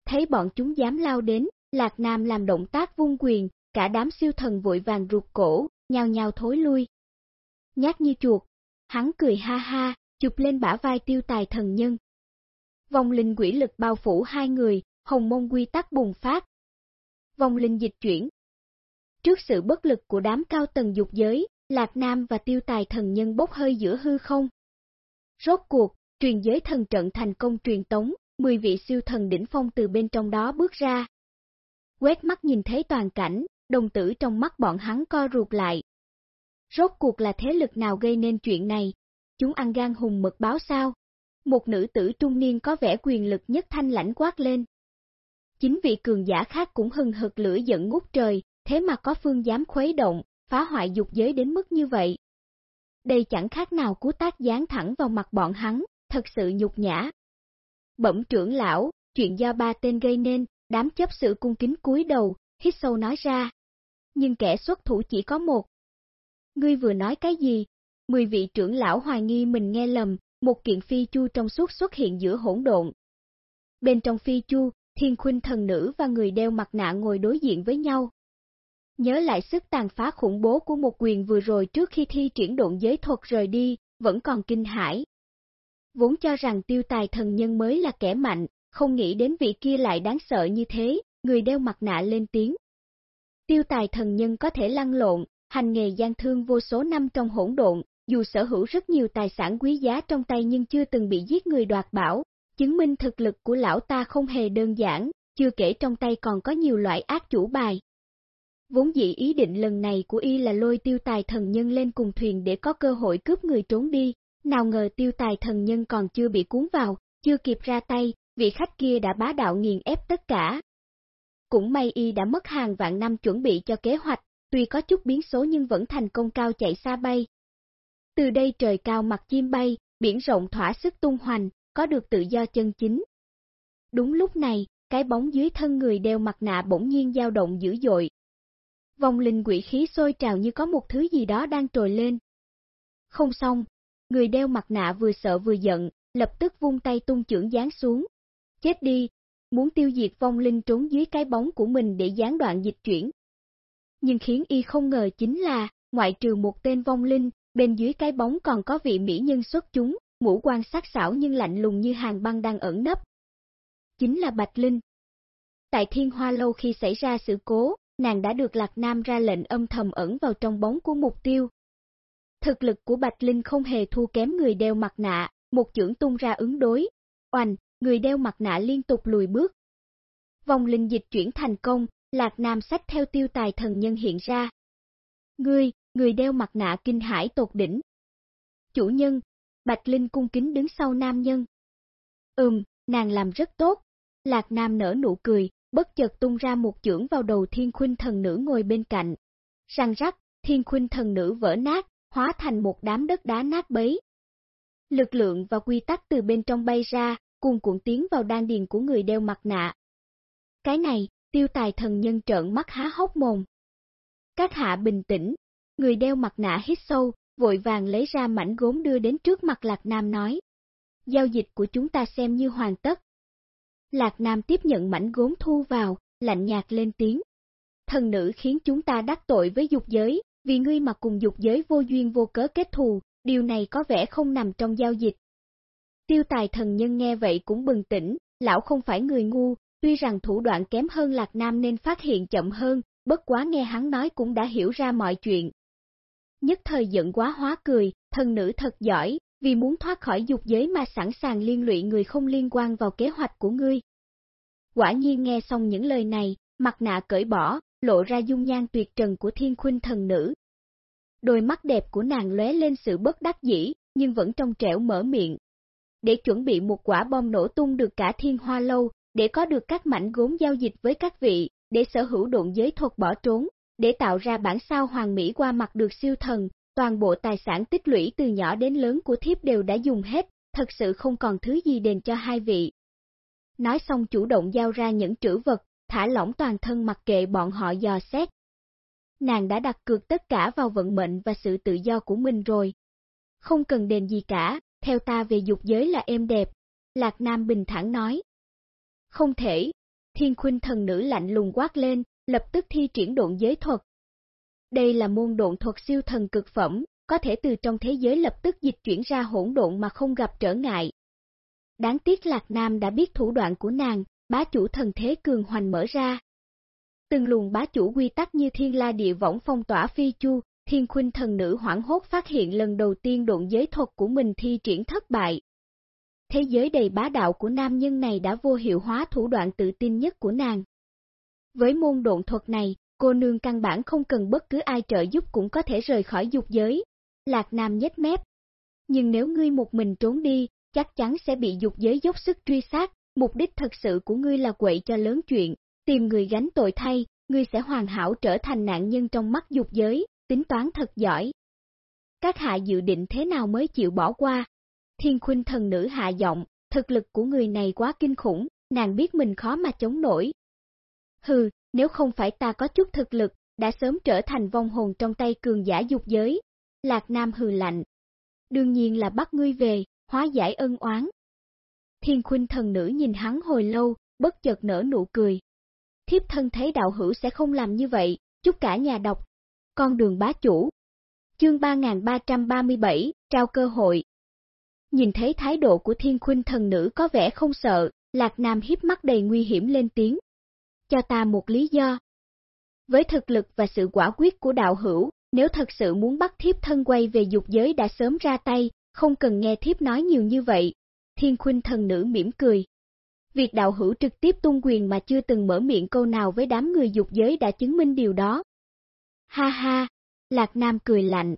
Thấy bọn chúng dám lao đến, Lạc Nam làm động tác vung quyền, cả đám siêu thần vội vàng ruột cổ, nhào nhào thối lui. Nhát như chuột, hắn cười ha ha, chụp lên bả vai tiêu tài thần nhân. Vòng linh quỷ lực bao phủ hai người, hồng môn quy tắc bùng phát. Vòng linh dịch chuyển. Trước sự bất lực của đám cao tầng dục giới, Lạc Nam và tiêu tài thần nhân bốc hơi giữa hư không. Rốt cuộc, Truyền giới thần trận thành công truyền tống, 10 vị siêu thần đỉnh phong từ bên trong đó bước ra. Quét mắt nhìn thấy toàn cảnh, đồng tử trong mắt bọn hắn co ruột lại. Rốt cuộc là thế lực nào gây nên chuyện này? Chúng ăn gan hùng mực báo sao? Một nữ tử trung niên có vẻ quyền lực nhất thanh lãnh quát lên. Chính vị cường giả khác cũng hừng hực lửa giận ngút trời, thế mà có phương dám khuấy động, phá hoại dục giới đến mức như vậy. Đây chẳng khác nào cú tác dán thẳng vào mặt bọn hắn, thật sự nhục nhã. Bẩm trưởng lão, chuyện do ba tên gây nên, đám chấp sự cung kính cúi đầu, hít sâu nói ra. Nhưng kẻ xuất thủ chỉ có một. Ngươi vừa nói cái gì? Mười vị trưởng lão hoài nghi mình nghe lầm, một kiện phi chu trong suốt xuất hiện giữa hỗn độn. Bên trong phi chu, thiên khuynh thần nữ và người đeo mặt nạ ngồi đối diện với nhau. Nhớ lại sức tàn phá khủng bố của một quyền vừa rồi trước khi thi triển độn giới thuật rời đi, vẫn còn kinh hãi. Vốn cho rằng tiêu tài thần nhân mới là kẻ mạnh, không nghĩ đến vị kia lại đáng sợ như thế, người đeo mặt nạ lên tiếng. Tiêu tài thần nhân có thể lăn lộn, hành nghề gian thương vô số năm trong hỗn độn, dù sở hữu rất nhiều tài sản quý giá trong tay nhưng chưa từng bị giết người đoạt bảo, chứng minh thực lực của lão ta không hề đơn giản, chưa kể trong tay còn có nhiều loại ác chủ bài. Vốn dĩ ý định lần này của y là lôi tiêu tài thần nhân lên cùng thuyền để có cơ hội cướp người trốn đi, nào ngờ tiêu tài thần nhân còn chưa bị cuốn vào, chưa kịp ra tay, vị khách kia đã bá đạo nghiền ép tất cả. Cũng may y đã mất hàng vạn năm chuẩn bị cho kế hoạch, tuy có chút biến số nhưng vẫn thành công cao chạy xa bay. Từ đây trời cao mặt chim bay, biển rộng thỏa sức tung hoành, có được tự do chân chính. Đúng lúc này, cái bóng dưới thân người đeo mặt nạ bỗng nhiên dao động dữ dội. Vòng linh quỷ khí sôi trào như có một thứ gì đó đang trồi lên. Không xong, người đeo mặt nạ vừa sợ vừa giận, lập tức vung tay tung chưởng giáng xuống. Chết đi, muốn tiêu diệt vong linh trốn dưới cái bóng của mình để gián đoạn dịch chuyển. Nhưng khiến y không ngờ chính là, ngoại trừ một tên vong linh, bên dưới cái bóng còn có vị mỹ nhân xuất chúng, ngũ quan sắc sảo nhưng lạnh lùng như hàng băng đang ẩn nấp. Chính là Bạch Linh. Tại Thiên Hoa Lâu khi xảy ra sự cố, nàng đã được Lạc Nam ra lệnh âm thầm ẩn vào trong bóng của mục tiêu. Thực lực của Bạch Linh không hề thua kém người đeo mặt nạ, một chưởng tung ra ứng đối. Oanh, người đeo mặt nạ liên tục lùi bước. Vòng linh dịch chuyển thành công, Lạc Nam sách theo tiêu tài thần nhân hiện ra. Ngươi, người đeo mặt nạ kinh hải tột đỉnh. Chủ nhân, Bạch Linh cung kính đứng sau nam nhân. Ừm, nàng làm rất tốt. Lạc Nam nở nụ cười, bất chợt tung ra một chưởng vào đầu thiên khuynh thần nữ ngồi bên cạnh. Răng rắc, thiên khuynh thần nữ vỡ nát, hóa thành một đám đất đá nát bấy. Lực lượng và quy tắc từ bên trong bay ra, cùng cuộn tiến vào đan điền của người đeo mặt nạ. Cái này, tiêu tài thần nhân trợn mắt há hốc mồm. Các hạ bình tĩnh, người đeo mặt nạ hít sâu, vội vàng lấy ra mảnh gốm đưa đến trước mặt Lạc Nam nói. Giao dịch của chúng ta xem như hoàn tất. Lạc Nam tiếp nhận mảnh gốm thu vào, lạnh nhạt lên tiếng. Thần nữ khiến chúng ta đắc tội với dục giới, vì ngươi mà cùng dục giới vô duyên vô cớ kết thù, điều này có vẻ không nằm trong giao dịch. Tiêu tài thần nhân nghe vậy cũng bừng tỉnh, lão không phải người ngu, tuy rằng thủ đoạn kém hơn Lạc Nam nên phát hiện chậm hơn, bất quá nghe hắn nói cũng đã hiểu ra mọi chuyện, nhất thời giận quá hóa cười, thần nữ thật giỏi, vì muốn thoát khỏi dục giới mà sẵn sàng liên lụy người không liên quan vào kế hoạch của ngươi. Quả nhiên nghe xong những lời này, mặt nạ cởi bỏ, lộ ra dung nhan tuyệt trần của thiên khuynh thần nữ. Đôi mắt đẹp của nàng lóe lên sự bất đắc dĩ, nhưng vẫn trong trẻo mở miệng. Để chuẩn bị một quả bom nổ tung được cả thiên hoa lâu, để có được các mảnh gốm giao dịch với các vị, để sở hữu độn giới thuật bỏ trốn, để tạo ra bản sao hoàng mỹ qua mặt được siêu thần, toàn bộ tài sản tích lũy từ nhỏ đến lớn của thiếp đều đã dùng hết, thật sự không còn thứ gì đền cho hai vị. Nói xong chủ động giao ra những trữ vật, thả lỏng toàn thân mặc kệ bọn họ dò xét. Nàng đã đặt cược tất cả vào vận mệnh và sự tự do của mình rồi. Không cần đền gì cả, theo ta về dục giới là êm đẹp, Lạc Nam bình thản nói. Không thể, thiên khuynh thần nữ lạnh lùng quát lên, lập tức thi triển độn giới thuật. Đây là môn độn thuật siêu thần cực phẩm, có thể từ trong thế giới lập tức dịch chuyển ra hỗn độn mà không gặp trở ngại. Đáng tiếc Lạc Nam đã biết thủ đoạn của nàng, bá chủ thần thế cường hoành mở ra. Từng luồng bá chủ quy tắc như thiên la địa võng phong tỏa phi chu, thiên khuynh thần nữ hoảng hốt phát hiện lần đầu tiên độn giới thuật của mình thi triển thất bại. Thế giới đầy bá đạo của nam nhân này đã vô hiệu hóa thủ đoạn tự tin nhất của nàng. Với môn độn thuật này, cô nương căn bản không cần bất cứ ai trợ giúp cũng có thể rời khỏi dục giới. Lạc Nam nhếch mép. Nhưng nếu ngươi một mình trốn đi, chắc chắn sẽ bị dục giới dốc sức truy sát, mục đích thật sự của ngươi là quậy cho lớn chuyện, tìm người gánh tội thay, ngươi sẽ hoàn hảo trở thành nạn nhân trong mắt dục giới, tính toán thật giỏi. Các hạ dự định thế nào mới chịu bỏ qua? Thiên khuynh thần nữ hạ giọng, thực lực của người này quá kinh khủng, nàng biết mình khó mà chống nổi. Hừ, nếu không phải ta có chút thực lực, đã sớm trở thành vong hồn trong tay cường giả dục giới. Lạc Nam hừ lạnh. Đương nhiên là bắt ngươi về, hóa giải ân oán. Thiên khuynh thần nữ nhìn hắn hồi lâu, bất chợt nở nụ cười. Thiếp thân thấy đạo hữu sẽ không làm như vậy, chúc cả nhà đọc. Con đường bá chủ. Chương 3337, trao cơ hội. Nhìn thấy thái độ của thiên khuynh thần nữ có vẻ không sợ, Lạc Nam hiếp mắt đầy nguy hiểm lên tiếng. Cho ta một lý do. Với thực lực và sự quả quyết của đạo hữu, nếu thật sự muốn bắt thiếp thân quay về dục giới đã sớm ra tay, không cần nghe thiếp nói nhiều như vậy. Thiên khuynh thần nữ mỉm cười. Việc đạo hữu trực tiếp tung quyền mà chưa từng mở miệng câu nào với đám người dục giới đã chứng minh điều đó. Ha ha, Lạc Nam cười lạnh.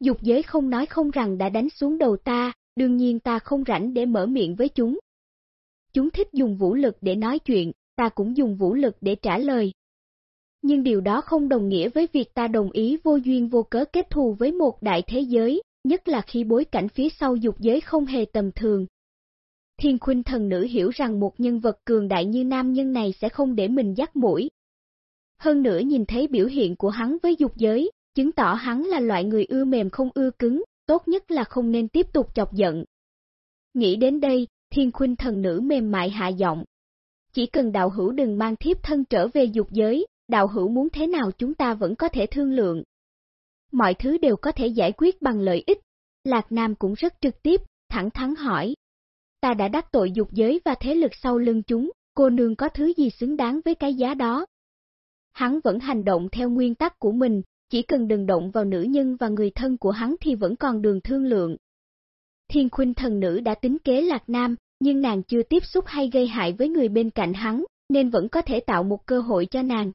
Dục giới không nói không rằng đã đánh xuống đầu ta, đương nhiên ta không rảnh để mở miệng với chúng. Chúng thích dùng vũ lực để nói chuyện, ta cũng dùng vũ lực để trả lời. Nhưng điều đó không đồng nghĩa với việc ta đồng ý vô duyên vô cớ kết thù với một đại thế giới, nhất là khi bối cảnh phía sau dục giới không hề tầm thường. Thiên khuynh thần nữ hiểu rằng một nhân vật cường đại như nam nhân này sẽ không để mình dắt mũi. Hơn nữa nhìn thấy biểu hiện của hắn với dục giới, chứng tỏ hắn là loại người ưa mềm không ưa cứng, tốt nhất là không nên tiếp tục chọc giận. Nghĩ đến đây, thiên khuynh thần nữ mềm mại hạ giọng. Chỉ cần đạo hữu đừng mang thiếp thân trở về dục giới, đạo hữu muốn thế nào chúng ta vẫn có thể thương lượng. Mọi thứ đều có thể giải quyết bằng lợi ích. Lạc Nam cũng rất trực tiếp, thẳng thắn hỏi. Ta đã đắc tội dục giới và thế lực sau lưng chúng, cô nương có thứ gì xứng đáng với cái giá đó? Hắn vẫn hành động theo nguyên tắc của mình, chỉ cần đừng động vào nữ nhân và người thân của hắn thì vẫn còn đường thương lượng. Thiên khuynh thần nữ đã tính kế Lạc Nam, nhưng nàng chưa tiếp xúc hay gây hại với người bên cạnh hắn, nên vẫn có thể tạo một cơ hội cho nàng.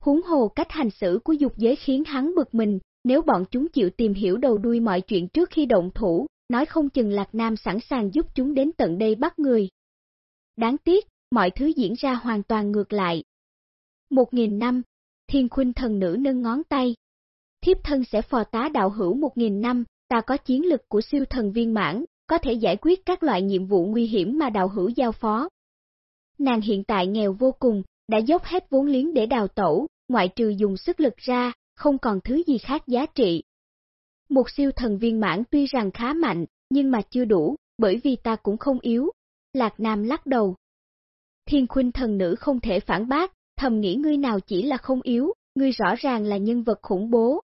Huống hồ cách hành xử của dục giới khiến hắn bực mình, nếu bọn chúng chịu tìm hiểu đầu đuôi mọi chuyện trước khi động thủ, nói không chừng Lạc Nam sẵn sàng giúp chúng đến tận đây bắt người. Đáng tiếc, mọi thứ diễn ra hoàn toàn ngược lại. Một nghìn năm, thiên khuynh thần nữ nâng ngón tay. Thiếp thân sẽ phò tá đạo hữu một nghìn năm, ta có chiến lực của siêu thần viên mãn, có thể giải quyết các loại nhiệm vụ nguy hiểm mà đạo hữu giao phó. Nàng hiện tại nghèo vô cùng, đã dốc hết vốn liếng để đào tẩu, ngoại trừ dùng sức lực ra, không còn thứ gì khác giá trị. Một siêu thần viên mãn tuy rằng khá mạnh, nhưng mà chưa đủ, bởi vì ta cũng không yếu. Lạc Nam lắc đầu. Thiên khuynh thần nữ không thể phản bác, thầm nghĩ ngươi nào chỉ là không yếu, ngươi rõ ràng là nhân vật khủng bố.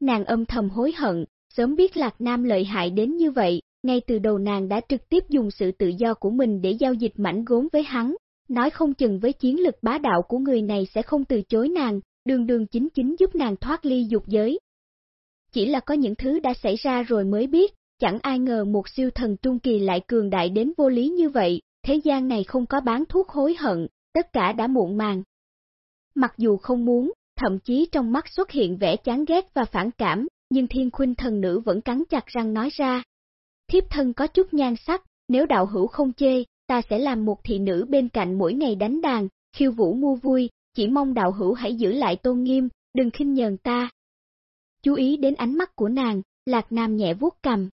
Nàng âm thầm hối hận, sớm biết Lạc Nam lợi hại đến như vậy, ngay từ đầu nàng đã trực tiếp dùng sự tự do của mình để giao dịch mảnh gốm với hắn, nói không chừng với chiến lực bá đạo của người này sẽ không từ chối nàng, đường đường chính chính giúp nàng thoát ly dục giới. Chỉ là có những thứ đã xảy ra rồi mới biết, chẳng ai ngờ một siêu thần trung kỳ lại cường đại đến vô lý như vậy, thế gian này không có bán thuốc hối hận, tất cả đã muộn màng. Mặc dù không muốn, thậm chí trong mắt xuất hiện vẻ chán ghét và phản cảm, nhưng thiên khuynh thần nữ vẫn cắn chặt răng nói ra. Thiếp thân có chút nhan sắc, nếu đạo hữu không chê, ta sẽ làm một thị nữ bên cạnh mỗi ngày đánh đàn, khiêu vũ mua vui, chỉ mong đạo hữu hãy giữ lại tôn nghiêm, đừng khinh nhờn ta. Chú ý đến ánh mắt của nàng, Lạc Nam nhẹ vuốt cầm.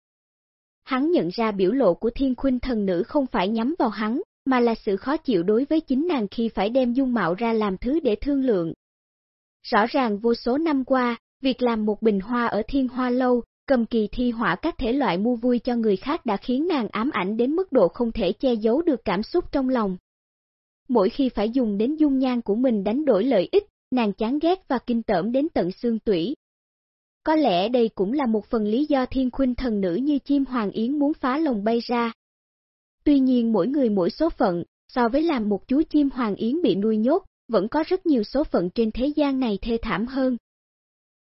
Hắn nhận ra biểu lộ của thiên khuynh thần nữ không phải nhắm vào hắn, mà là sự khó chịu đối với chính nàng khi phải đem dung mạo ra làm thứ để thương lượng. Rõ ràng vô số năm qua, việc làm một bình hoa ở thiên hoa lâu, cầm kỳ thi họa các thể loại mua vui cho người khác đã khiến nàng ám ảnh đến mức độ không thể che giấu được cảm xúc trong lòng. Mỗi khi phải dùng đến dung nhan của mình đánh đổi lợi ích, nàng chán ghét và kinh tởm đến tận xương tủy. Có lẽ đây cũng là một phần lý do thiên khuynh thần nữ như chim hoàng yến muốn phá lồng bay ra. Tuy nhiên mỗi người mỗi số phận, so với làm một chú chim hoàng yến bị nuôi nhốt, vẫn có rất nhiều số phận trên thế gian này thê thảm hơn.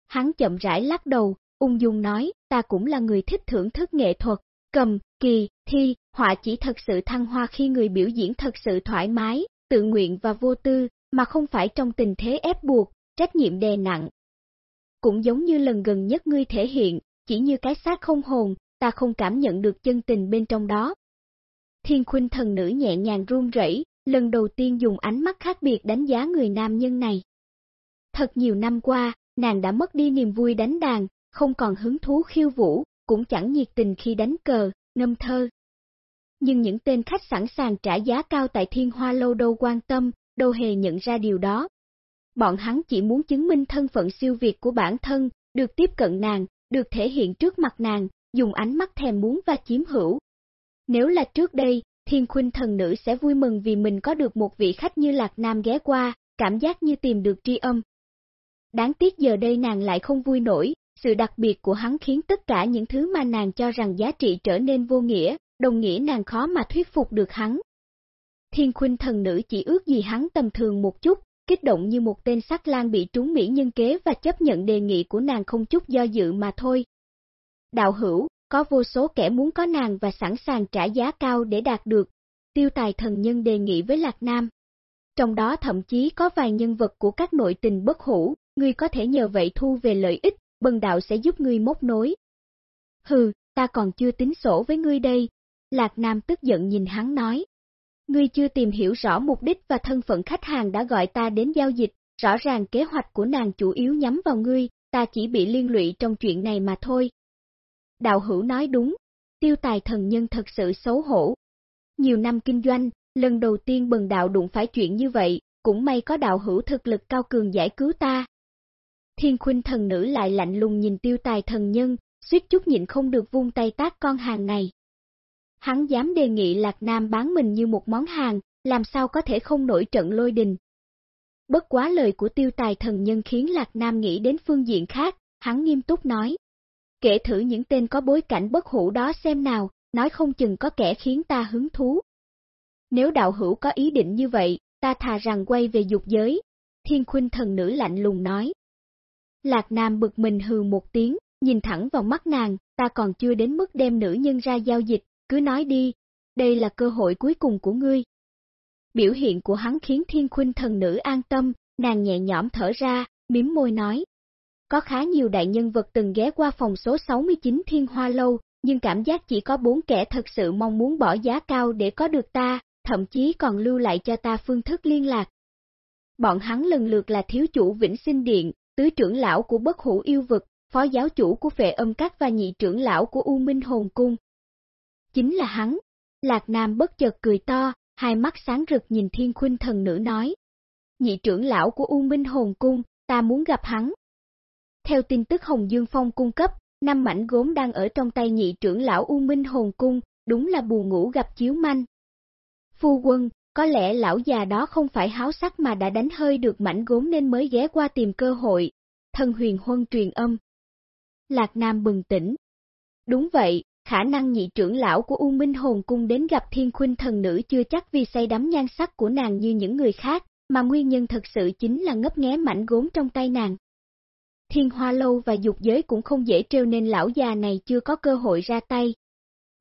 Hắn chậm rãi lắc đầu, ung dung nói, ta cũng là người thích thưởng thức nghệ thuật, cầm, kỳ, thi, họa chỉ thật sự thăng hoa khi người biểu diễn thật sự thoải mái, tự nguyện và vô tư, mà không phải trong tình thế ép buộc, trách nhiệm đè nặng. Cũng giống như lần gần nhất ngươi thể hiện, chỉ như cái xác không hồn, ta không cảm nhận được chân tình bên trong đó. Thiên khuynh thần nữ nhẹ nhàng run rẩy, lần đầu tiên dùng ánh mắt khác biệt đánh giá người nam nhân này. Thật nhiều năm qua, nàng đã mất đi niềm vui đánh đàn, không còn hứng thú khiêu vũ, cũng chẳng nhiệt tình khi đánh cờ, ngâm thơ. Nhưng những tên khách sẵn sàng trả giá cao tại thiên hoa lâu đâu quan tâm, đâu hề nhận ra điều đó. Bọn hắn chỉ muốn chứng minh thân phận siêu việt của bản thân, được tiếp cận nàng, được thể hiện trước mặt nàng, dùng ánh mắt thèm muốn và chiếm hữu. Nếu là trước đây, thiên khuynh thần nữ sẽ vui mừng vì mình có được một vị khách như Lạc Nam ghé qua, cảm giác như tìm được tri âm. Đáng tiếc giờ đây nàng lại không vui nổi, sự đặc biệt của hắn khiến tất cả những thứ mà nàng cho rằng giá trị trở nên vô nghĩa, đồng nghĩa nàng khó mà thuyết phục được hắn. Thiên khuynh thần nữ chỉ ước gì hắn tầm thường một chút, kích động như một tên sắc lang bị trúng mỹ nhân kế và chấp nhận đề nghị của nàng không chút do dự mà thôi. Đạo hữu, có vô số kẻ muốn có nàng và sẵn sàng trả giá cao để đạt được, tiêu tài thần nhân đề nghị với Lạc Nam. Trong đó thậm chí có vài nhân vật của các nội tình bất hủ, ngươi có thể nhờ vậy thu về lợi ích, bần đạo sẽ giúp ngươi móc nối. Hừ, ta còn chưa tính sổ với ngươi đây. Lạc Nam tức giận nhìn hắn nói. Ngươi chưa tìm hiểu rõ mục đích và thân phận khách hàng đã gọi ta đến giao dịch, rõ ràng kế hoạch của nàng chủ yếu nhắm vào ngươi, ta chỉ bị liên lụy trong chuyện này mà thôi. Đạo hữu nói đúng, tiêu tài thần nhân thật sự xấu hổ. Nhiều năm kinh doanh, lần đầu tiên bần đạo đụng phải chuyện như vậy, cũng may có đạo hữu thực lực cao cường giải cứu ta. Thiên khuynh thần nữ lại lạnh lùng nhìn tiêu tài thần nhân, suýt chút nhịn không được vung tay tác con hàng này. Hắn dám đề nghị Lạc Nam bán mình như một món hàng, làm sao có thể không nổi trận lôi đình. Bất quá lời của tiêu tài thần nhân khiến Lạc Nam nghĩ đến phương diện khác, hắn nghiêm túc nói. Kể thử những tên có bối cảnh bất hủ đó xem nào, nói không chừng có kẻ khiến ta hứng thú. Nếu đạo hữu có ý định như vậy, ta thà rằng quay về dục giới. Thiên khuynh thần nữ lạnh lùng nói. Lạc Nam bực mình hừ một tiếng, nhìn thẳng vào mắt nàng, ta còn chưa đến mức đem nữ nhân ra giao dịch, cứ nói đi, đây là cơ hội cuối cùng của ngươi. Biểu hiện của hắn khiến thiên khuynh thần nữ an tâm, nàng nhẹ nhõm thở ra, miếm môi nói. Có khá nhiều đại nhân vật từng ghé qua phòng số 69 Thiên Hoa Lâu, nhưng cảm giác chỉ có bốn kẻ thật sự mong muốn bỏ giá cao để có được ta, thậm chí còn lưu lại cho ta phương thức liên lạc. Bọn hắn lần lượt là thiếu chủ Vĩnh Sinh Điện, tứ trưởng lão của bất hủ yêu vực, phó giáo chủ của phệ âm các và nhị trưởng lão của U Minh Hồn Cung. Chính là hắn. Lạc Nam bất chợt cười to, hai mắt sáng rực nhìn thiên khuynh thần nữ nói. Nhị trưởng lão của U Minh Hồn Cung, ta muốn gặp hắn. Theo tin tức Hồng Dương Phong cung cấp, năm mảnh gốm đang ở trong tay nhị trưởng lão U Minh Hồn Cung, đúng là bù ngủ gặp chiếu manh. Phu quân, có lẽ lão già đó không phải háo sắc mà đã đánh hơi được mảnh gốm nên mới ghé qua tìm cơ hội. Thần huyền huân truyền âm. Lạc Nam bừng tỉnh. Đúng vậy, khả năng nhị trưởng lão của U Minh Hồn Cung đến gặp thiên khuynh thần nữ chưa chắc vì say đắm nhan sắc của nàng như những người khác, mà nguyên nhân thật sự chính là ngấp nghé mảnh gốm trong tay nàng. Thiên Hoa Lâu và dục giới cũng không dễ trêu nên lão già này chưa có cơ hội ra tay.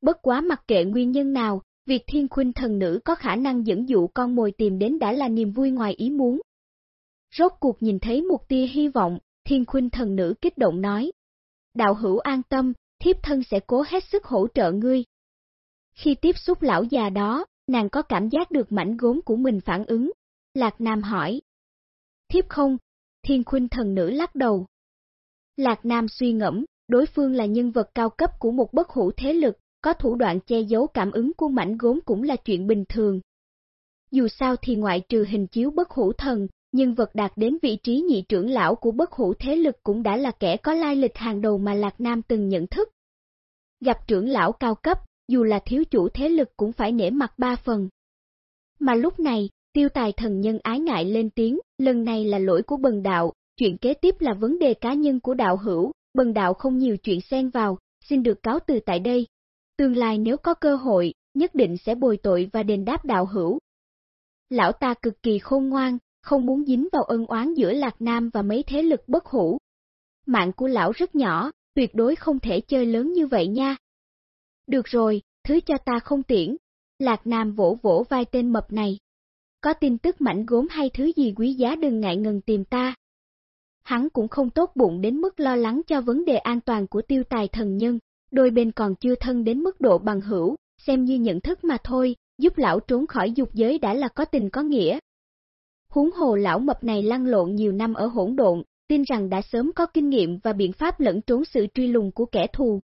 Bất quá mặc kệ nguyên nhân nào, Việc thiên khuynh thần nữ có khả năng dẫn dụ con mồi tìm đến đã là niềm vui ngoài ý muốn. Rốt cuộc nhìn thấy một tia hy vọng, thiên khuynh thần nữ kích động nói. Đạo hữu an tâm, thiếp thân sẽ cố hết sức hỗ trợ ngươi. Khi tiếp xúc lão già đó, nàng có cảm giác được mảnh gốm của mình phản ứng. Lạc Nam hỏi. Thiếp không, thiên khuynh thần nữ lắc đầu. Lạc Nam suy ngẫm, đối phương là nhân vật cao cấp của một bất hủ thế lực, có thủ đoạn che giấu cảm ứng của mảnh gốm cũng là chuyện bình thường. Dù sao thì ngoại trừ hình chiếu bất hủ thần, nhân vật đạt đến vị trí nhị trưởng lão của bất hủ thế lực cũng đã là kẻ có lai lịch hàng đầu mà Lạc Nam từng nhận thức. Gặp trưởng lão cao cấp, dù là thiếu chủ thế lực cũng phải nể mặt ba phần. Mà lúc này, tiêu tài thần nhân ái ngại lên tiếng, lần này là lỗi của bần đạo, chuyện kế tiếp là vấn đề cá nhân của đạo hữu, bần đạo không nhiều chuyện xen vào, xin được cáo từ tại đây. Tương lai nếu có cơ hội, nhất định sẽ bồi tội và đền đáp đạo hữu. Lão ta cực kỳ khôn ngoan, không muốn dính vào ân oán giữa Lạc Nam và mấy thế lực bất hủ. Mạng của lão rất nhỏ, tuyệt đối không thể chơi lớn như vậy nha. Được rồi, thứ cho ta không tiễn. Lạc Nam vỗ vỗ vai tên mập này. có tin tức mảnh gốm hay thứ gì quý giá đừng ngại ngần tìm ta. Hắn cũng không tốt bụng đến mức lo lắng cho vấn đề an toàn của tiêu tài thần nhân, đôi bên còn chưa thân đến mức độ bằng hữu, xem như nhận thức mà thôi, giúp lão trốn khỏi dục giới đã là có tình có nghĩa. Huống hồ lão mập này lăn lộn nhiều năm ở hỗn độn, tin rằng đã sớm có kinh nghiệm và biện pháp lẫn trốn sự truy lùng của kẻ thù.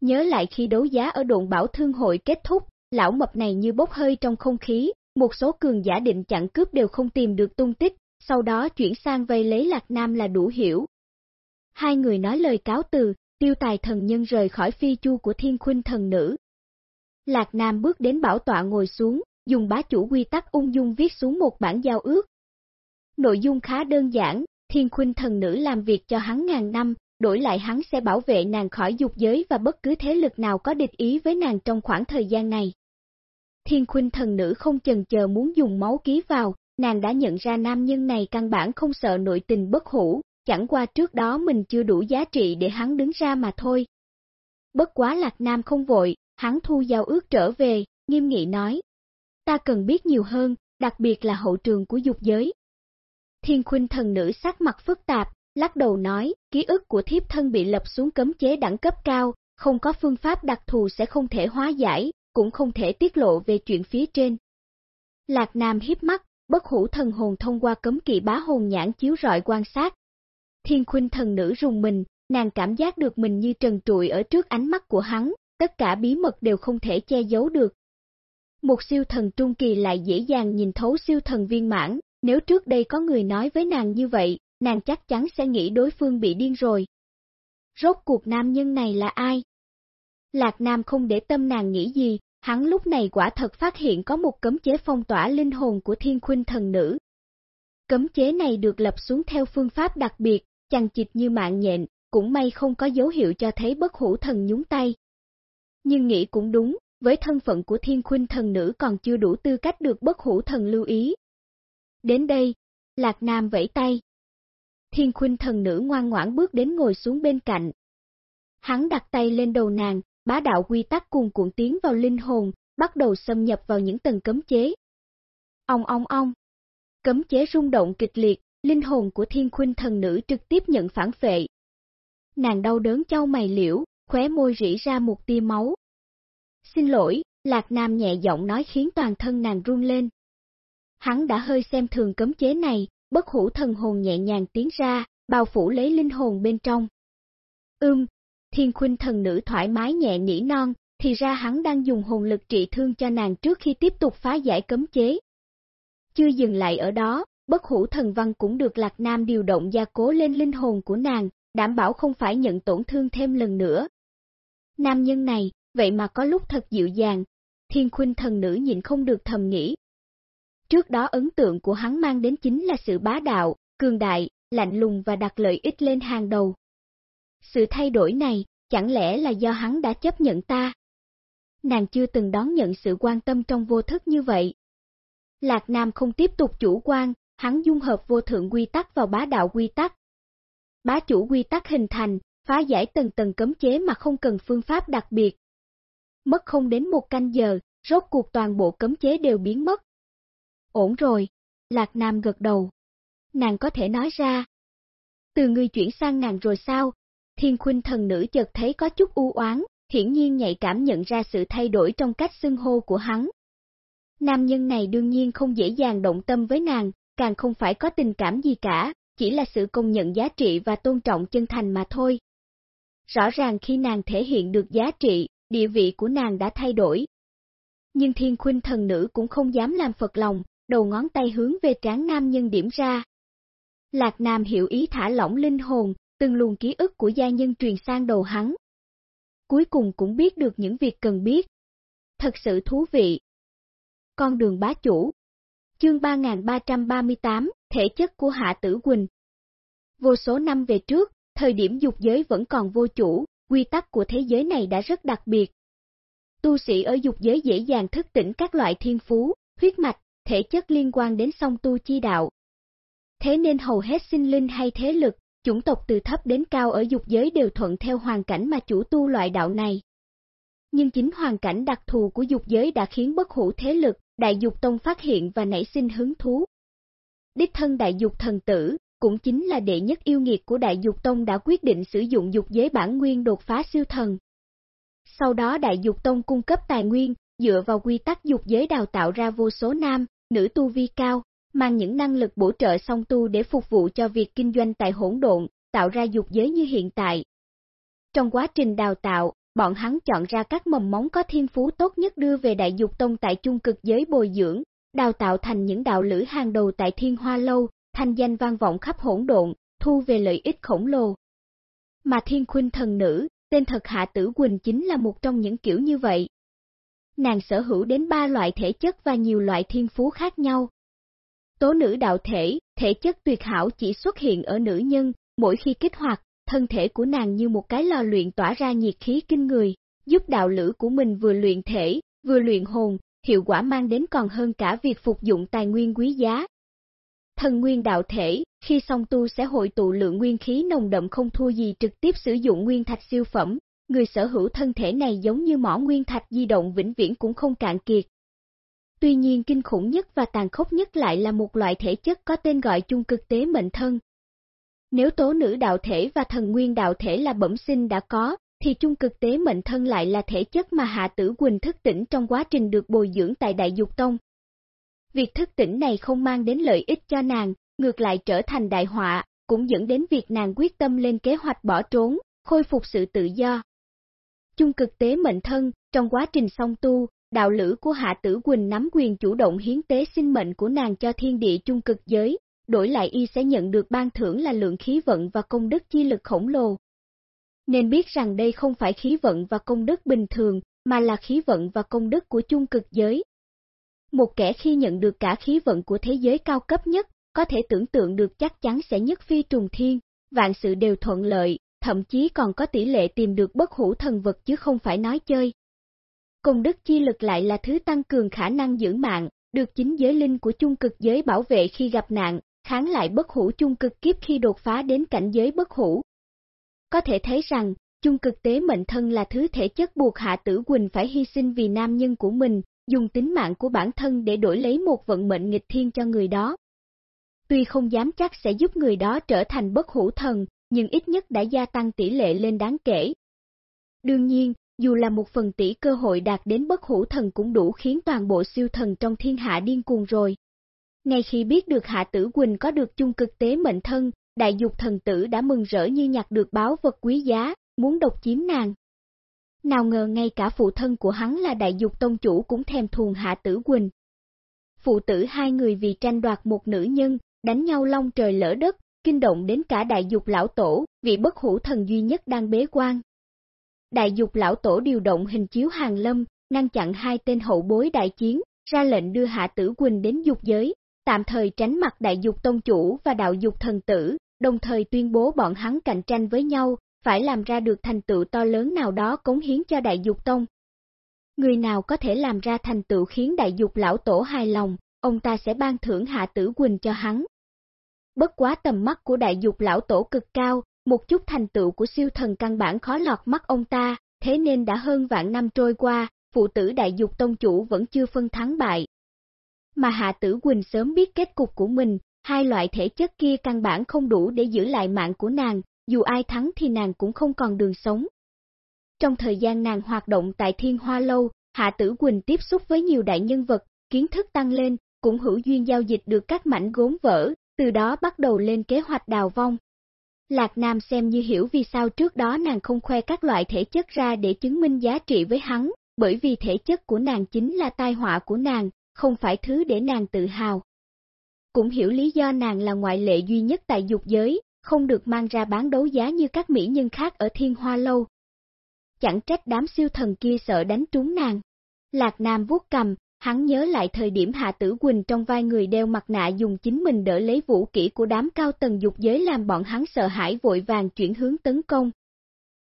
Nhớ lại khi đấu giá ở đồn bảo thương hội kết thúc, lão mập này như bốc hơi trong không khí, một số cường giả định chặn cướp đều không tìm được tung tích, sau đó chuyển sang vây lấy Lạc Nam là đủ hiểu. Hai người nói lời cáo từ, tiêu tài thần nhân rời khỏi phi chu của thiên khuynh thần nữ. Lạc Nam bước đến bảo tọa ngồi xuống, dùng bá chủ quy tắc ung dung viết xuống một bản giao ước. Nội dung khá đơn giản, thiên khuynh thần nữ làm việc cho hắn ngàn năm, đổi lại hắn sẽ bảo vệ nàng khỏi dục giới và bất cứ thế lực nào có địch ý với nàng trong khoảng thời gian này. Thiên khuynh thần nữ không chần chờ muốn dùng máu ký vào, nàng đã nhận ra nam nhân này căn bản không sợ nội tình bất hủ, chẳng qua trước đó mình chưa đủ giá trị để hắn đứng ra mà thôi. Bất quá lạc nam không vội, hắn thu giao ước trở về, nghiêm nghị nói. Ta cần biết nhiều hơn, đặc biệt là hậu trường của dục giới. Thiên khuynh thần nữ sắc mặt phức tạp, lắc đầu nói, ký ức của thiếp thân bị lập xuống cấm chế đẳng cấp cao, không có phương pháp đặc thù sẽ không thể hóa giải, cũng không thể tiết lộ về chuyện phía trên. Lạc Nam hiếp mắt, bất hủ thần hồn thông qua cấm kỵ bá hồn nhãn chiếu rọi quan sát. Thiên khuynh thần nữ rùng mình, nàng cảm giác được mình như trần trụi ở trước ánh mắt của hắn, tất cả bí mật đều không thể che giấu được. Một siêu thần trung kỳ lại dễ dàng nhìn thấu siêu thần viên mãn, nếu trước đây có người nói với nàng như vậy, nàng chắc chắn sẽ nghĩ đối phương bị điên rồi. Rốt cuộc nam nhân này là ai? Lạc Nam không để tâm nàng nghĩ gì, hắn lúc này quả thật phát hiện có một cấm chế phong tỏa linh hồn của thiên khuynh thần nữ. Cấm chế này được lập xuống theo phương pháp đặc biệt, chằng chịt như mạng nhện, cũng may không có dấu hiệu cho thấy bất hủ thần nhúng tay. Nhưng nghĩ cũng đúng, với thân phận của thiên khuynh thần nữ còn chưa đủ tư cách được bất hủ thần lưu ý. Đến đây, Lạc Nam vẫy tay. Thiên khuynh thần nữ ngoan ngoãn bước đến ngồi xuống bên cạnh. Hắn đặt tay lên đầu nàng, bá đạo quy tắc cuồn cuộn tiến vào linh hồn, bắt đầu xâm nhập vào những tầng cấm chế. Ong ong ong. Cấm chế rung động kịch liệt, linh hồn của thiên khuynh thần nữ trực tiếp nhận phản phệ. Nàng đau đớn châu mày liễu, khóe môi rỉ ra một tia máu. Xin lỗi, Lạc Nam nhẹ giọng nói khiến toàn thân nàng run lên. Hắn đã hơi xem thường cấm chế này, bất hủ thần hồn nhẹ nhàng tiến ra, bao phủ lấy linh hồn bên trong. Ưm, thiên khuynh thần nữ thoải mái nhẹ nỉ non, thì ra hắn đang dùng hồn lực trị thương cho nàng trước khi tiếp tục phá giải cấm chế. Chưa dừng lại ở đó, bất hủ thần văn cũng được Lạc Nam điều động gia cố lên linh hồn của nàng, đảm bảo không phải nhận tổn thương thêm lần nữa. Nam nhân này, vậy mà có lúc thật dịu dàng, thiên khuynh thần nữ nhìn không được thầm nghĩ. Trước đó ấn tượng của hắn mang đến chính là sự bá đạo, cường đại, lạnh lùng và đặt lợi ích lên hàng đầu. Sự thay đổi này, chẳng lẽ là do hắn đã chấp nhận ta? Nàng chưa từng đón nhận sự quan tâm trong vô thức như vậy. Lạc Nam không tiếp tục chủ quan, hắn dung hợp vô thượng quy tắc vào bá đạo quy tắc. Bá chủ quy tắc hình thành, phá giải từng tầng cấm chế mà không cần phương pháp đặc biệt. Mất không đến một canh giờ, rốt cuộc toàn bộ cấm chế đều biến mất. Ổn rồi, Lạc Nam gật đầu. Nàng có thể nói ra. Từ ngươi chuyển sang nàng rồi sao, Thiên khuynh thần nữ chợt thấy có chút u oán, hiển nhiên nhạy cảm nhận ra sự thay đổi trong cách xưng hô của hắn. Nam nhân này đương nhiên không dễ dàng động tâm với nàng, càng không phải có tình cảm gì cả, chỉ là sự công nhận giá trị và tôn trọng chân thành mà thôi. Rõ ràng khi nàng thể hiện được giá trị, địa vị của nàng đã thay đổi. Nhưng thiên khuynh thần nữ cũng không dám làm phật lòng, đầu ngón tay hướng về trán nam nhân điểm ra. Lạc Nam hiểu ý thả lỏng linh hồn, từng luồng ký ức của gia nhân truyền sang đầu hắn. Cuối cùng cũng biết được những việc cần biết. Thật sự thú vị. Con đường bá chủ Chương 3338, Thể chất của Hạ Tử Quỳnh Vô số năm về trước, thời điểm dục giới vẫn còn vô chủ, quy tắc của thế giới này đã rất đặc biệt. Tu sĩ ở dục giới dễ dàng thức tỉnh các loại thiên phú, huyết mạch, thể chất liên quan đến song tu chi đạo. Thế nên hầu hết sinh linh hay thế lực, chủng tộc từ thấp đến cao ở dục giới đều thuận theo hoàn cảnh mà chủ tu loại đạo này. Nhưng chính hoàn cảnh đặc thù của dục giới đã khiến bất hủ thế lực, Đại Dục Tông phát hiện và nảy sinh hứng thú. Đích thân Đại Dục Thần Tử, cũng chính là đệ nhất yêu nghiệt của Đại Dục Tông đã quyết định sử dụng dục giới bản nguyên đột phá siêu thần. Sau đó Đại Dục Tông cung cấp tài nguyên, dựa vào quy tắc dục giới đào tạo ra vô số nam, nữ tu vi cao, mang những năng lực bổ trợ song tu để phục vụ cho việc kinh doanh tại hỗn độn, tạo ra dục giới như hiện tại. Trong quá trình đào tạo, bọn hắn chọn ra các mầm móng có thiên phú tốt nhất đưa về đại dục tông tại chung cực giới bồi dưỡng, đào tạo thành những đạo lữ hàng đầu tại thiên hoa lâu, thanh danh vang vọng khắp hỗn độn, thu về lợi ích khổng lồ. Mà thiên khuynh thần nữ, tên thật Hạ Tử Quỳnh chính là một trong những kiểu như vậy. Nàng sở hữu đến ba loại thể chất và nhiều loại thiên phú khác nhau. Tố nữ đạo thể, thể chất tuyệt hảo chỉ xuất hiện ở nữ nhân, mỗi khi kích hoạt, thân thể của nàng như một cái lò luyện tỏa ra nhiệt khí kinh người, giúp đạo lữ của mình vừa luyện thể, vừa luyện hồn, hiệu quả mang đến còn hơn cả việc phục dụng tài nguyên quý giá. Thần nguyên đạo thể, khi song tu sẽ hội tụ lượng nguyên khí nồng đậm không thua gì trực tiếp sử dụng nguyên thạch siêu phẩm, người sở hữu thân thể này giống như mỏ nguyên thạch di động vĩnh viễn cũng không cạn kiệt. Tuy nhiên kinh khủng nhất và tàn khốc nhất lại là một loại thể chất có tên gọi chung cực tế mệnh thân, nếu tố nữ đạo thể và thần nguyên đạo thể là bẩm sinh đã có, thì chung cực tế mệnh thân lại là thể chất mà Hạ Tử Quỳnh thức tỉnh trong quá trình được bồi dưỡng tại Đại Dục Tông. Việc thức tỉnh này không mang đến lợi ích cho nàng, ngược lại trở thành đại họa, cũng dẫn đến việc nàng quyết tâm lên kế hoạch bỏ trốn, khôi phục sự tự do. Chung cực tế mệnh thân, trong quá trình song tu, đạo lữ của Hạ Tử Quỳnh nắm quyền chủ động hiến tế sinh mệnh của nàng cho thiên địa chung cực giới, đổi lại y sẽ nhận được ban thưởng là lượng khí vận và công đức chi lực khổng lồ. Nên biết rằng đây không phải khí vận và công đức bình thường, mà là khí vận và công đức của chung cực giới. Một kẻ khi nhận được cả khí vận của thế giới cao cấp nhất, có thể tưởng tượng được chắc chắn sẽ nhất phi trùng thiên, vạn sự đều thuận lợi, thậm chí còn có tỷ lệ tìm được bất hủ thần vật chứ không phải nói chơi. Công đức chi lực lại là thứ tăng cường khả năng giữ mạng, được chính giới linh của chung cực giới bảo vệ khi gặp nạn, kháng lại bất hủ chung cực kiếp khi đột phá đến cảnh giới bất hủ. Có thể thấy rằng, chung cực tế mệnh thân là thứ thể chất buộc Hạ Tử Quỳnh phải hy sinh vì nam nhân của mình, dùng tính mạng của bản thân để đổi lấy một vận mệnh nghịch thiên cho người đó. Tuy không dám chắc sẽ giúp người đó trở thành bất hủ thần, nhưng ít nhất đã gia tăng tỷ lệ lên đáng kể. Đương nhiên, dù là một phần tỷ cơ hội đạt đến bất hủ thần cũng đủ khiến toàn bộ siêu thần trong thiên hạ điên cuồng rồi. Ngay khi biết được Hạ Tử Quỳnh có được chung cực tế mệnh thân, đại dục thần tử đã mừng rỡ như nhặt được báo vật quý giá, muốn độc chiếm nàng. Nào ngờ ngay cả phụ thân của hắn là đại dục tông chủ cũng thèm thuồng Hạ Tử Quỳnh. Phụ tử hai người vì tranh đoạt một nữ nhân, đánh nhau long trời lỡ đất, kinh động đến cả đại dục lão tổ, vị bất hủ thần duy nhất đang bế quan. Đại dục lão tổ điều động hình chiếu hàng lâm, ngăn chặn hai tên hậu bối đại chiến, ra lệnh đưa Hạ Tử Quỳnh đến dục giới, tạm thời tránh mặt đại dục tông chủ và đạo dục thần tử, đồng thời tuyên bố bọn hắn cạnh tranh với nhau, phải làm ra được thành tựu to lớn nào đó cống hiến cho đại dục tông. Người nào có thể làm ra thành tựu khiến đại dục lão tổ hài lòng, ông ta sẽ ban thưởng hạ tử quỳnh cho hắn. Bất quá tầm mắt của đại dục lão tổ cực cao, một chút thành tựu của siêu thần căn bản khó lọt mắt ông ta, thế nên đã hơn vạn năm trôi qua, phụ tử đại dục tông chủ vẫn chưa phân thắng bại, mà Hạ Tử Quỳnh sớm biết kết cục của mình, hai loại thể chất kia căn bản không đủ để giữ lại mạng của nàng, dù ai thắng thì nàng cũng không còn đường sống. Trong thời gian nàng hoạt động tại Thiên Hoa Lâu, Hạ Tử Quỳnh tiếp xúc với nhiều đại nhân vật, kiến thức tăng lên, cũng hữu duyên giao dịch được các mảnh gốm vỡ, từ đó bắt đầu lên kế hoạch đào vong. Lạc Nam xem như hiểu vì sao trước đó nàng không khoe các loại thể chất ra để chứng minh giá trị với hắn, bởi vì thể chất của nàng chính là tai họa của nàng, không phải thứ để nàng tự hào. Cũng hiểu lý do nàng là ngoại lệ duy nhất tại dục giới, không được mang ra bán đấu giá như các mỹ nhân khác ở thiên hoa lâu. Chẳng trách đám siêu thần kia sợ đánh trúng nàng. Lạc Nam vuốt cầm, hắn nhớ lại thời điểm Hạ Tử Quỳnh trong vai người đeo mặt nạ dùng chính mình đỡ lấy vũ kỹ của đám cao tầng dục giới làm bọn hắn sợ hãi vội vàng chuyển hướng tấn công.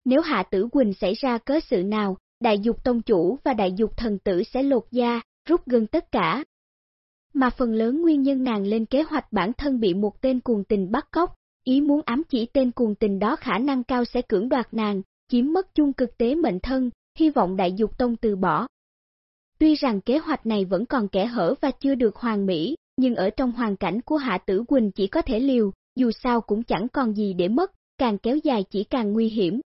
Nếu Hạ Tử Quỳnh xảy ra cớ sự nào, đại dục tông chủ và đại dục thần tử sẽ lột da, rút gần tất cả. Mà phần lớn nguyên nhân nàng lên kế hoạch bản thân bị một tên cuồng tình bắt cóc, ý muốn ám chỉ tên cuồng tình đó khả năng cao sẽ cưỡng đoạt nàng, chiếm mất chung cực tế mệnh thân, hy vọng đại dục tông từ bỏ. Tuy rằng kế hoạch này vẫn còn kẻ hở và chưa được hoàn mỹ, nhưng ở trong hoàn cảnh của Hạ Tử Quỳnh chỉ có thể liều, dù sao cũng chẳng còn gì để mất, càng kéo dài chỉ càng nguy hiểm.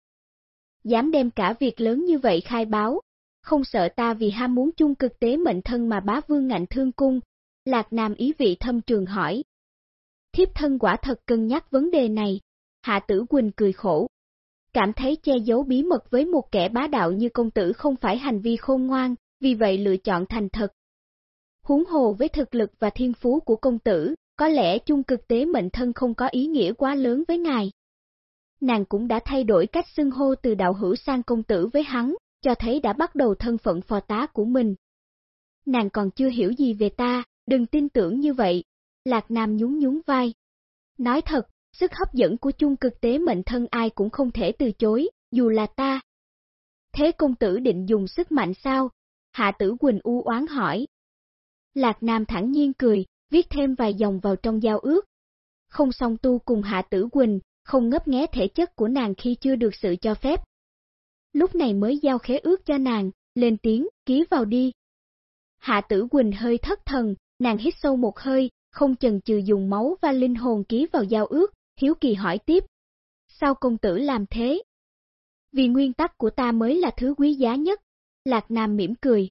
Dám đem cả việc lớn như vậy khai báo, không sợ ta vì ham muốn chung cực tế mệnh thân mà bá vương ngạnh thương cung, Lạc Nam ý vị thâm trường hỏi. Thiếp thân quả thật cân nhắc vấn đề này, Hạ Tử Quỳnh cười khổ. Cảm thấy che giấu bí mật với một kẻ bá đạo như công tử không phải hành vi khôn ngoan, vì vậy lựa chọn thành thật. Huống hồ với thực lực và thiên phú của công tử, có lẽ chung cực tế mệnh thân không có ý nghĩa quá lớn với ngài. Nàng cũng đã thay đổi cách xưng hô từ đạo hữu sang công tử với hắn, cho thấy đã bắt đầu thân phận phò tá của mình. Nàng còn chưa hiểu gì về ta, đừng tin tưởng như vậy. Lạc Nam nhún nhún vai. Nói thật, sức hấp dẫn của chung cực tế mệnh thân ai cũng không thể từ chối, dù là ta. Thế công tử định dùng sức mạnh sao? Hạ tử Quỳnh u oán hỏi. Lạc Nam thẳng nhiên cười, viết thêm vài dòng vào trong giao ước. Không song tu cùng Hạ tử Quỳnh, không ngấp nghé thể chất của nàng khi chưa được sự cho phép. Lúc này mới giao khế ước cho nàng, lên tiếng, ký vào đi. Hạ tử Quỳnh hơi thất thần, nàng hít sâu một hơi, không chần chừ dùng máu và linh hồn ký vào giao ước, hiếu kỳ hỏi tiếp. Sao công tử làm thế? Vì nguyên tắc của ta mới là thứ quý giá nhất. Lạc Nam mỉm cười.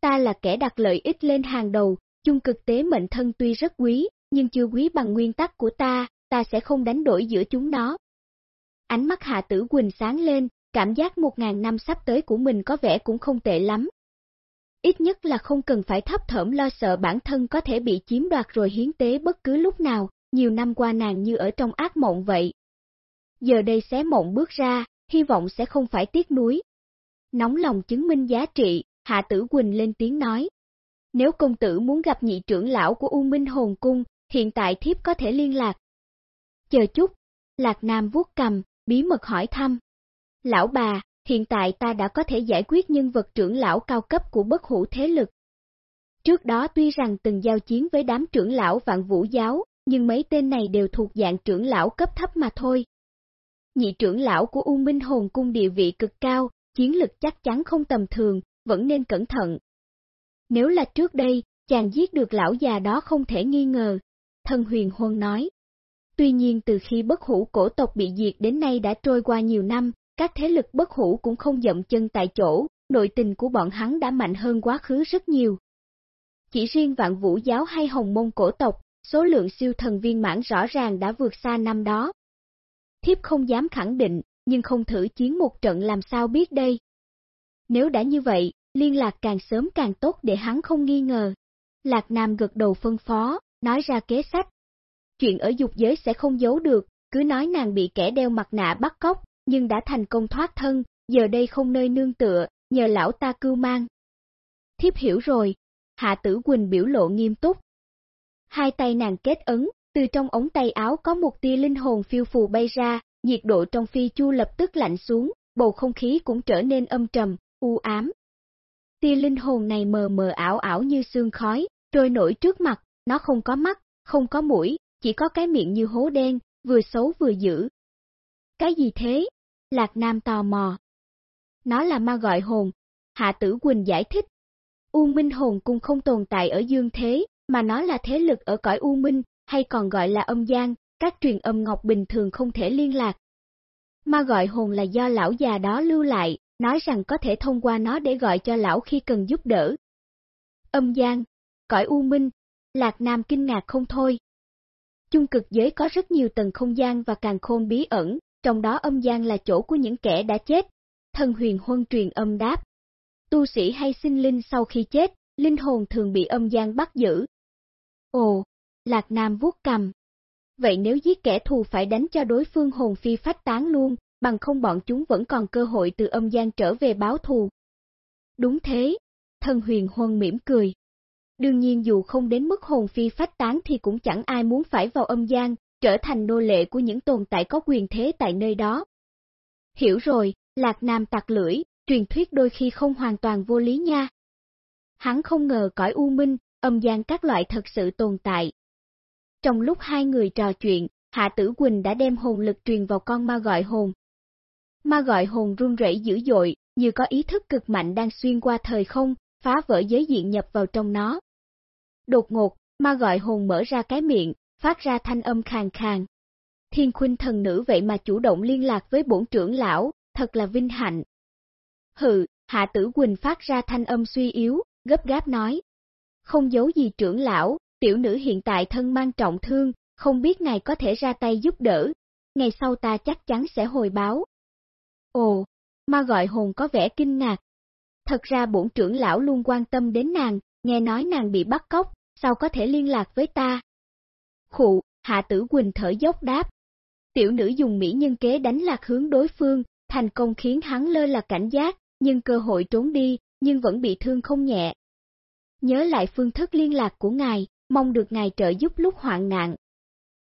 Ta là kẻ đặt lợi ích lên hàng đầu, chung cực tế mệnh thân tuy rất quý, nhưng chưa quý bằng nguyên tắc của ta, ta sẽ không đánh đổi giữa chúng nó. Ánh mắt Hạ Tử Quỳnh sáng lên, cảm giác một ngàn năm sắp tới của mình có vẻ cũng không tệ lắm. Ít nhất là không cần phải thấp thởm lo sợ bản thân có thể bị chiếm đoạt rồi hiến tế bất cứ lúc nào, nhiều năm qua nàng như ở trong ác mộng vậy. Giờ đây xé mộng bước ra, hy vọng sẽ không phải tiếc nuối. Nóng lòng chứng minh giá trị, Hạ Tử Quỳnh lên tiếng nói. Nếu công tử muốn gặp nhị trưởng lão của U Minh Hồn Cung, hiện tại thiếp có thể liên lạc. Chờ chút, Lạc Nam vuốt cầm, bí mật hỏi thăm. Lão bà, hiện tại ta đã có thể giải quyết nhân vật trưởng lão cao cấp của bất hủ thế lực. Trước đó tuy rằng từng giao chiến với đám trưởng lão vạn vũ giáo, nhưng mấy tên này đều thuộc dạng trưởng lão cấp thấp mà thôi. Nhị trưởng lão của U Minh Hồn Cung địa vị cực cao, chiến lực chắc chắn không tầm thường, vẫn nên cẩn thận. Nếu là trước đây, chàng giết được lão già đó không thể nghi ngờ, thân huyền huân nói. Tuy nhiên từ khi bất hủ cổ tộc bị diệt đến nay đã trôi qua nhiều năm, các thế lực bất hủ cũng không dậm chân tại chỗ, nội tình của bọn hắn đã mạnh hơn quá khứ rất nhiều. Chỉ riêng vạn vũ giáo hay hồng môn cổ tộc, số lượng siêu thần viên mãn rõ ràng đã vượt xa năm đó. Thiếp không dám khẳng định, nhưng không thử chiến một trận làm sao biết đây. Nếu đã như vậy, liên lạc càng sớm càng tốt để hắn không nghi ngờ. Lạc Nam gật đầu phân phó, nói ra kế sách. Chuyện ở dục giới sẽ không giấu được, cứ nói nàng bị kẻ đeo mặt nạ bắt cóc, nhưng đã thành công thoát thân, giờ đây không nơi nương tựa, nhờ lão ta cưu mang. Thiếp hiểu rồi, Hạ Tử Quỳnh biểu lộ nghiêm túc. Hai tay nàng kết ấn, từ trong ống tay áo có một tia linh hồn phiêu phù bay ra, nhiệt độ trong phi chu lập tức lạnh xuống, bầu không khí cũng trở nên âm trầm, u ám. Tia linh hồn này mờ mờ ảo ảo như sương khói, trôi nổi trước mặt, nó không có mắt, không có mũi, chỉ có cái miệng như hố đen, vừa xấu vừa dữ. Cái gì thế? Lạc Nam tò mò. Nó là ma gọi hồn, Hạ Tử Quỳnh giải thích. U Minh hồn cung không tồn tại ở dương thế, mà nó là thế lực ở cõi U Minh, hay còn gọi là âm gian, các truyền âm ngọc bình thường không thể liên lạc. Ma gọi hồn là do lão già đó lưu lại, nói rằng có thể thông qua nó để gọi cho lão khi cần giúp đỡ. Âm gian, cõi U Minh, Lạc Nam kinh ngạc không thôi. Chung cực giới có rất nhiều tầng không gian và càng khôn bí ẩn, trong đó âm gian là chỗ của những kẻ đã chết. Thần huyền huân truyền âm đáp. Tu sĩ hay sinh linh sau khi chết, linh hồn thường bị âm gian bắt giữ. Ồ, Lạc Nam vuốt cầm. Vậy nếu giết kẻ thù phải đánh cho đối phương hồn phi phách tán luôn, bằng không bọn chúng vẫn còn cơ hội từ âm gian trở về báo thù. Đúng thế, thần huyền huân mỉm cười. Đương nhiên dù không đến mức hồn phi phách tán thì cũng chẳng ai muốn phải vào âm gian, trở thành nô lệ của những tồn tại có quyền thế tại nơi đó. Hiểu rồi, Lạc Nam tặc lưỡi, truyền thuyết đôi khi không hoàn toàn vô lý nha. Hắn không ngờ cõi u minh, âm gian các loại thật sự tồn tại. Trong lúc hai người trò chuyện, Hạ Tử Quỳnh đã đem hồn lực truyền vào con ma gọi hồn. Ma gọi hồn run rẩy dữ dội, như có ý thức cực mạnh đang xuyên qua thời không, phá vỡ giới diện nhập vào trong nó. Đột ngột, ma gọi hồn mở ra cái miệng, phát ra thanh âm khàn khàn. Thiên khuynh thần nữ vậy mà chủ động liên lạc với bổn trưởng lão, thật là vinh hạnh. Hừ, hạ tử Quỳnh phát ra thanh âm suy yếu, gấp gáp nói. Không giấu gì trưởng lão, tiểu nữ hiện tại thân mang trọng thương, không biết ngài có thể ra tay giúp đỡ, ngày sau ta chắc chắn sẽ hồi báo. Ồ, ma gọi hồn có vẻ kinh ngạc. Thật ra bổn trưởng lão luôn quan tâm đến nàng, nghe nói nàng bị bắt cóc, sao có thể liên lạc với ta? Khụ, hạ tử Quỳnh thở dốc đáp. Tiểu nữ dùng mỹ nhân kế đánh lạc hướng đối phương, thành công khiến hắn lơ là cảnh giác, nhưng cơ hội trốn đi, nhưng vẫn bị thương không nhẹ. Nhớ lại phương thức liên lạc của ngài, mong được ngài trợ giúp lúc hoạn nạn.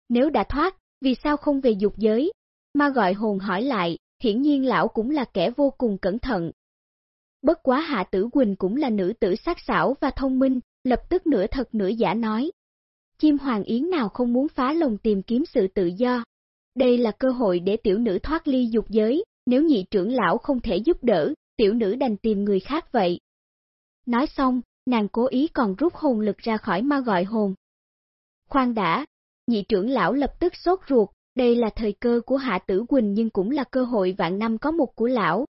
Nếu đã thoát, vì sao không về dục giới? Ma gọi hồn hỏi lại, hiển nhiên lão cũng là kẻ vô cùng cẩn thận. Bất quá Hạ Tử Quỳnh cũng là nữ tử sắc sảo và thông minh, lập tức nửa thật nửa giả nói. Chim hoàng yến nào không muốn phá lồng tìm kiếm sự tự do. Đây là cơ hội để tiểu nữ thoát ly dục giới, nếu nhị trưởng lão không thể giúp đỡ, tiểu nữ đành tìm người khác vậy. Nói xong, nàng cố ý còn rút hồn lực ra khỏi ma gọi hồn. Khoan đã, nhị trưởng lão lập tức sốt ruột, đây là thời cơ của Hạ Tử Quỳnh nhưng cũng là cơ hội vạn năm có một của lão.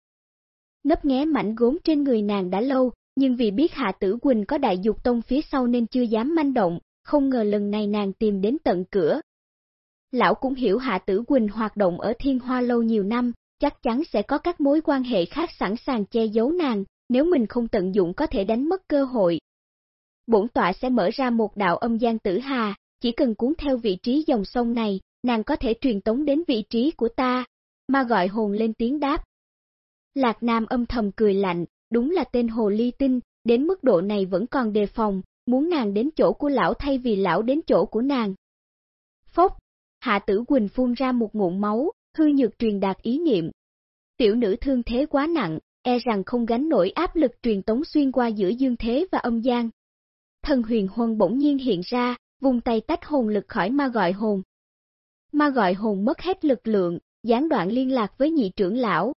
Nấp nghé mảnh gốm trên người nàng đã lâu, nhưng vì biết Hạ Tử Quỳnh có đại dục tông phía sau nên chưa dám manh động, không ngờ lần này nàng tìm đến tận cửa. Lão cũng hiểu Hạ Tử Quỳnh hoạt động ở Thiên Hoa lâu nhiều năm, chắc chắn sẽ có các mối quan hệ khác sẵn sàng che giấu nàng, nếu mình không tận dụng có thể đánh mất cơ hội. Bổn tọa sẽ mở ra một đạo âm gian tử hà, chỉ cần cuốn theo vị trí dòng sông này, nàng có thể truyền tống đến vị trí của ta, ma gọi hồn lên tiếng đáp. Lạc Nam âm thầm cười lạnh, đúng là tên hồ ly tinh, đến mức độ này vẫn còn đề phòng, muốn nàng đến chỗ của lão thay vì lão đến chỗ của nàng. Phốc, hạ tử Quỳnh phun ra một ngụm máu, hư nhược truyền đạt ý niệm. Tiểu nữ thương thế quá nặng, e rằng không gánh nổi áp lực truyền tống xuyên qua giữa dương thế và âm gian. Thần huyền huân bỗng nhiên hiện ra, vùng tay tách hồn lực khỏi ma gọi hồn. Ma gọi hồn mất hết lực lượng, gián đoạn liên lạc với nhị trưởng lão.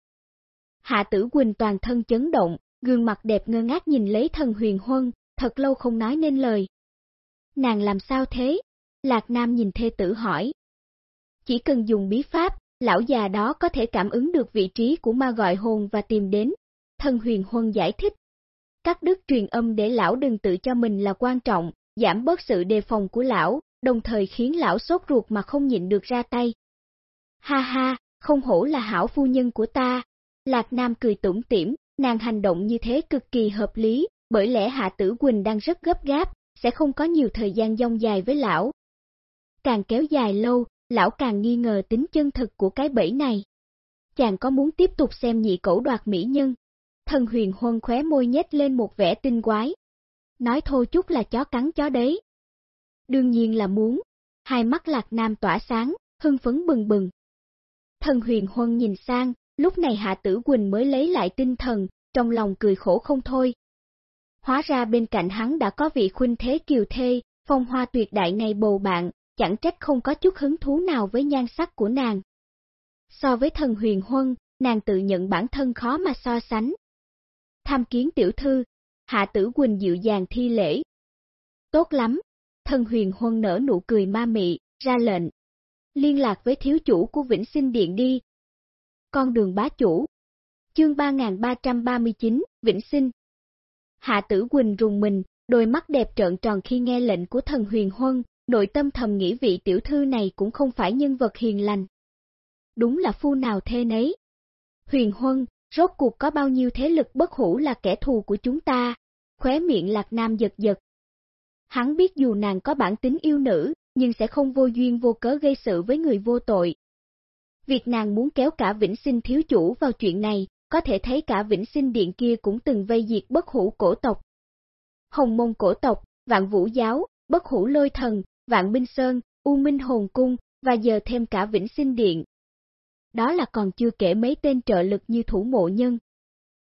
Hạ tử Quỳnh toàn thân chấn động, gương mặt đẹp ngơ ngác nhìn lấy thần huyền huân, thật lâu không nói nên lời. Nàng làm sao thế? Lạc Nam nhìn thê tử hỏi. Chỉ cần dùng bí pháp, lão già đó có thể cảm ứng được vị trí của ma gọi hồn và tìm đến. Thần huyền huân giải thích. các đức truyền âm để lão đừng tự cho mình là quan trọng, giảm bớt sự đề phòng của lão, đồng thời khiến lão sốt ruột mà không nhịn được ra tay. Ha ha, không hổ là hảo phu nhân của ta. Lạc Nam cười tủm tỉm, nàng hành động như thế cực kỳ hợp lý, bởi lẽ Hạ Tử Quỳnh đang rất gấp gáp, sẽ không có nhiều thời gian dông dài với lão. Càng kéo dài lâu, lão càng nghi ngờ tính chân thực của cái bẫy này. Chàng có muốn tiếp tục xem nhị cẩu đoạt mỹ nhân? Thần huyền huân khóe môi nhếch lên một vẻ tinh quái. Nói thô chút là chó cắn chó đấy. Đương nhiên là muốn. Hai mắt lạc nam tỏa sáng, hưng phấn bừng bừng. Thần huyền huân nhìn sang, lúc này Hạ Tử Quỳnh mới lấy lại tinh thần, trong lòng cười khổ không thôi. Hóa ra bên cạnh hắn đã có vị khuynh thế kiều thê, phong hoa tuyệt đại này bầu bạn, chẳng trách không có chút hứng thú nào với nhan sắc của nàng. So với thần huyền huân, nàng tự nhận bản thân khó mà so sánh. Tham kiến tiểu thư, hạ tử Quỳnh dịu dàng thi lễ. Tốt lắm, thần huyền huân nở nụ cười ma mị, ra lệnh. Liên lạc với thiếu chủ của Vĩnh Sinh Điện đi. Con đường bá chủ. Chương 3339, Vĩnh Sinh. Hạ tử Quỳnh rùng mình, đôi mắt đẹp trợn tròn khi nghe lệnh của thần huyền huân, nội tâm thầm nghĩ vị tiểu thư này cũng không phải nhân vật hiền lành. Đúng là phu nào thê nấy. Huyền Huân, rốt cuộc có bao nhiêu thế lực bất hủ là kẻ thù của chúng ta, khóe miệng lạc nam giật giật. Hắn biết dù nàng có bản tính yêu nữ, nhưng sẽ không vô duyên vô cớ gây sự với người vô tội. Việc nàng muốn kéo cả vĩnh sinh thiếu chủ vào chuyện này, có thể thấy cả vĩnh sinh điện kia cũng từng vây diệt bất hủ cổ tộc. Hồng mông cổ tộc, vạn vũ giáo, bất hủ lôi thần, Vạn Minh Sơn, U Minh Hồn Cung, và giờ thêm cả Vĩnh Sinh Điện. Đó là còn chưa kể mấy tên trợ lực như thủ mộ nhân.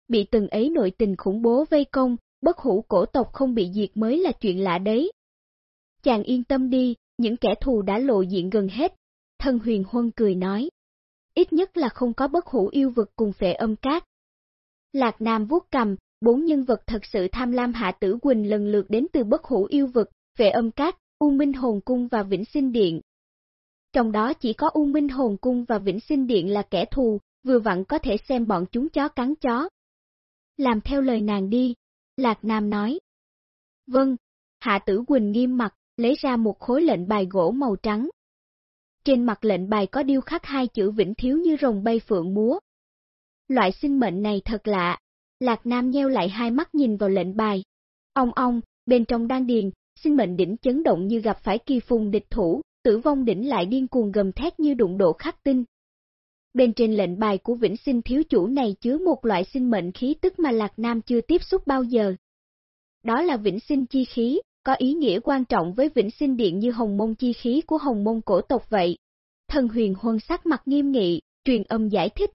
Bị từng ấy nội tình khủng bố vây công, bất hủ cổ tộc không bị diệt mới là chuyện lạ đấy. Chàng yên tâm đi, những kẻ thù đã lộ diện gần hết. Thân huyền huân cười nói. Ít nhất là không có bất hủ yêu vực cùng phệ âm cát. Lạc Nam vuốt cầm, bốn nhân vật thật sự tham lam Hạ Tử Quỳnh lần lượt đến từ bất hủ yêu vực, vệ âm cát, U Minh Hồn Cung và Vĩnh Sinh Điện. Trong đó chỉ có U Minh Hồn Cung và Vĩnh Sinh Điện là kẻ thù, vừa vặn có thể xem bọn chúng chó cắn chó. Làm theo lời nàng đi, Lạc Nam nói. Vâng, Hạ Tử Quỳnh nghiêm mặt, lấy ra một khối lệnh bài gỗ màu trắng. Trên mặt lệnh bài có điêu khắc hai chữ vĩnh thiếu như rồng bay phượng múa. Loại sinh mệnh này thật lạ. Lạc Nam nheo lại hai mắt nhìn vào lệnh bài. Ông ong, bên trong đan điền, sinh mệnh đỉnh chấn động như gặp phải kỳ phùng địch thủ, tử vong đỉnh lại điên cuồng gầm thét như đụng độ khắc tinh. Bên trên lệnh bài của vĩnh sinh thiếu chủ này chứa một loại sinh mệnh khí tức mà Lạc Nam chưa tiếp xúc bao giờ. Đó là vĩnh sinh chi khí, có ý nghĩa quan trọng với vĩnh sinh điện như hồng môn chi khí của hồng môn cổ tộc vậy. Thần huyền huân sắc mặt nghiêm nghị, truyền âm giải thích.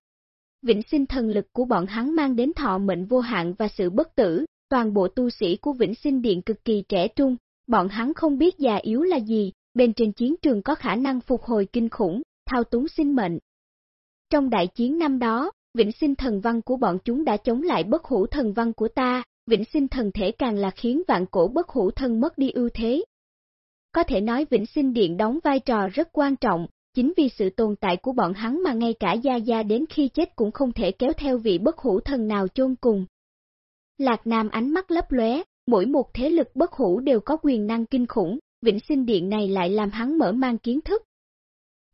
Vĩnh sinh thần lực của bọn hắn mang đến thọ mệnh vô hạn và sự bất tử, toàn bộ tu sĩ của vĩnh sinh điện cực kỳ trẻ trung, bọn hắn không biết già yếu là gì, bên trên chiến trường có khả năng phục hồi kinh khủng, thao túng sinh mệnh. Trong đại chiến năm đó, vĩnh sinh thần văn của bọn chúng đã chống lại bất hủ thần văn của ta, vĩnh sinh thần thể càng là khiến vạn cổ bất hủ thân mất đi ưu thế. Có thể nói vĩnh sinh điện đóng vai trò rất quan trọng, chính vì sự tồn tại của bọn hắn mà ngay cả Gia Gia đến khi chết cũng không thể kéo theo vị bất hủ thần nào chôn cùng. Lạc Nam ánh mắt lấp lóe, mỗi một thế lực bất hủ đều có quyền năng kinh khủng, vĩnh sinh điện này lại làm hắn mở mang kiến thức.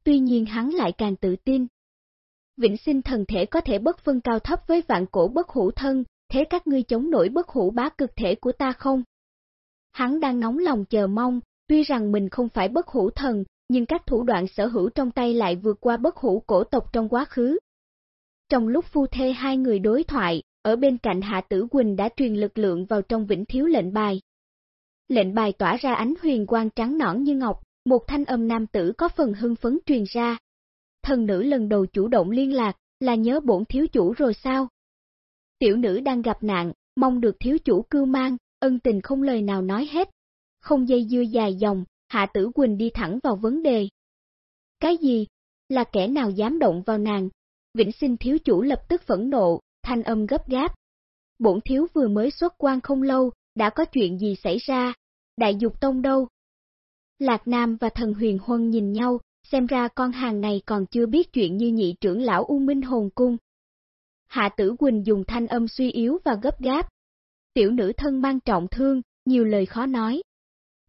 Tuy nhiên hắn lại càng tự tin. Vĩnh sinh thần thể có thể bất phân cao thấp với vạn cổ bất hủ thân, thế các ngươi chống nổi bất hủ bá cực thể của ta không? Hắn đang nóng lòng chờ mong, tuy rằng mình không phải bất hủ thần, nhưng các thủ đoạn sở hữu trong tay lại vượt qua bất hủ cổ tộc trong quá khứ. Trong lúc phu thê hai người đối thoại, ở bên cạnh Hạ Tử Quỳnh đã truyền lực lượng vào trong vĩnh thiếu lệnh bài. Lệnh bài tỏa ra ánh huyền quang trắng nõn như ngọc, một thanh âm nam tử có phần hưng phấn truyền ra. Thần nữ lần đầu chủ động liên lạc, là nhớ bổn thiếu chủ rồi sao? Tiểu nữ đang gặp nạn, mong được thiếu chủ cưu mang, ân tình không lời nào nói hết. Không dây dưa dài dòng, Hạ Tử Quỳnh đi thẳng vào vấn đề. Cái gì? Là kẻ nào dám động vào nàng? Vĩnh sinh thiếu chủ lập tức phẫn nộ, thanh âm gấp gáp. Bổn thiếu vừa mới xuất quan không lâu, đã có chuyện gì xảy ra? Đại dục tông đâu? Lạc Nam và thần huyền huân nhìn nhau, xem ra con hàng này còn chưa biết chuyện như nhị trưởng lão U Minh Hồn Cung, Hạ Tử Quỳnh dùng thanh âm suy yếu và gấp gáp. Tiểu nữ thân mang trọng thương, nhiều lời khó nói.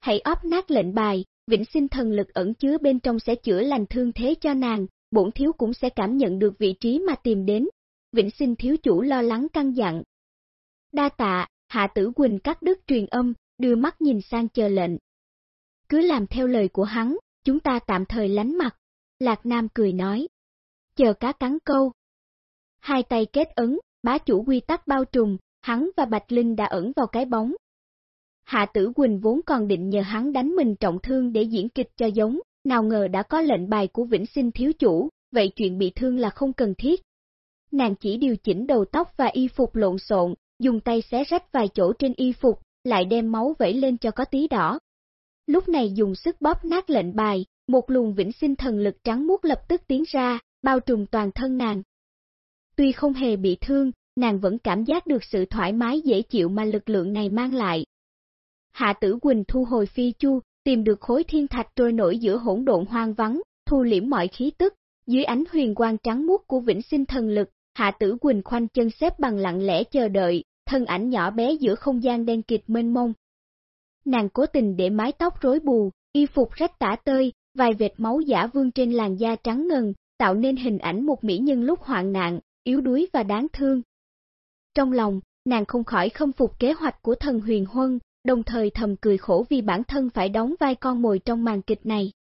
Hãy óp nát lệnh bài, vĩnh sinh thần lực ẩn chứa bên trong sẽ chữa lành thương thế cho nàng, bổn thiếu cũng sẽ cảm nhận được vị trí mà tìm đến. Vĩnh sinh thiếu chủ lo lắng căng dặn. Đa tạ, Hạ Tử Quỳnh cắt đứt truyền âm, đưa mắt nhìn sang chờ lệnh. Cứ làm theo lời của hắn, chúng ta tạm thời lánh mặt. Lạc Nam cười nói. Chờ cá cắn câu, hai tay kết ấn, bá chủ quy tắc bao trùm, hắn và Bạch Linh đã ẩn vào cái bóng. Hạ Tử Quỳnh vốn còn định nhờ hắn đánh mình trọng thương để diễn kịch cho giống, nào ngờ đã có lệnh bài của Vĩnh Sinh thiếu chủ, vậy chuyện bị thương là không cần thiết. Nàng chỉ điều chỉnh đầu tóc và y phục lộn xộn, dùng tay xé rách vài chỗ trên y phục, lại đem máu vẩy lên cho có tí đỏ. Lúc này dùng sức bóp nát lệnh bài, một luồng vĩnh sinh thần lực trắng muốt lập tức tiến ra, bao trùm toàn thân nàng, Tuy không hề bị thương, nàng vẫn cảm giác được sự thoải mái dễ chịu mà lực lượng này mang lại. Hạ tử Quỳnh thu hồi phi chu, tìm được khối thiên thạch trôi nổi giữa hỗn độn hoang vắng, thu liễm mọi khí tức, dưới ánh huyền quang trắng muốt của vĩnh sinh thần lực, Hạ tử Quỳnh khoanh chân xếp bằng lặng lẽ chờ đợi, thân ảnh nhỏ bé giữa không gian đen kịt mênh mông. Nàng cố tình để mái tóc rối bù, y phục rách tả tơi, vài vệt máu giả vương trên làn da trắng ngần, tạo nên hình ảnh một mỹ nhân lúc hoạn nạn, yếu đuối và đáng thương. Trong lòng, nàng không khỏi không phục kế hoạch của thần huyền huân, đồng thời thầm cười khổ vì bản thân phải đóng vai con mồi trong màn kịch này.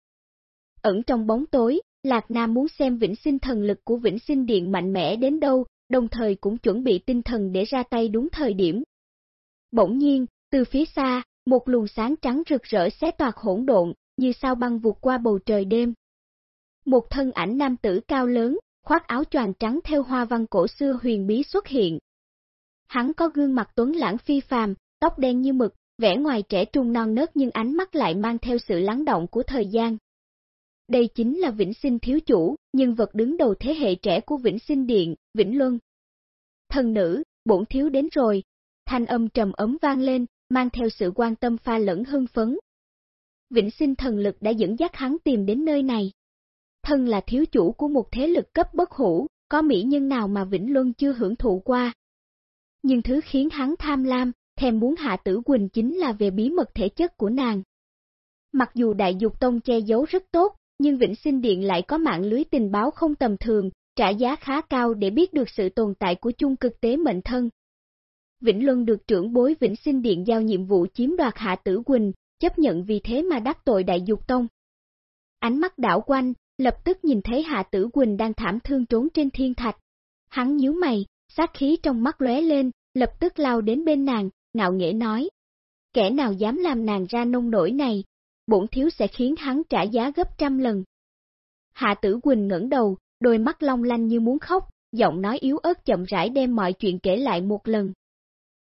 Ẩn trong bóng tối, Lạc Nam muốn xem vĩnh sinh thần lực của vĩnh sinh điện mạnh mẽ đến đâu, đồng thời cũng chuẩn bị tinh thần để ra tay đúng thời điểm. Bỗng nhiên, từ phía xa, một luồng sáng trắng rực rỡ xé toạc hỗn độn, như sao băng vụt qua bầu trời đêm. Một thân ảnh nam tử cao lớn, khoác áo choàng trắng theo hoa văn cổ xưa huyền bí xuất hiện. Hắn có gương mặt tuấn lãng phi phàm, tóc đen như mực, vẻ ngoài trẻ trung non nớt nhưng ánh mắt lại mang theo sự lắng động của thời gian. Đây chính là Vĩnh Sinh thiếu chủ, nhân vật đứng đầu thế hệ trẻ của Vĩnh Sinh Điện, Vĩnh Luân. Thần nữ, bổn thiếu đến rồi, thanh âm trầm ấm vang lên, mang theo sự quan tâm pha lẫn hưng phấn. Vĩnh sinh thần lực đã dẫn dắt hắn tìm đến nơi này. Thân là thiếu chủ của một thế lực cấp bất hủ, có mỹ nhân nào mà Vĩnh Luân chưa hưởng thụ qua. Nhưng thứ khiến hắn tham lam, thèm muốn hạ tử Quỳnh chính là về bí mật thể chất của nàng. Mặc dù đại dục tông che giấu rất tốt, nhưng Vĩnh Sinh Điện lại có mạng lưới tình báo không tầm thường, trả giá khá cao để biết được sự tồn tại của chung cực tế mệnh thân. Vĩnh Luân được trưởng bối Vĩnh Sinh Điện giao nhiệm vụ chiếm đoạt Hạ Tử Quỳnh, chấp nhận vì thế mà đắc tội Đại Dục Tông. Ánh mắt đảo quanh, lập tức nhìn thấy Hạ Tử Quỳnh đang thảm thương trốn trên thiên thạch. Hắn nhíu mày, sát khí trong mắt lóe lên, lập tức lao đến bên nàng, ngạo nghễ nói. Kẻ nào dám làm nàng ra nông nổi này, bổn thiếu sẽ khiến hắn trả giá gấp trăm lần. Hạ Tử Quỳnh ngẩng đầu, đôi mắt long lanh như muốn khóc, giọng nói yếu ớt chậm rãi đem mọi chuyện kể lại một lần.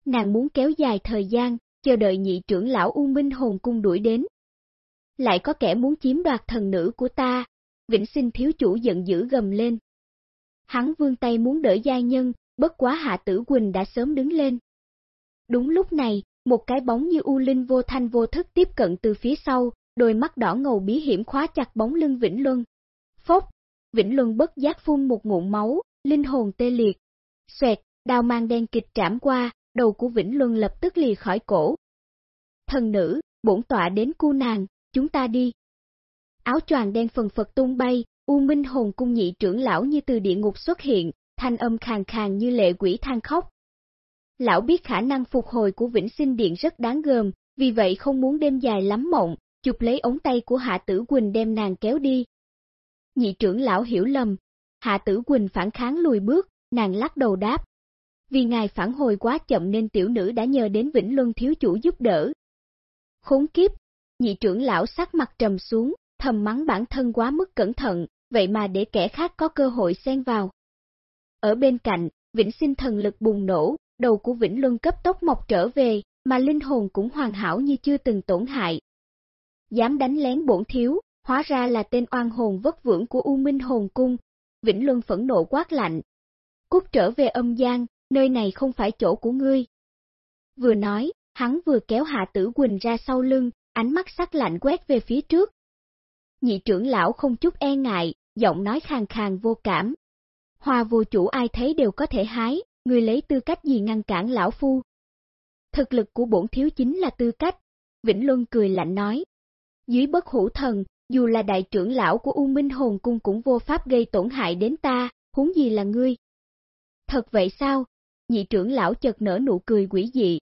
Nàng muốn kéo dài thời gian, chờ đợi nhị trưởng lão U Minh Hồn Cung đuổi đến. Lại có kẻ muốn chiếm đoạt thần nữ của ta, vĩnh sinh thiếu chủ giận dữ gầm lên. Hắn vương tay muốn đỡ giai nhân, bất quá Hạ Tử Quỳnh đã sớm đứng lên. Đúng lúc này, một cái bóng như U Linh vô thanh vô thức tiếp cận từ phía sau, đôi mắt đỏ ngầu bí hiểm khóa chặt bóng lưng Vĩnh Luân. Phốc, Vĩnh Luân bất giác phun một ngụm máu, linh hồn tê liệt. Xoẹt, đao mang đen kịch trảm qua, đầu của Vĩnh Luân lập tức lìa khỏi cổ. Thần nữ, bổn tọa đến cu nàng, chúng ta đi. Áo choàng đen phần phật tung bay, U Minh hồn cung nhị trưởng lão như từ địa ngục xuất hiện, thanh âm khàn khàn như lệ quỷ than khóc. Lão biết khả năng phục hồi của Vĩnh Sinh Điện rất đáng gờm, vì vậy không muốn đêm dài lắm mộng, chụp lấy ống tay của Hạ Tử Quỳnh đem nàng kéo đi. Nhị trưởng lão hiểu lầm, Hạ Tử Quỳnh phản kháng lùi bước, nàng lắc đầu đáp. Vì ngài phản hồi quá chậm nên tiểu nữ đã nhờ đến Vĩnh Luân thiếu chủ giúp đỡ. Khốn kiếp, nhị trưởng lão sắc mặt trầm xuống, thầm mắng bản thân quá mức cẩn thận, vậy mà để kẻ khác có cơ hội xen vào. Ở bên cạnh, Vĩnh sinh thần lực bùng nổ, đầu của Vĩnh Luân cấp tốc mọc trở về, mà linh hồn cũng hoàn hảo như chưa từng tổn hại. Dám đánh lén bổn thiếu, hóa ra là tên oan hồn vất vưởng của U Minh Hồn Cung. Vĩnh Luân phẫn nộ quát lạnh. Cút trở về âm gian, nơi này không phải chỗ của ngươi. Vừa nói, hắn vừa kéo Hạ Tử Quỳnh ra sau lưng, ánh mắt sắc lạnh quét về phía trước. Nhị trưởng lão không chút e ngại, giọng nói khàn khàn vô cảm. Hoa vô chủ ai thấy đều có thể hái, người lấy tư cách gì ngăn cản lão phu? Thực lực của bổn thiếu chính là tư cách. Vĩnh Luân cười lạnh nói. Dưới bất hủ thần, dù là đại trưởng lão của U Minh Hồn Cung cũng vô pháp gây tổn hại đến ta, huống gì là ngươi. Thật vậy sao? Nhị trưởng lão chợt nở nụ cười quỷ dị.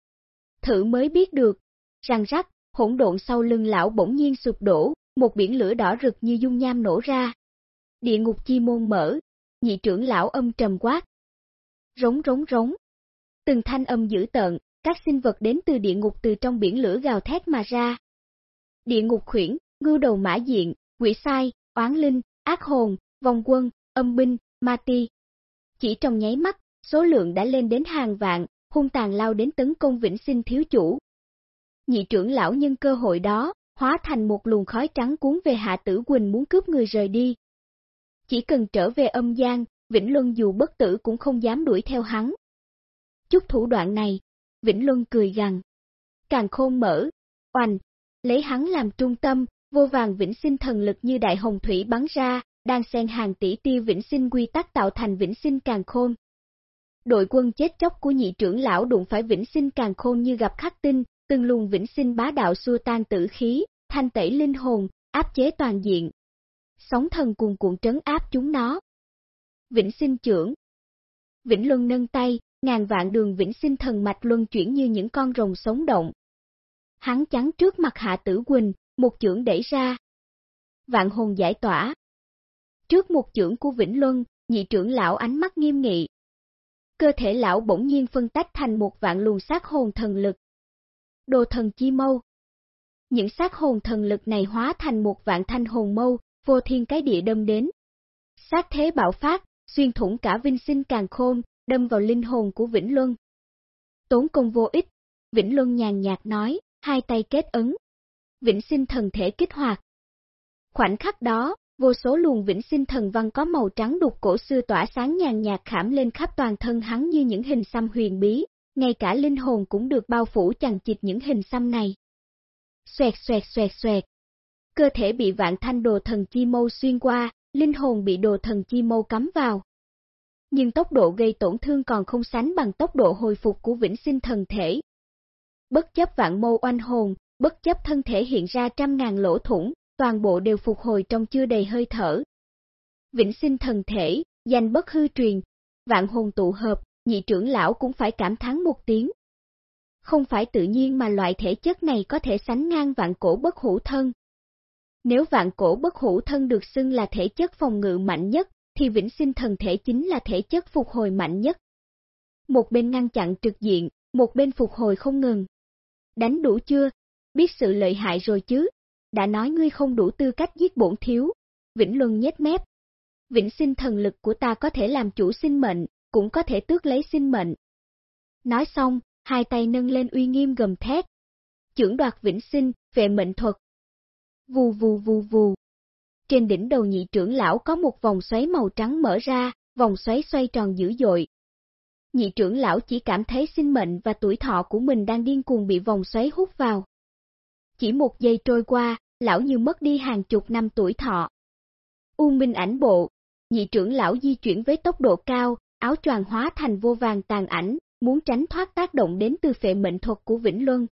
Thử mới biết được, răng rắc, hỗn độn sau lưng lão bỗng nhiên sụp đổ, một biển lửa đỏ rực như dung nham nổ ra. Địa ngục chi môn mở, nhị trưởng lão âm trầm quát, rống rống rống. Từng thanh âm dữ tợn, các sinh vật đến từ địa ngục từ trong biển lửa gào thét mà ra. Địa ngục khuyển, ngưu đầu mã diện, quỷ sai, oán linh, ác hồn, vòng quân, âm binh, ma ti. Chỉ trong nháy mắt, số lượng đã lên đến hàng vạn, hung tàn lao đến tấn công vĩnh sinh thiếu chủ. Nhị trưởng lão nhân cơ hội đó, hóa thành một luồng khói trắng cuốn về Hạ Tử Quỳnh muốn cướp người rời đi. Chỉ cần trở về âm gian, Vĩnh Luân dù bất tử cũng không dám đuổi theo hắn. Chút thủ đoạn này, Vĩnh Luân cười gằn. Càng khôn mở, oanh, lấy hắn làm trung tâm, vô vàng vĩnh sinh thần lực như đại hồng thủy bắn ra, đang xen hàng tỷ tiêu vĩnh sinh quy tắc tạo thành vĩnh sinh càng khôn. Đội quân chết chóc của nhị trưởng lão đụng phải vĩnh sinh càng khôn như gặp khắc tinh, từng luồng vĩnh sinh bá đạo xua tan tử khí, thanh tẩy linh hồn, áp chế toàn diện. Sóng thần cuồn cuộn trấn áp chúng nó, Vĩnh sinh trưởng. Vĩnh Luân nâng tay, ngàn vạn đường vĩnh sinh thần mạch luân chuyển như những con rồng sống động. Hắn chắn trước mặt Hạ Tử Quỳnh, một chưởng đẩy ra. Vạn hồn giải tỏa. Trước một chưởng của Vĩnh Luân, nhị trưởng lão ánh mắt nghiêm nghị. Cơ thể lão bỗng nhiên phân tách thành một vạn luồng sát hồn thần lực. Đồ thần chi mâu. Những sát hồn thần lực này hóa thành một vạn thanh hồn mâu, vô thiên cái địa đâm đến. Sát thế bạo phát, xuyên thủng cả vinh sinh càng khôn, đâm vào linh hồn của Vĩnh Luân. Tốn công vô ích, Vĩnh Luân nhàn nhạt nói, hai tay kết ấn. Vĩnh sinh thần thể kích hoạt. Khoảnh khắc đó, vô số luồng vĩnh sinh thần văn có màu trắng đục cổ xưa tỏa sáng nhàn nhạt khảm lên khắp toàn thân hắn như những hình xăm huyền bí, Ngay cả linh hồn cũng được bao phủ chằng chịt những hình xăm này. Xoẹt xoẹt xoẹt xoẹt. Cơ thể bị vạn thanh đồ thần chi mâu xuyên qua, linh hồn bị đồ thần chi mâu cắm vào. Nhưng tốc độ gây tổn thương còn không sánh bằng tốc độ hồi phục của vĩnh sinh thần thể. Bất chấp vạn mâu oanh hồn, bất chấp thân thể hiện ra trăm ngàn lỗ thủng, toàn bộ đều phục hồi trong chưa đầy hơi thở. Vĩnh sinh thần thể, danh bất hư truyền, vạn hồn tụ hợp, nhị trưởng lão cũng phải cảm thán một tiếng. Không phải tự nhiên mà loại thể chất này có thể sánh ngang vạn cổ bất hủ thân. Nếu vạn cổ bất hủ thân được xưng là thể chất phòng ngự mạnh nhất, thì vĩnh sinh thần thể chính là thể chất phục hồi mạnh nhất. Một bên ngăn chặn trực diện, một bên phục hồi không ngừng. Đánh đủ chưa? Biết sự lợi hại rồi chứ? Đã nói ngươi không đủ tư cách giết bổn thiếu. Vĩnh Luân nhét mép. Vĩnh sinh thần lực của ta có thể làm chủ sinh mệnh, cũng có thể tước lấy sinh mệnh. Nói xong, hai tay nâng lên uy nghiêm gầm thét. Chưởng đoạt vĩnh sinh, vệ mệnh thuật. Vù vù vù vù. Trên đỉnh đầu nhị trưởng lão có một vòng xoáy màu trắng mở ra, vòng xoáy xoay tròn dữ dội. Nhị trưởng lão chỉ cảm thấy sinh mệnh và tuổi thọ của mình đang điên cuồng bị vòng xoáy hút vào. Chỉ một giây trôi qua, lão như mất đi hàng chục năm tuổi thọ. U Minh ảnh bộ, nhị trưởng lão di chuyển với tốc độ cao, áo choàng hóa thành vô vàng tàn ảnh, muốn tránh thoát tác động đến từ phệ mệnh thuật của Vĩnh Luân.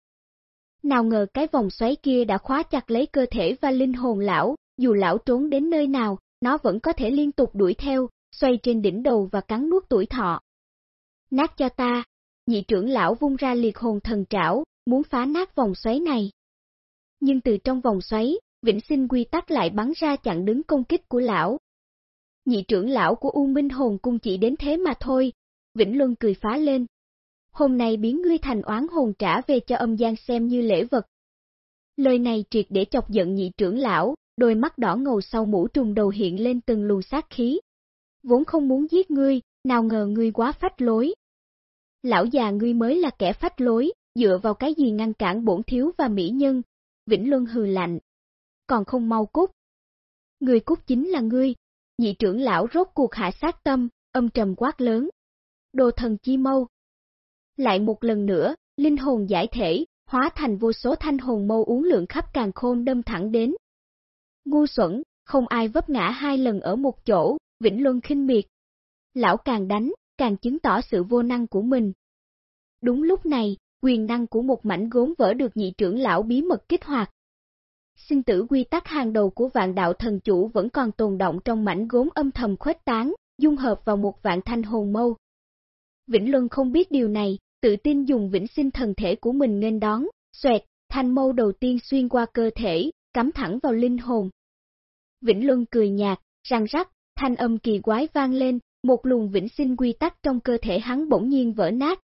Nào ngờ cái vòng xoáy kia đã khóa chặt lấy cơ thể và linh hồn lão, dù lão trốn đến nơi nào, nó vẫn có thể liên tục đuổi theo, xoay trên đỉnh đầu và cắn nuốt tuổi thọ. Nát cho ta, nhị trưởng lão vung ra liệt hồn thần trảo, muốn phá nát vòng xoáy này. Nhưng từ trong vòng xoáy, vĩnh sinh quy tắc lại bắn ra chặn đứng công kích của lão. Nhị trưởng lão của U Minh Hồn cung chỉ đến thế mà thôi, Vĩnh Luân cười phá lên. Hôm nay biến ngươi thành oán hồn trả về cho âm gian xem như lễ vật. Lời này triệt để chọc giận nhị trưởng lão, đôi mắt đỏ ngầu sau mũ trùng đầu hiện lên từng luồng sát khí. Vốn không muốn giết ngươi, nào ngờ ngươi quá phách lối. Lão già ngươi mới là kẻ phách lối, dựa vào cái gì ngăn cản bổn thiếu và mỹ nhân, Vĩnh Luân hừ lạnh. Còn không mau cút. Người cút chính là ngươi, nhị trưởng lão rốt cuộc hạ sát tâm, âm trầm quát lớn. Đồ thần chi mâu. Lại một lần nữa, linh hồn giải thể, hóa thành vô số thanh hồn mâu uống lượng khắp càng khôn đâm thẳng đến. Ngu xuẩn, không ai vấp ngã hai lần ở một chỗ, Vĩnh Luân khinh miệt. Lão càng đánh, càng chứng tỏ sự vô năng của mình. Đúng lúc này, quyền năng của một mảnh gốm vỡ được nhị trưởng lão bí mật kích hoạt. Sinh tử quy tắc hàng đầu của vạn đạo thần chủ vẫn còn tồn động trong mảnh gốm âm thầm khuếch tán, dung hợp vào một vạn thanh hồn mâu. Vĩnh Luân không biết điều này, tự tin dùng vĩnh sinh thần thể của mình nên đón, xoẹt, thanh mâu đầu tiên xuyên qua cơ thể, cắm thẳng vào linh hồn. Vĩnh Luân cười nhạt, răng rắc, thanh âm kỳ quái vang lên, một luồng vĩnh sinh quy tắc trong cơ thể hắn bỗng nhiên vỡ nát.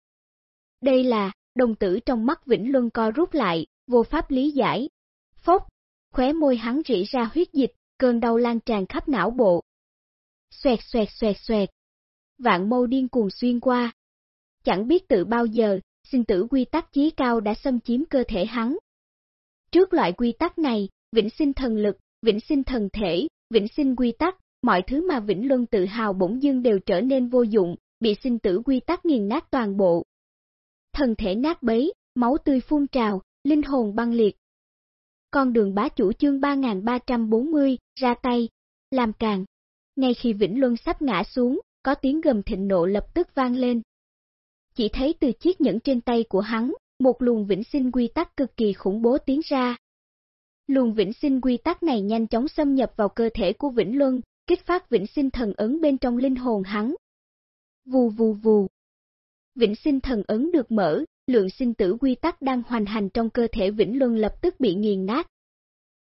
Đây là, đồng tử trong mắt Vĩnh Luân co rút lại, vô pháp lý giải. Phốc, khóe môi hắn rỉ ra huyết dịch, cơn đau lan tràn khắp não bộ. Xoẹt xoẹt xoẹt xoẹt. Vạn mâu điên cuồng xuyên qua. Chẳng biết từ bao giờ, sinh tử quy tắc chí cao đã xâm chiếm cơ thể hắn. Trước loại quy tắc này, vĩnh sinh thần lực, vĩnh sinh thần thể, vĩnh sinh quy tắc, mọi thứ mà Vĩnh Luân tự hào bỗng dưng đều trở nên vô dụng, bị sinh tử quy tắc nghiền nát toàn bộ. Thần thể nát bấy, máu tươi phun trào, linh hồn băng liệt. Con đường bá chủ chương 3340, ra tay, làm càng. Ngay khi Vĩnh Luân sắp ngã xuống, có tiếng gầm thịnh nộ lập tức vang lên. Chỉ thấy từ chiếc nhẫn trên tay của hắn, một luồng vĩnh sinh quy tắc cực kỳ khủng bố tiến ra. Luồng vĩnh sinh quy tắc này nhanh chóng xâm nhập vào cơ thể của Vĩnh Luân, kích phát vĩnh sinh thần ấn bên trong linh hồn hắn. Vù vù vù. Vĩnh sinh thần ấn được mở, lượng sinh tử quy tắc đang hoành hành trong cơ thể Vĩnh Luân lập tức bị nghiền nát.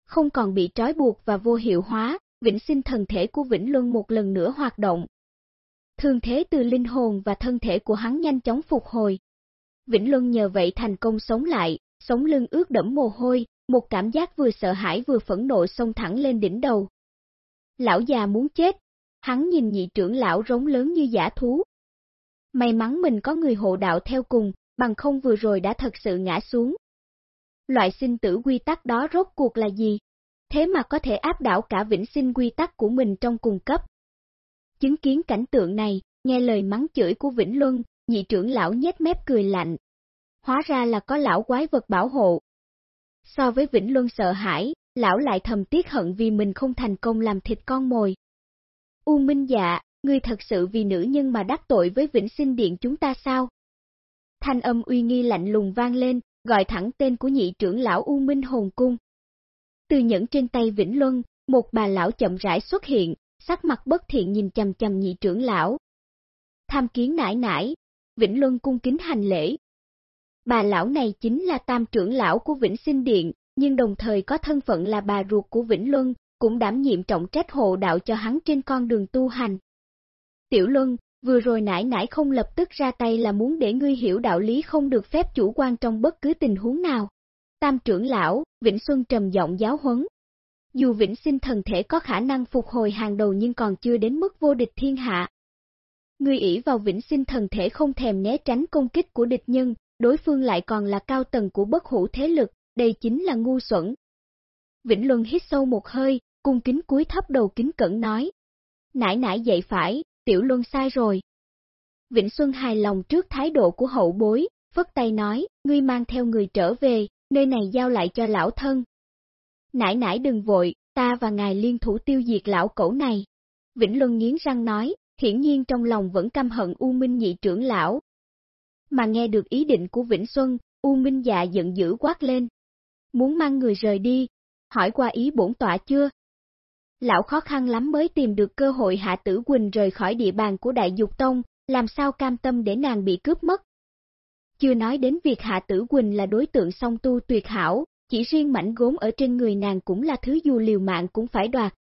Không còn bị trói buộc và vô hiệu hóa, vĩnh sinh thần thể của Vĩnh Luân một lần nữa hoạt động. Thương thế từ linh hồn và thân thể của hắn nhanh chóng phục hồi. Vĩnh Luân nhờ vậy thành công sống lại, sống lưng ướt đẫm mồ hôi, một cảm giác vừa sợ hãi vừa phẫn nộ xông thẳng lên đỉnh đầu. Lão già muốn chết, hắn nhìn nhị trưởng lão rống lớn như giả thú. May mắn mình có người hộ đạo theo cùng, bằng không vừa rồi đã thật sự ngã xuống. Loại sinh tử quy tắc đó rốt cuộc là gì? Thế mà có thể áp đảo cả vĩnh sinh quy tắc của mình trong cùng cấp. Chứng kiến cảnh tượng này, nghe lời mắng chửi của Vĩnh Luân, nhị trưởng lão nhếch mép cười lạnh. Hóa ra là có lão quái vật bảo hộ. So với Vĩnh Luân sợ hãi, lão lại thầm tiếc hận vì mình không thành công làm thịt con mồi. U Minh dạ, ngươi thật sự vì nữ nhân mà đắc tội với Vĩnh Sinh Điện chúng ta sao? Thanh âm uy nghi lạnh lùng vang lên, gọi thẳng tên của nhị trưởng lão U Minh Hồn Cung. Từ nhẫn trên tay Vĩnh Luân, một bà lão chậm rãi xuất hiện, sắc mặt bất thiện nhìn chầm chầm nhị trưởng lão. Tham kiến nải nải, Vĩnh Luân cung kính hành lễ. Bà lão này chính là tam trưởng lão của Vĩnh Sinh Điện, nhưng đồng thời có thân phận là bà ruột của Vĩnh Luân, cũng đảm nhiệm trọng trách hộ đạo cho hắn trên con đường tu hành. Tiểu Luân, vừa rồi nãy nãy không lập tức ra tay là muốn để ngươi hiểu đạo lý không được phép chủ quan trong bất cứ tình huống nào. Tam trưởng lão, Vĩnh Xuân trầm giọng giáo huấn. Dù Vĩnh sinh thần thể có khả năng phục hồi hàng đầu nhưng còn chưa đến mức vô địch thiên hạ. Ngươi ỷ vào Vĩnh sinh thần thể không thèm né tránh công kích của địch nhân, đối phương lại còn là cao tầng của bất hủ thế lực, đây chính là ngu xuẩn. Vĩnh Luân hít sâu một hơi, cung kính cúi thấp đầu kính cẩn nói. Nãy nãy dậy phải, Tiểu Luân sai rồi. Vĩnh Xuân hài lòng trước thái độ của hậu bối, phất tay nói, ngươi mang theo người trở về, nơi này giao lại cho lão thân. Nãy nãy đừng vội, ta và ngài liên thủ tiêu diệt lão cẩu này. Vĩnh Luân nghiến răng nói, hiển nhiên trong lòng vẫn căm hận U Minh nhị trưởng lão. Mà nghe được ý định của Vĩnh Xuân, U Minh dạ giận dữ quát lên. Muốn mang người rời đi, hỏi qua ý bổn tọa chưa? Lão khó khăn lắm mới tìm được cơ hội hạ tử Quỳnh rời khỏi địa bàn của Đại Dục Tông, làm sao cam tâm để nàng bị cướp mất. Chưa nói đến việc hạ tử Quỳnh là đối tượng song tu tuyệt hảo, chỉ riêng mảnh gốm ở trên người nàng cũng là thứ dù liều mạng cũng phải đoạt.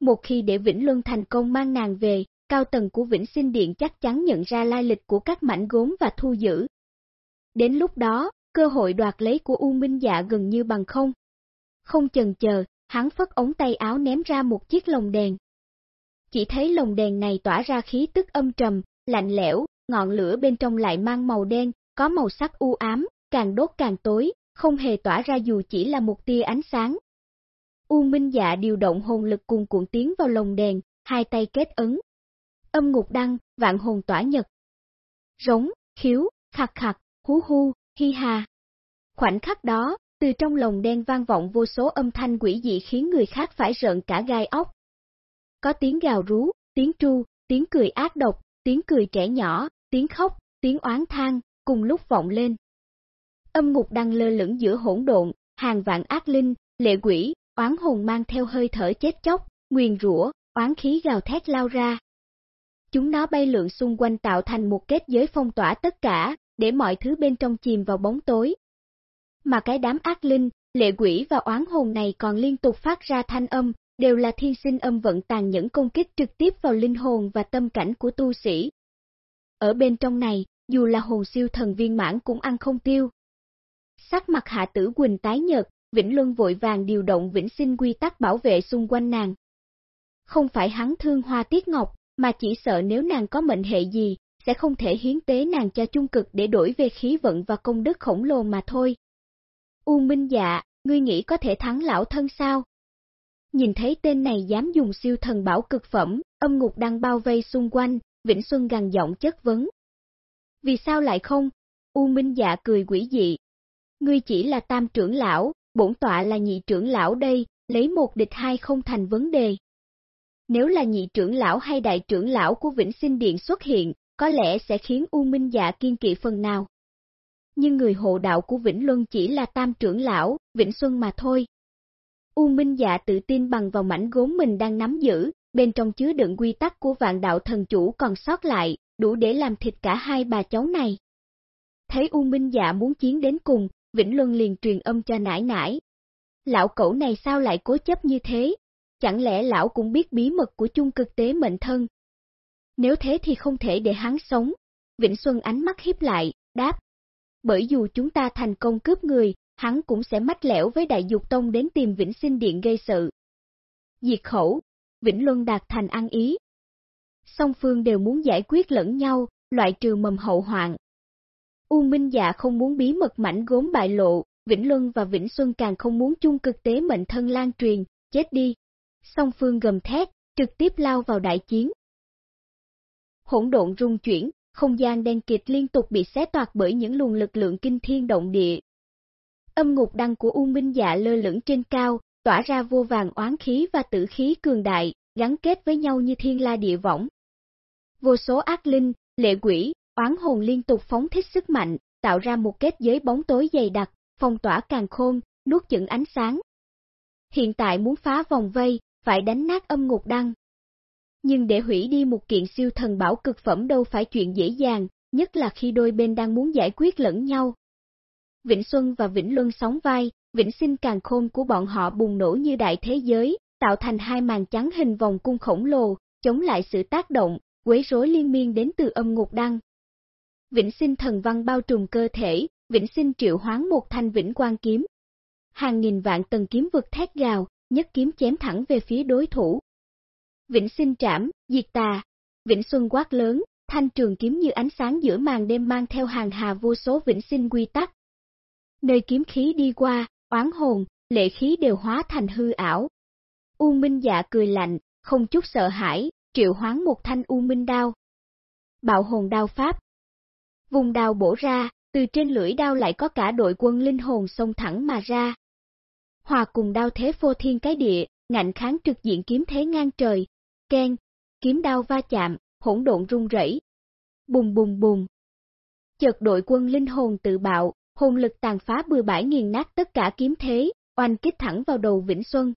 Một khi để Vĩnh Luân thành công mang nàng về, cao tầng của Vĩnh Sinh Điện chắc chắn nhận ra lai lịch của các mảnh gốm và thu giữ. Đến lúc đó, cơ hội đoạt lấy của U Minh Dạ gần như bằng không. Không chần chờ, hắn phất ống tay áo ném ra một chiếc lồng đèn. Chỉ thấy lồng đèn này tỏa ra khí tức âm trầm, lạnh lẽo, ngọn lửa bên trong lại mang màu đen, có màu sắc u ám, càng đốt càng tối, không hề tỏa ra dù chỉ là một tia ánh sáng. U Minh Dạ điều động hồn lực cùng cuộn tiến vào lồng đèn, hai tay kết ấn. Âm ngục đăng, vạn hồn tỏa nhật. Rống, khiếu, khạc khạc, hú hu, hi hà. Khoảnh khắc đó, từ trong lồng đen vang vọng vô số âm thanh quỷ dị khiến người khác phải rợn cả gai óc. Có tiếng gào rú, tiếng tru, tiếng cười ác độc, tiếng cười trẻ nhỏ, tiếng khóc, tiếng oán than, cùng lúc vọng lên. Âm ngục đang lơ lửng giữa hỗn độn, hàng vạn ác linh, lệ quỷ, oán hồn mang theo hơi thở chết chóc, nguyền rủa, oán khí gào thét lao ra. Chúng nó bay lượn xung quanh tạo thành một kết giới phong tỏa tất cả, để mọi thứ bên trong chìm vào bóng tối, mà cái đám ác linh, lệ quỷ và oán hồn này còn liên tục phát ra thanh âm, đều là thiên sinh âm vận tàn nhẫn công kích trực tiếp vào linh hồn và tâm cảnh của tu sĩ. Ở bên trong này, dù là hồn siêu thần viên mãn cũng ăn không tiêu. Sắc mặt hạ tử Quỳnh tái nhợt, Vĩnh Luân vội vàng điều động vĩnh sinh quy tắc bảo vệ xung quanh nàng. Không phải hắn thương hoa tiết ngọc, mà chỉ sợ nếu nàng có mệnh hệ gì, sẽ không thể hiến tế nàng cho chung cực để đổi về khí vận và công đức khổng lồ mà thôi. U Minh dạ, ngươi nghĩ có thể thắng lão thân sao? Nhìn thấy tên này dám dùng siêu thần bảo cực phẩm, âm ngục đang bao vây xung quanh, Vĩnh Xuân gằn giọng chất vấn. Vì sao lại không? U Minh dạ cười quỷ dị. Ngươi chỉ là tam trưởng lão, bổn tọa là nhị trưởng lão đây, lấy một địch hai không thành vấn đề. Nếu là nhị trưởng lão hay đại trưởng lão của Vĩnh Sinh Điện xuất hiện, có lẽ sẽ khiến U Minh dạ kiên kỵ phần nào nhưng người hộ đạo của Vĩnh Luân chỉ là tam trưởng lão, Vĩnh Xuân mà thôi. U Minh dạ tự tin bằng vào mảnh gốm mình đang nắm giữ, bên trong chứa đựng quy tắc của vạn đạo thần chủ còn sót lại, đủ để làm thịt cả hai bà cháu này. Thấy U Minh dạ muốn chiến đến cùng, Vĩnh Luân liền truyền âm cho nải nải. Lão cẩu này sao lại cố chấp như thế? Chẳng lẽ lão cũng biết bí mật của chung cực tế mệnh thân? Nếu thế thì không thể để hắn sống. Vĩnh Xuân ánh mắt hiếp lại, đáp, bởi dù chúng ta thành công cướp người, hắn cũng sẽ mách lẻo với Đại Dục Tông đến tìm Vĩnh Sinh Điện gây sự. Diệt khẩu, Vĩnh Luân đạt thành ăn ý. Song phương đều muốn giải quyết lẫn nhau, loại trừ mầm hậu hoạn. U Minh Dạ không muốn bí mật mảnh gốm bại lộ, Vĩnh Luân và Vĩnh Xuân càng không muốn chung cực tế mệnh thân lan truyền, chết đi. Song phương gầm thét, trực tiếp lao vào đại chiến. Hỗn độn rung chuyển, không gian đen kịt liên tục bị xé toạc bởi những luồng lực lượng kinh thiên động địa. Âm ngục đăng của U Minh Dạ lơ lửng trên cao, tỏa ra vô vàng oán khí và tử khí cường đại, gắn kết với nhau như thiên la địa võng. Vô số ác linh, lệ quỷ, oán hồn liên tục phóng thích sức mạnh, tạo ra một kết giới bóng tối dày đặc, phong tỏa càng khôn, nuốt chửng ánh sáng. Hiện tại muốn phá vòng vây, phải đánh nát âm ngục đăng. Nhưng để hủy đi một kiện siêu thần bảo cực phẩm đâu phải chuyện dễ dàng, nhất là khi đôi bên đang muốn giải quyết lẫn nhau. Vĩnh Xuân và Vĩnh Luân sóng vai, vĩnh sinh càng khôn của bọn họ bùng nổ như đại thế giới, tạo thành hai màn trắng hình vòng cung khổng lồ, chống lại sự tác động, quấy rối liên miên đến từ âm ngục đăng. Vĩnh sinh thần văn bao trùm cơ thể, vĩnh sinh triệu hoán một thanh vĩnh quan kiếm. Hàng nghìn vạn tầng kiếm vực thét gào, nhất kiếm chém thẳng về phía đối thủ. Vĩnh sinh trảm, diệt tà, vĩnh xuân quát lớn, thanh trường kiếm như ánh sáng giữa màn đêm mang theo hàng hà vô số vĩnh sinh quy tắc. Nơi kiếm khí đi qua, oán hồn, lệ khí đều hóa thành hư ảo. U Minh dạ cười lạnh, không chút sợ hãi, triệu hoán một thanh U Minh đao. Bạo hồn đao pháp. Vùng đao bổ ra, từ trên lưỡi đao lại có cả đội quân linh hồn xông thẳng mà ra. Hòa cùng đao thế phô thiên cái địa, ngạnh kháng trực diện kiếm thế ngang trời. Ken, kiếm đao va chạm, hỗn độn rung rẩy. Bùng bùng bùng. Chợt đội quân linh hồn tự bạo, hồn lực tàn phá bừa bãi nghiền nát tất cả kiếm thế, oanh kích thẳng vào đầu Vĩnh Xuân.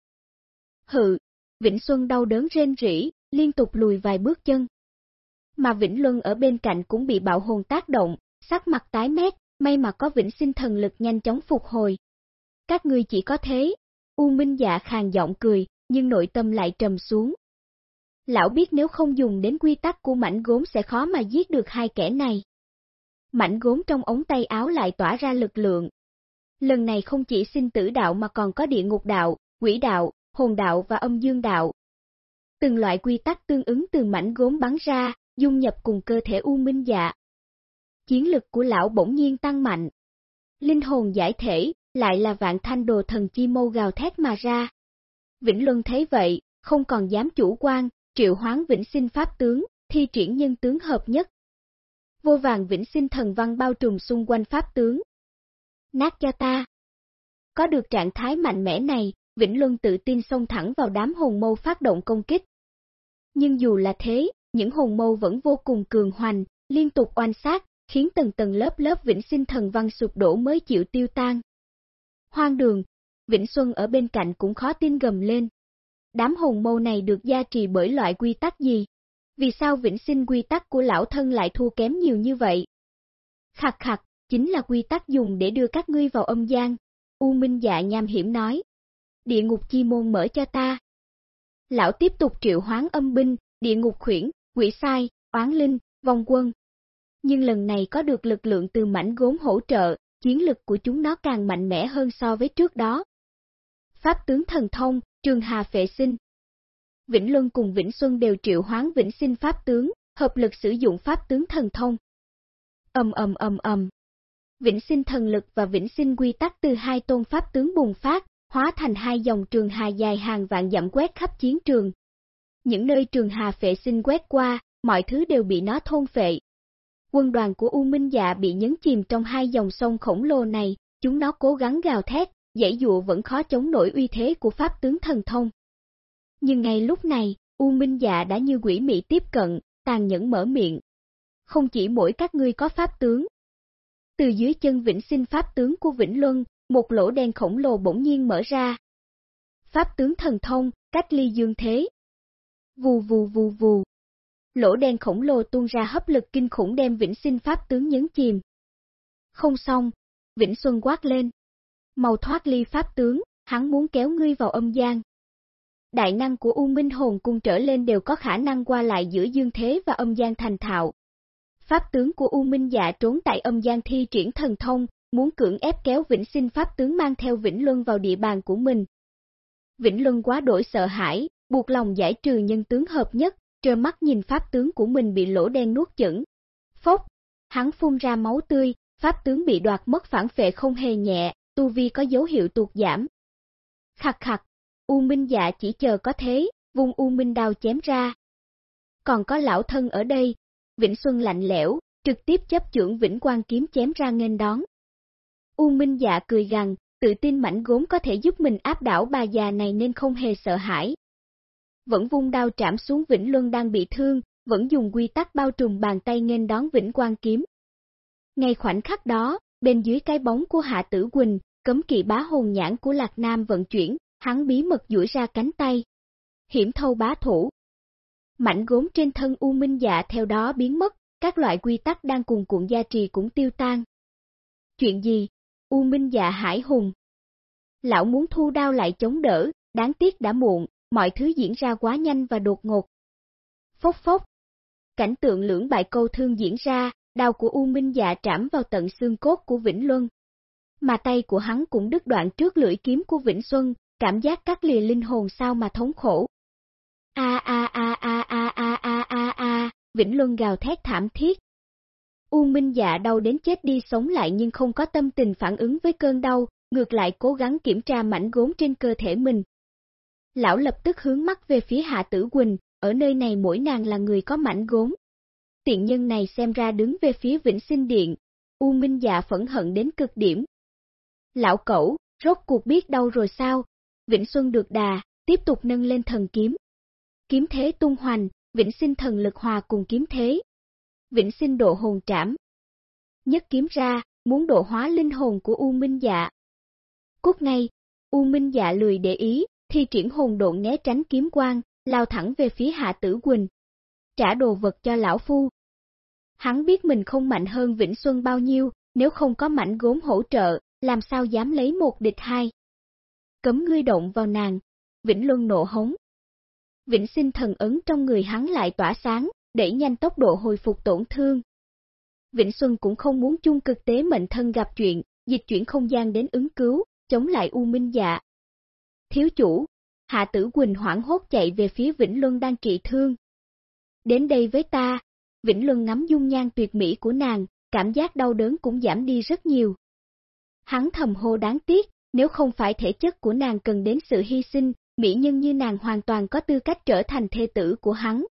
Hự, Vĩnh Xuân đau đớn rên rỉ, liên tục lùi vài bước chân. Mà Vĩnh Luân ở bên cạnh cũng bị bạo hồn tác động, sắc mặt tái mét, may mà có Vĩnh sinh thần lực nhanh chóng phục hồi. Các ngươi chỉ có thế, U Minh dạ khàn giọng cười, nhưng nội tâm lại trầm xuống. Lão biết nếu không dùng đến quy tắc của mảnh gốm sẽ khó mà giết được hai kẻ này mảnh gốm trong ống tay áo lại tỏa ra lực lượng. Lần này không chỉ sinh tử đạo mà còn có địa ngục đạo, quỷ đạo, hồn đạo và âm dương đạo. Từng loại quy tắc tương ứng từ mảnh gốm bắn ra, dung nhập cùng cơ thể U Minh Dạ. Chiến lực của lão bỗng nhiên tăng mạnh. Linh hồn giải thể, lại là vạn thanh đồ thần chi mâu gào thét mà ra. Vĩnh Luân thấy vậy, không còn dám chủ quan, triệu hoán vĩnh sinh pháp tướng, thi triển nhân tướng hợp nhất, vô vàng vĩnh sinh thần văn bao trùm xung quanh pháp tướng. Nát cho ta! Có được trạng thái mạnh mẽ này, Vĩnh Luân tự tin xông thẳng vào đám hồn mâu phát động công kích. Nhưng dù là thế, những hồn mâu vẫn vô cùng cường hoành, liên tục oanh sát, khiến từng tầng lớp lớp vĩnh sinh thần văn sụp đổ mới chịu tiêu tan. Hoang đường, Vĩnh Xuân ở bên cạnh cũng khó tin gầm lên. Đám hồn mâu này được gia trì bởi loại quy tắc gì? vì sao vĩnh sinh quy tắc của lão thân lại thua kém nhiều như vậy? Khặt khặt, chính là quy tắc dùng để đưa các ngươi vào âm gian. U Minh dạ nham hiểm nói. Địa ngục chi môn mở cho ta. Lão tiếp tục triệu hoán âm binh, địa ngục khuyển, quỷ sai, oán linh, vong quân. Nhưng lần này có được lực lượng từ mảnh gốm hỗ trợ, chiến lực của chúng nó càng mạnh mẽ hơn so với trước đó. Pháp tướng thần thông, trường hà phệ sinh, Vĩnh Luân cùng Vĩnh Xuân đều triệu hoán Vĩnh Sinh Pháp tướng, hợp lực sử dụng Pháp tướng thần thông. Ầm ầm ầm ầm. Vĩnh Sinh thần lực và Vĩnh Sinh quy tắc từ hai tôn Pháp tướng bùng phát, hóa thành hai dòng trường hà dài hàng vạn dặm quét khắp chiến trường. Những nơi trường hà phệ sinh quét qua, mọi thứ đều bị nó thôn phệ. Quân đoàn của U Minh Dạ bị nhấn chìm trong hai dòng sông khổng lồ này, chúng nó cố gắng gào thét, dãy dụa vẫn khó chống nổi uy thế của Pháp tướng thần thông. Nhưng ngay lúc này, U Minh Dạ đã như quỷ mị tiếp cận, tàn nhẫn mở miệng. Không chỉ mỗi các ngươi có pháp tướng. Từ dưới chân vĩnh sinh pháp tướng của Vĩnh Luân, một lỗ đen khổng lồ bỗng nhiên mở ra. Pháp tướng thần thông, cách ly dương thế. Vù vù vù vù. Lỗ đen khổng lồ tuôn ra hấp lực kinh khủng đem vĩnh sinh pháp tướng nhấn chìm. Không xong, Vĩnh Xuân quát lên. Màu thoát ly pháp tướng, hắn muốn kéo ngươi vào âm gian đại năng của U Minh Hồn Cung trở lên đều có khả năng qua lại giữa dương thế và âm gian thành thạo. Pháp tướng của U Minh dạ trốn tại âm gian thi triển thần thông, muốn cưỡng ép kéo Vĩnh Sinh Pháp tướng mang theo Vĩnh Luân vào địa bàn của mình. Vĩnh Luân quá đổi sợ hãi, buộc lòng giải trừ nhân tướng hợp nhất, trơ mắt nhìn Pháp tướng của mình bị lỗ đen nuốt chửng. Phốc, hắn phun ra máu tươi, Pháp tướng bị đoạt mất phản phệ không hề nhẹ, tu vi có dấu hiệu tuột giảm. Khặt khặt, U Minh dạ chỉ chờ có thế, vung U Minh đao chém ra. Còn có lão thân ở đây, Vĩnh Xuân lạnh lẽo, trực tiếp chấp chưởng vĩnh quang kiếm chém ra nghênh đón. U Minh dạ cười gằn, tự tin mảnh gốm có thể giúp mình áp đảo bà già này nên không hề sợ hãi. Vẫn vung đao trảm xuống Vĩnh Luân đang bị thương, vẫn dùng quy tắc bao trùm bàn tay nghênh đón Vĩnh Quang kiếm. Ngay khoảnh khắc đó, bên dưới cái bóng của Hạ Tử Quỳnh, cấm kỵ bá hồn nhãn của Lạc Nam vận chuyển, hắn bí mật duỗi ra cánh tay. Hiểm thâu bá thủ. Mảnh gốm trên thân U Minh Dạ theo đó biến mất, các loại quy tắc đang cùng cuộn gia trì cũng tiêu tan. Chuyện gì? U Minh Dạ hải hùng. Lão muốn thu đao lại chống đỡ, đáng tiếc đã muộn, mọi thứ diễn ra quá nhanh và đột ngột. Phốc phốc. Cảnh tượng lưỡng bại câu thương diễn ra, đao của U Minh Dạ trảm vào tận xương cốt của Vĩnh Luân. Mà tay của hắn cũng đứt đoạn trước lưỡi kiếm của Vĩnh Xuân, cảm giác cắt lìa linh hồn sao mà thống khổ. A a a a a a a a a, Vĩnh Luân gào thét thảm thiết. U Minh Dạ đau đến chết đi sống lại nhưng không có tâm tình phản ứng với cơn đau, ngược lại cố gắng kiểm tra mảnh gốm trên cơ thể mình. Lão lập tức hướng mắt về phía Hạ Tử Quỳnh, ở nơi này mỗi nàng là người có mảnh gốm. Tiện nhân này xem ra đứng về phía Vĩnh Sinh Điện, U Minh Dạ phẫn hận đến cực điểm. Lão cẩu, rốt cuộc biết đâu rồi sao? Vĩnh Xuân được đà, tiếp tục nâng lên thần kiếm. Kiếm thế tung hoành, Vĩnh Sinh thần lực hòa cùng kiếm thế. Vĩnh Sinh độ hồn trảm. Nhất kiếm ra, muốn độ hóa linh hồn của U Minh Dạ. Cút ngay, U Minh Dạ lười để ý, thi triển hồn độn né tránh kiếm quang, lao thẳng về phía Hạ Tử Quỳnh. Trả đồ vật cho lão phu. Hắn biết mình không mạnh hơn Vĩnh Xuân bao nhiêu, nếu không có mảnh gốm hỗ trợ, làm sao dám lấy một địch hai. Cấm ngươi động vào nàng, Vĩnh Luân nộ hống. Vĩnh sinh thần ấn trong người hắn lại tỏa sáng, để nhanh tốc độ hồi phục tổn thương. Vĩnh Xuân cũng không muốn chung cực tế mệnh thân gặp chuyện, dịch chuyển không gian đến ứng cứu, chống lại U Minh Dạ. Thiếu chủ, Hạ Tử Quỳnh hoảng hốt chạy về phía Vĩnh Luân đang trị thương. Đến đây với ta, Vĩnh Luân ngắm dung nhan tuyệt mỹ của nàng, cảm giác đau đớn cũng giảm đi rất nhiều. Hắn thầm hô đáng tiếc, nếu không phải thể chất của nàng cần đến sự hy sinh, mỹ nhân như nàng hoàn toàn có tư cách trở thành thê tử của hắn.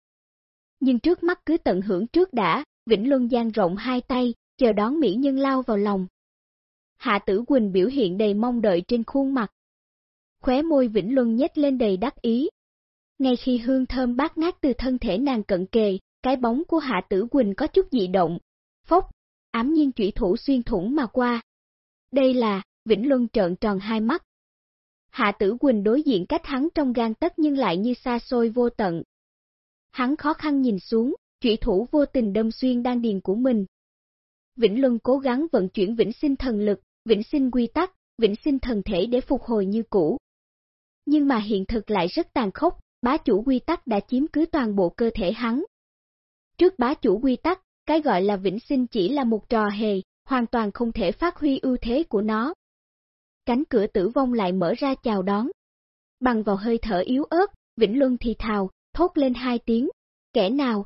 Nhưng trước mắt cứ tận hưởng trước đã, Vĩnh Luân giang rộng hai tay, chờ đón mỹ nhân lao vào lòng. Hạ tử Quỳnh biểu hiện đầy mong đợi trên khuôn mặt. Khóe môi Vĩnh Luân nhếch lên đầy đắc ý. Ngay khi hương thơm bát ngát từ thân thể nàng cận kề, cái bóng của Hạ tử Quỳnh có chút dị động. Phốc, ám nhiên chủy thủ xuyên thủng mà qua. Đây là, Vĩnh Luân trợn tròn hai mắt. Hạ tử Quỳnh đối diện cách hắn trong gan tất nhưng lại như xa xôi vô tận. Hắn khó khăn nhìn xuống, chủy thủ vô tình đâm xuyên đan điền của mình. Vĩnh Luân cố gắng vận chuyển vĩnh sinh thần lực, vĩnh sinh quy tắc, vĩnh sinh thần thể để phục hồi như cũ. Nhưng mà hiện thực lại rất tàn khốc, bá chủ quy tắc đã chiếm cứ toàn bộ cơ thể hắn. Trước bá chủ quy tắc, cái gọi là vĩnh sinh chỉ là một trò hề, hoàn toàn không thể phát huy ưu thế của nó. Cánh cửa tử vong lại mở ra chào đón. Bằng vào hơi thở yếu ớt, Vĩnh Luân thì thào, thốt lên hai tiếng. Kẻ nào,